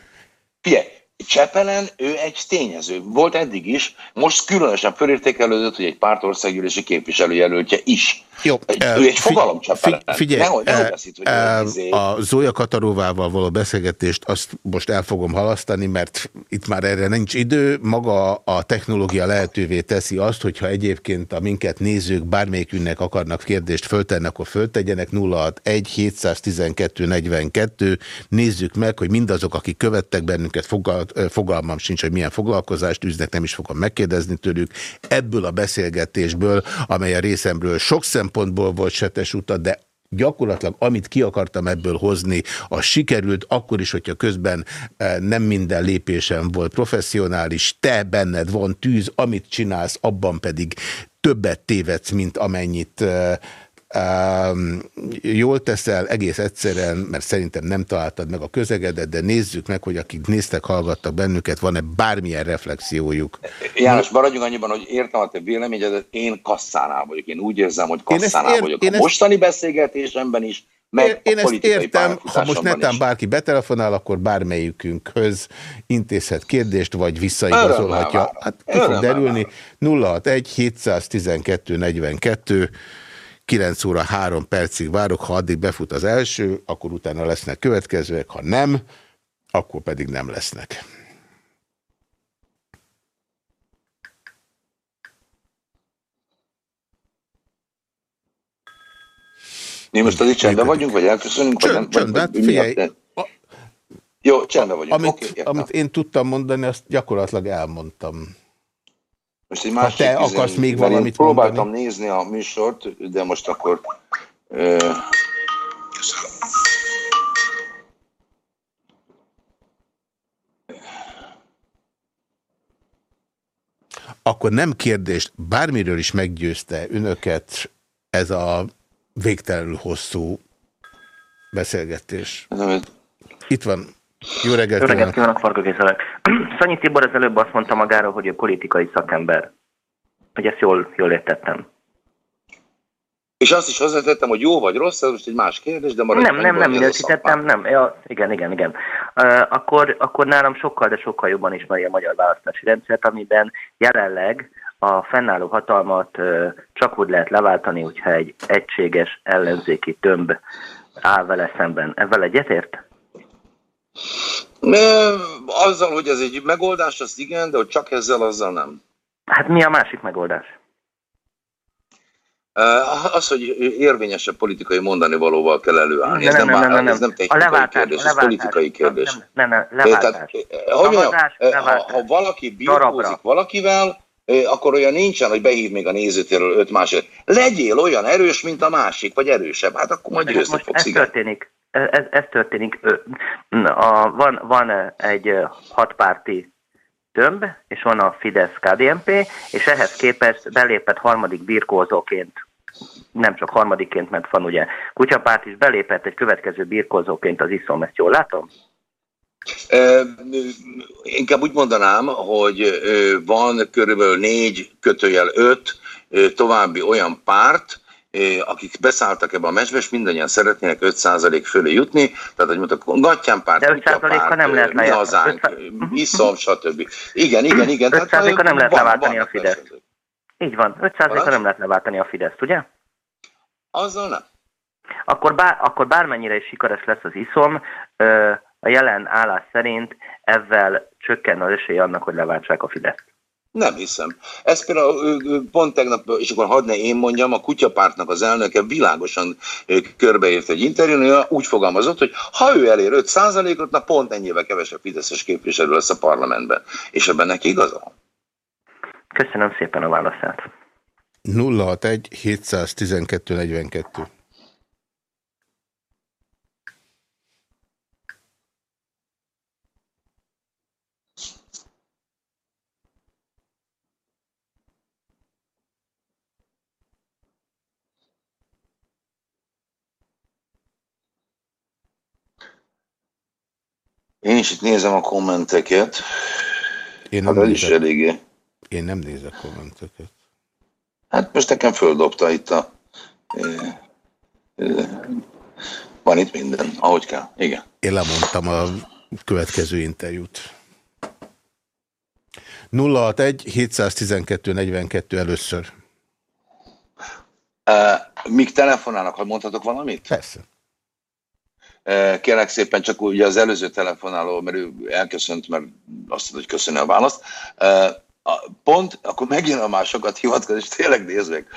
Figyelj, Csepelen ő egy tényező. Volt eddig is, most különösen fölértékelődött, hogy egy pártországgyűlési képviselőjelöltje is. Jó, Egy, ő egy figy- fogalom Csepelen. figy- Figyelj, nehogy, nehogy eh, azt hitt, hogy ő izé- a Zója Kataróvával való beszélgetést azt most el fogom halasztani, mert itt már erre nincs idő. Maga a technológia lehetővé teszi azt, hogyha egyébként a minket nézők bármelyikünknek akarnak kérdést föltenni, akkor föltegyenek 061 712 42. Nézzük meg, hogy mindazok, akik követtek bennünket, fogal, fogalmam sincs, hogy milyen foglalkozást űznek, nem is fogom megkérdezni tőlük. Ebből a beszélgetésből, amely a részemről sok szempontból volt setes uta, de gyakorlatilag amit ki akartam ebből hozni, az sikerült, akkor is, hogyha közben eh, nem minden lépésem volt professzionális, te benned van tűz, amit csinálsz, abban pedig többet tévedsz, mint amennyit eh, Um, jól teszel, egész egyszerűen, mert szerintem nem találtad meg a közegedet, de nézzük meg, hogy akik néztek, hallgattak bennünket, van-e bármilyen reflexiójuk. János, maradjunk annyiban, hogy értem a te véleményedet, én kasszánál vagyok. Én úgy érzem, hogy ezt kasszánál ér- vagyok. A ezt- mostani beszélgetésemben is, meg Én, én ezt értem, ha most netán is. bárki betelefonál, akkor bármelyikünkhöz intézhet kérdést, vagy visszaigazolhatja. Hát ki fog derülni. 061 712 42 9 óra 3 percig várok, ha addig befut az első, akkor utána lesznek következőek, ha nem, akkor pedig nem lesznek. Mi most azért csendben vagyunk, vagy elköszönünk? vagy nem, vagy- Csönd, vagy hát mi figyelj, miatt? Jó, csendben vagyunk. Amit, értem. amit én tudtam mondani, azt gyakorlatilag elmondtam. Most egy Ha másik te üzenet, akarsz még valamit próbáltam mondani. nézni a műsort, de most akkor... Ö, akkor nem kérdést, bármiről is meggyőzte önöket ez a végtelenül hosszú beszélgetés. Itt van. Jó reggelt, Jó reggelt kívánok! Farka Gézelek. Szanyi Tibor az előbb azt mondta magáról, hogy ő politikai szakember. Hogy ezt jól, jól értettem. és azt is hozzátettem, hogy jó vagy rossz, ez most egy más kérdés, de maradj Nem, nem, nem minősítettem, nem. Ja, igen, igen, igen. Uh, akkor, akkor nálam sokkal, de sokkal jobban ismeri a magyar választási rendszert, amiben jelenleg a fennálló hatalmat uh, csak úgy lehet leváltani, hogyha egy egységes ellenzéki tömb áll vele szemben. Ezzel egyetért? Azzal, hogy ez egy megoldás, az igen, de hogy csak ezzel, azzal nem. Hát mi a másik megoldás? Az, hogy érvényesebb politikai mondani valóval kell előállni. Ez Nem, nem, nem, nem, nem, ez nem A technikai leváltás, kérdés, a ez leváltás. politikai kérdés. Nem, nem, Eh, leváltás. Tehát, eh, hogy Szavazás, eh, ha, leváltás. ha valaki birkózik valakivel, akkor olyan nincsen, hogy behív még a nézőtérről öt másik. Legyél olyan erős, mint a másik, vagy erősebb. Hát akkor majd győzni fogsz, ez igen. történik. Ez, ez, történik. A, van, van egy hatpárti tömb, és van a Fidesz-KDNP, és ehhez képest belépett harmadik birkózóként, nem csak harmadikként, mert van ugye kutyapárt is, belépett egy következő birkózóként az iszom, ezt jól látom? Ö, Inkább úgy mondanám, hogy van körülbelül négy kötőjel öt további olyan párt, akik beszálltak ebbe a meccsbe, és mindannyian szeretnének 5% fölé jutni, tehát hogy mondtak, Gattyán párt, De Kutya 5%-kal párt, nem lehet mi hazánk, iszom, stb. Igen, igen, igen. tehát, 5%-kal nem lehet van- leváltani a Fidesz. Így van, 5%-kal nem lehet leváltani a Fideszt, ugye? Azzal nem. Akkor, bár, akkor bármennyire is sikeres lesz az iszom, a jelen állás szerint ezzel csökken az esély annak, hogy leváltsák a Fideszt. Nem hiszem. Ez például pont tegnap, és akkor hadd ne én mondjam, a kutyapártnak az elnöke világosan ö, körbeírt egy interjún, úgy fogalmazott, hogy ha ő elér 5%-ot, na pont ennyivel kevesebb fideszes képviselő lesz a parlamentben. És ebben neki igaza van. Köszönöm szépen a válaszát. 061 712 42. Én is itt nézem a kommenteket. Én hát nem is nézek. eléggé. Én nem nézek kommenteket. Hát most nekem földobta itt a... Van itt minden, ahogy kell. Igen. Én lemondtam a következő interjút. 061 712 42 először. Uh, míg telefonálnak, ha mondhatok valamit? Persze. Kérlek szépen, csak ugye az előző telefonáló, mert ő elköszönt, mert azt mondta, hogy köszönő a választ. Pont, akkor megint a másokat hivatkozni, és tényleg meg.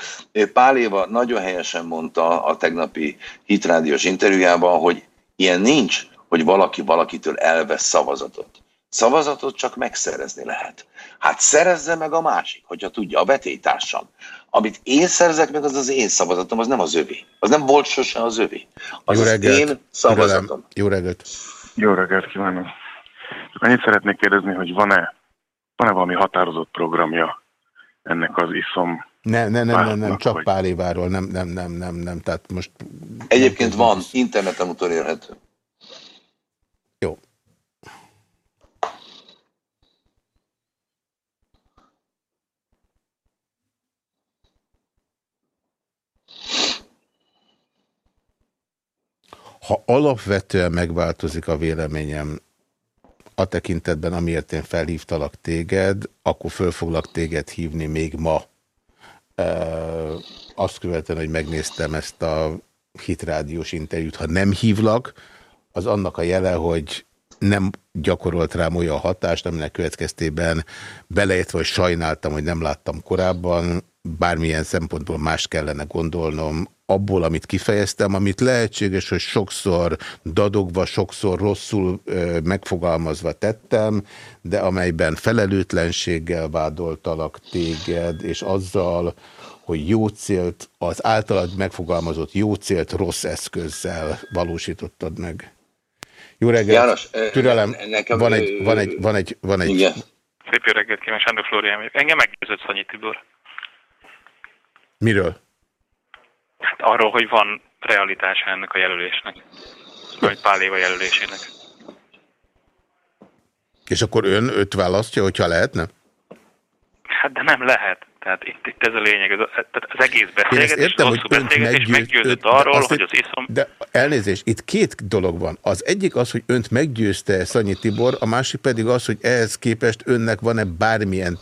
Pál Éva nagyon helyesen mondta a tegnapi hitrádiós interjújában, hogy ilyen nincs, hogy valaki valakitől elvesz szavazatot. Szavazatot csak megszerezni lehet. Hát szerezze meg a másik, hogyha tudja, a betétársam. Amit én szerzek meg, az az én szavazatom, az nem az övé. Az nem volt sose az övé. Az Jó az reggelt. én szavazatom. Türelem. Jó reggelt. Jó reggelt kívánok! Csak annyit szeretnék kérdezni, hogy van-e van-e valami határozott programja ennek az iszom Ne, ne, nem, nem, nem, csak vagy. pár éváról, nem, nem, nem, nem, nem, tehát most... Egyébként van, interneten utolérhető. Jó. Ha alapvetően megváltozik a véleményem a tekintetben, amiért én felhívtalak téged, akkor föl foglak téged hívni még ma. Ö, azt követően, hogy megnéztem ezt a hitrádiós interjút. Ha nem hívlak, az annak a jele, hogy nem gyakorolt rám olyan hatást, aminek következtében beleértve, hogy sajnáltam, hogy nem láttam korábban, bármilyen szempontból más kellene gondolnom abból, amit kifejeztem, amit lehetséges, hogy sokszor dadogva, sokszor rosszul ö, megfogalmazva tettem, de amelyben felelőtlenséggel vádoltalak téged, és azzal, hogy jó célt, az általad megfogalmazott jó célt rossz eszközzel valósítottad meg. Jó reggelt! János, Türelem, nekem, van egy, van egy, van egy, van egy, Igen. Szép jó reggelt kívánok, Sándor Flórián. Engem meggyőzött Szanyi Tibor. miről? Hát arról, hogy van realitása ennek a jelölésnek. Vagy Pál Éva jelölésének. És akkor ön öt választja, hogyha lehetne? Hát de nem lehet. Tehát itt, itt ez a lényeg. Ez, a- tehát az egész beszélgetés, értem, hogy hosszú önt beszélgetés meggyőz, meggyőzött önt- arról, azt hogy az iszom... De elnézést, itt két dolog van. Az egyik az, hogy önt meggyőzte Szanyi Tibor, a másik pedig az, hogy ehhez képest önnek van-e bármilyen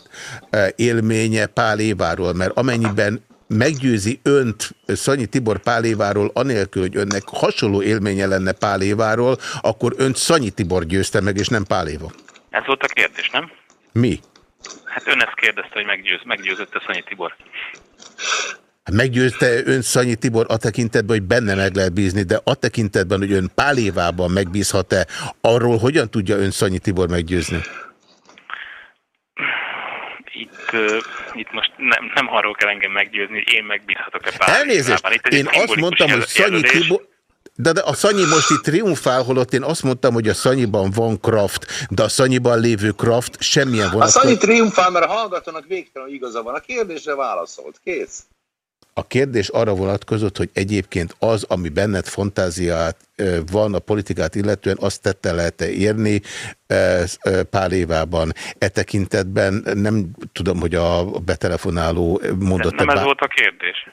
eh, élménye Pál Éváról, mert amennyiben meggyőzi önt Szanyi Tibor Pál Éváról, anélkül, hogy önnek hasonló élménye lenne Pál Éváról, akkor önt Szanyi Tibor győzte meg, és nem Pál Éva. Ez volt a kérdés, nem? Mi? Hát ön ezt kérdezte, hogy meggyőz, meggyőzött-e Szanyi Tibor. Meggyőzte ön Szanyi Tibor a tekintetben, hogy benne meg lehet bízni, de a tekintetben, hogy ön pál évában megbízhat-e, arról hogyan tudja ön Szanyi Tibor meggyőzni? Itt, uh, itt most nem, nem arról kell engem meggyőzni, hogy én megbízhatok-e pár Elnézést. Itt egy én azt mondtam, hogy Szanyi. Tibor... De, de a Szanyi most itt triumfál, holott én azt mondtam, hogy a Szanyiban van kraft, de a Szanyiban lévő kraft semmilyen A vonatkozás. Szanyi triumfál, mert a hallgatónak végtelen igaza van. A kérdésre válaszolt. Kész. A kérdés arra vonatkozott, hogy egyébként az, ami benned fantáziát van a politikát illetően, azt tette lehet-e érni pár évában. E tekintetben nem tudom, hogy a betelefonáló mondott Nem ez volt a kérdés.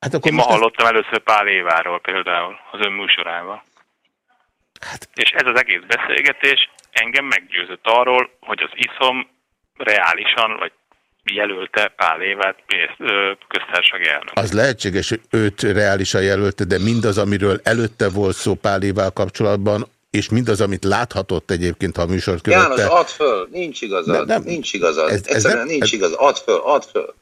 Hát akkor Én ma most ezt- hallottam először Pál Éváról például az ön műsorában. Hát... És ez az egész beszélgetés engem meggyőzött arról, hogy az iszom reálisan, vagy jelölte Pál Évát köztársasági elnök. Az lehetséges, hogy őt reálisan jelölte, de mindaz, amiről előtte volt szó Páléval kapcsolatban, és mindaz, amit láthatott egyébként, ha a műsort János, követte. add föl. Nincs igazad. Nem, nem. Nincs igazad. Ez- ez Egyszerűen nem- nincs ez- igaz. Add föl, add föl.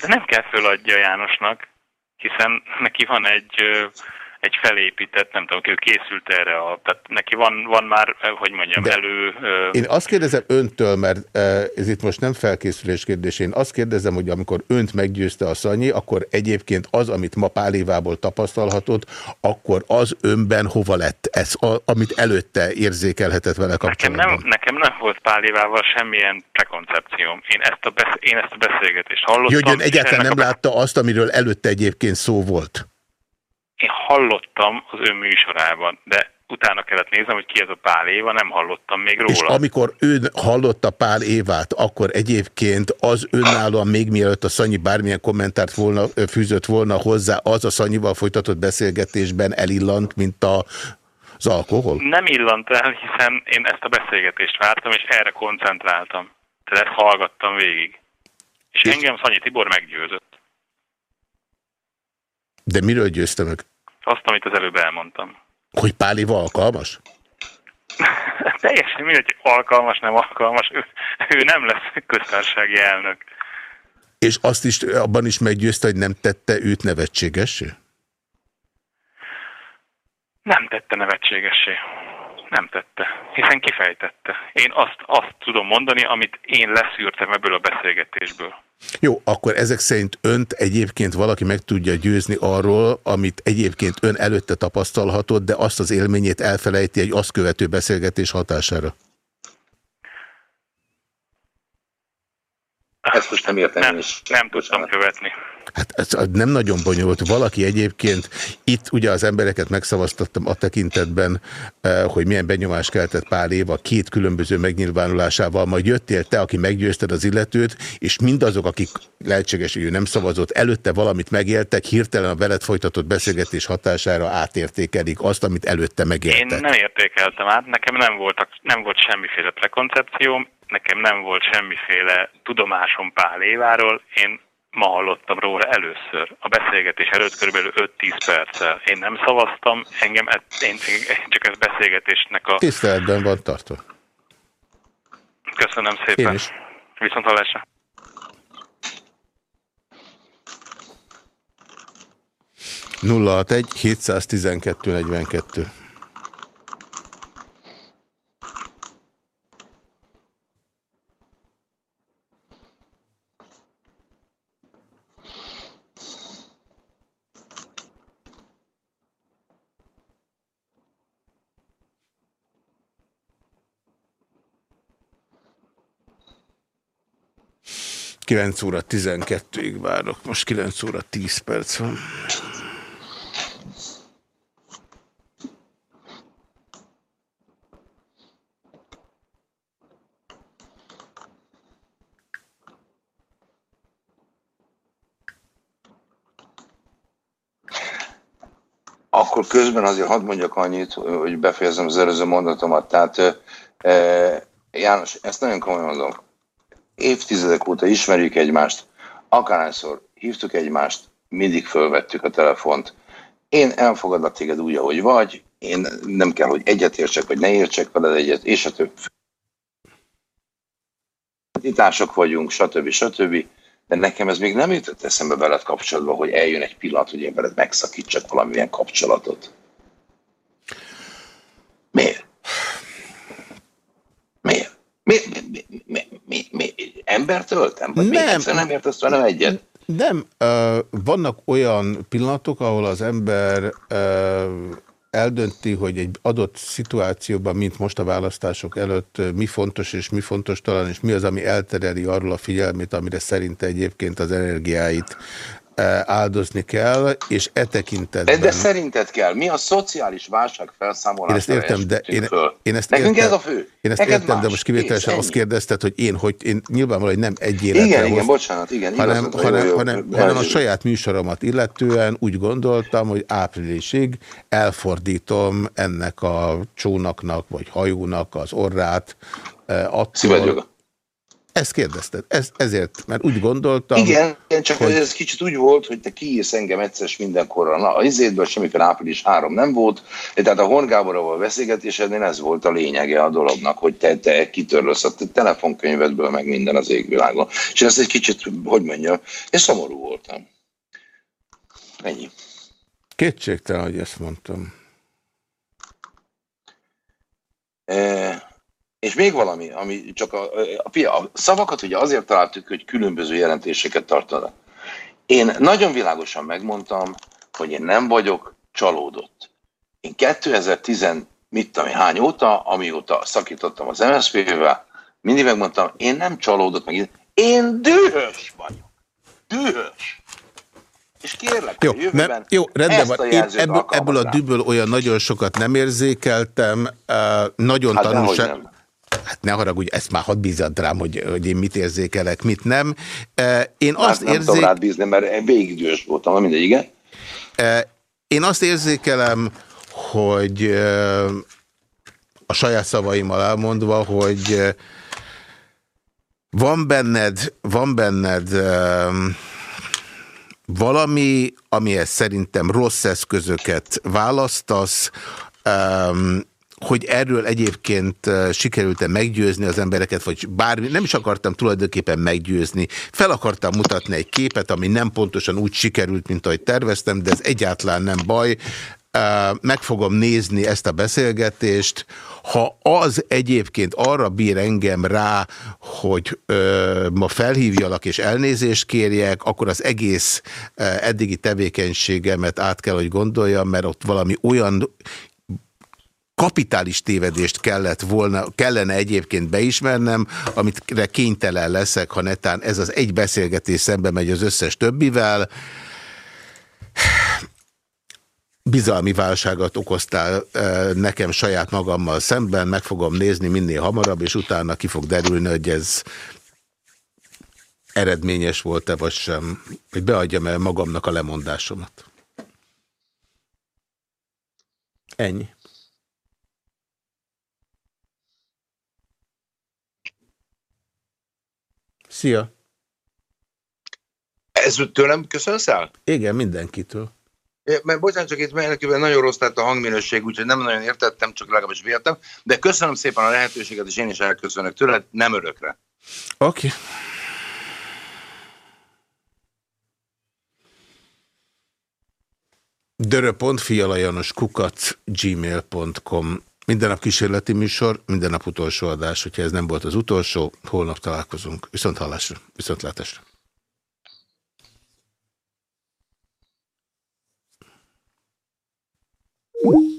De nem kell föladja Jánosnak, hiszen neki van egy, ö, egy felépített, nem tudom, ő készült erre, a, tehát neki van, van már, ö, hogy mondjam, De elő... ö, Én azt kérdezem öntől, mert eh, ez itt most nem felkészülés kérdés, én azt kérdezem, hogy amikor önt meggyőzte a Szanyi, akkor egyébként az, amit ma Pálévából tapasztalhatott, akkor az önben hova lett? Ez, amit előtte érzékelhetett vele Nekem kapcsolatban. nem, nekem nem volt Pál Évával semmilyen prekoncepcióm. Én ezt a, besz, én ezt a beszélgetést hallottam. Jó, hogy ön és egyáltalán nem a- látta azt, amiről előtte egyébként szó volt. Én hallottam az ön műsorában, de utána kellett néznem, hogy ki ez a Pál Éva, nem hallottam még róla. És amikor ön hallotta Pál Évát, akkor egyébként az önállóan még mielőtt a Szanyi bármilyen kommentárt volna, fűzött volna hozzá, az a Szanyival folytatott beszélgetésben elillant, mint a, az alkohol? Nem illant el, hiszen én ezt a beszélgetést vártam, és erre koncentráltam. Tehát ezt hallgattam végig. És, és engem Szanyi Tibor meggyőzött. De miről győzte meg? Azt, amit az előbb elmondtam. Hogy Pál Éva alkalmas? Teljesen mindegy, alkalmas, nem alkalmas. Ő, ő nem lesz köztársasági elnök. És azt is, abban is meggyőzte, hogy nem tette őt nevetségessé? Nem tette nevetségessé. Nem tette. Hiszen kifejtette. Én azt, azt tudom mondani, amit én leszűrtem ebből a beszélgetésből. Jó, akkor ezek szerint önt egyébként valaki meg tudja győzni arról, amit egyébként ön előtte tapasztalhatott, de azt az élményét elfelejti egy azt követő beszélgetés hatására. Ezt most nem értem Nem, is. nem tudtam követni. Hát ez nem nagyon bonyolult. Valaki egyébként, itt ugye az embereket megszavaztattam a tekintetben, eh, hogy milyen benyomást keltett pár év a két különböző megnyilvánulásával, majd jöttél te, aki meggyőzted az illetőt, és mindazok, akik lehetséges, hogy ő nem szavazott, előtte valamit megéltek, hirtelen a veled folytatott beszélgetés hatására átértékelik azt, amit előtte Én megéltek. nem értékeltem át, nekem nem, voltak, nem volt semmiféle prekoncepcióm, nekem nem volt semmiféle tudomásom Pál Éváról, én ma hallottam róla először. A beszélgetés előtt körülbelül 5-10 perccel. Én nem szavaztam, engem e- én, én csak ez beszélgetésnek a... Tiszteletben van tartva. Köszönöm szépen. Én is. Viszont hallásra. nulla egy 712 42. Kilenc óra 12-ig várok, most 9 óra 10 perc van. Akkor közben azért hadd mondjak annyit, hogy befejezem az előző mondatomat. Tehát e, János, ezt nagyon komolyan mondom. Évtizedek óta ismerjük egymást, akárhányszor hívtuk egymást, mindig fölvettük a telefont. Én elfogadlak téged úgy, ahogy vagy, én nem kell, hogy egyetértsek, vagy ne értsek veled egyet, és a több. Titások vagyunk, stb. stb. De nekem ez még nem jutott eszembe veled kapcsolatban, hogy eljön egy pillanat, hogy én veled megszakítsak valamilyen kapcsolatot. Miért? Miért? Mi, mi, mi, mi, mi, embert öltem? Vagy Nem. még egyszer nem értesz velem egyet? Nem, vannak olyan pillanatok, ahol az ember eldönti, hogy egy adott szituációban, mint most a választások előtt, mi fontos és mi fontos talán, és mi az, ami eltereli arról a figyelmét, amire szerinte egyébként az energiáit áldozni kell, és e tekintetben... de szerinted kell. Mi a szociális válság felszámolására Én ezt értem, de én, föl? én ezt Nekünk értem, ez a fő. Én ezt Neked értem, más. de most kivételesen Kész, azt kérdezted, hogy én, hogy én nyilvánvalóan hogy nem egy életre Igen, igen, hoztam, bocsánat, igen, hanem, igazad van, hanem, jó, hanem, jó, hanem a saját műsoromat illetően úgy gondoltam, hogy áprilisig elfordítom ennek a csónaknak, vagy hajónak az orrát. Attól. Ezt kérdezted, ez, ezért, mert úgy gondoltam, Igen, igen, csak hogy- ez kicsit úgy volt, hogy te kiírsz engem egyszer mindenkorra. Na, az izédből semmiféle április három nem volt, tehát a Horn Gáborral beszélgetésednél ez volt a lényege a dolognak, hogy te, te kitörlösz a te telefonkönyvedből, meg minden az égvilágon. És ez egy kicsit, hogy mondja, én szomorú voltam. Ennyi. kétségtelen, hogy ezt mondtam. E, és még valami, ami csak a, a, a, a szavakat ugye azért találtuk, hogy különböző jelentéseket tartanak. Én nagyon világosan megmondtam, hogy én nem vagyok csalódott. Én 2010, mit tudom, hány óta, amióta szakítottam az MSZP-vel, mindig megmondtam, én nem csalódott meg, én dühös vagyok. Dühös. És kérlek, Jó, a jövőben nem, jó rendben ezt van. a Én ebből, ebből a düböl olyan nagyon sokat nem érzékeltem. Uh, nagyon Hát tanulság. Hát ne haragudj, ezt már hadd bízzad rám, hogy, hogy én mit érzékelek, mit nem. Én Hát azt nem tudom érzék... rád bízni, mert én végig dühös voltam, na mindegy, igen. Én azt érzékelem, hogy a saját szavaimmal elmondva, hogy van benned, van benned valami, amihez szerintem rossz eszközöket választasz, hogy erről egyébként sikerült-e meggyőzni az embereket, vagy bármi, nem is akartam tulajdonképpen meggyőzni. Fel akartam mutatni egy képet, ami nem pontosan úgy sikerült, mint ahogy terveztem, de ez egyáltalán nem baj. Meg fogom nézni ezt a beszélgetést. Ha az egyébként arra bír engem rá, hogy ö, ma felhívjalak és elnézést kérjek, akkor az egész eddigi tevékenységemet át kell, hogy gondoljam, mert ott valami olyan kapitális tévedést kellett volna, kellene egyébként beismernem, amit kénytelen leszek, ha netán ez az egy beszélgetés szembe megy az összes többivel. Bizalmi válságot okoztál nekem saját magammal szemben, meg fogom nézni minél hamarabb, és utána ki fog derülni, hogy ez eredményes volt-e vagy sem, hogy beadjam el magamnak a lemondásomat. Ennyi. Szia! Ez tőlem köszönsz el? Igen, mindenkitől. É, Mert bocsánat, csak itt mellekkében nagyon rossz lett a hangminőség, úgyhogy nem nagyon értettem, csak legalábbis véltem. De köszönöm szépen a lehetőséget, és én is elköszönök tőled, nem örökre. Oké. Okay. Dörö.fialajanos kukac gmail.com Minden nap kísérleti műsor, minden nap utolsó adás. Hogyha ez nem volt az utolsó, holnap találkozunk. Viszont hallásra, viszont látásra. Thank.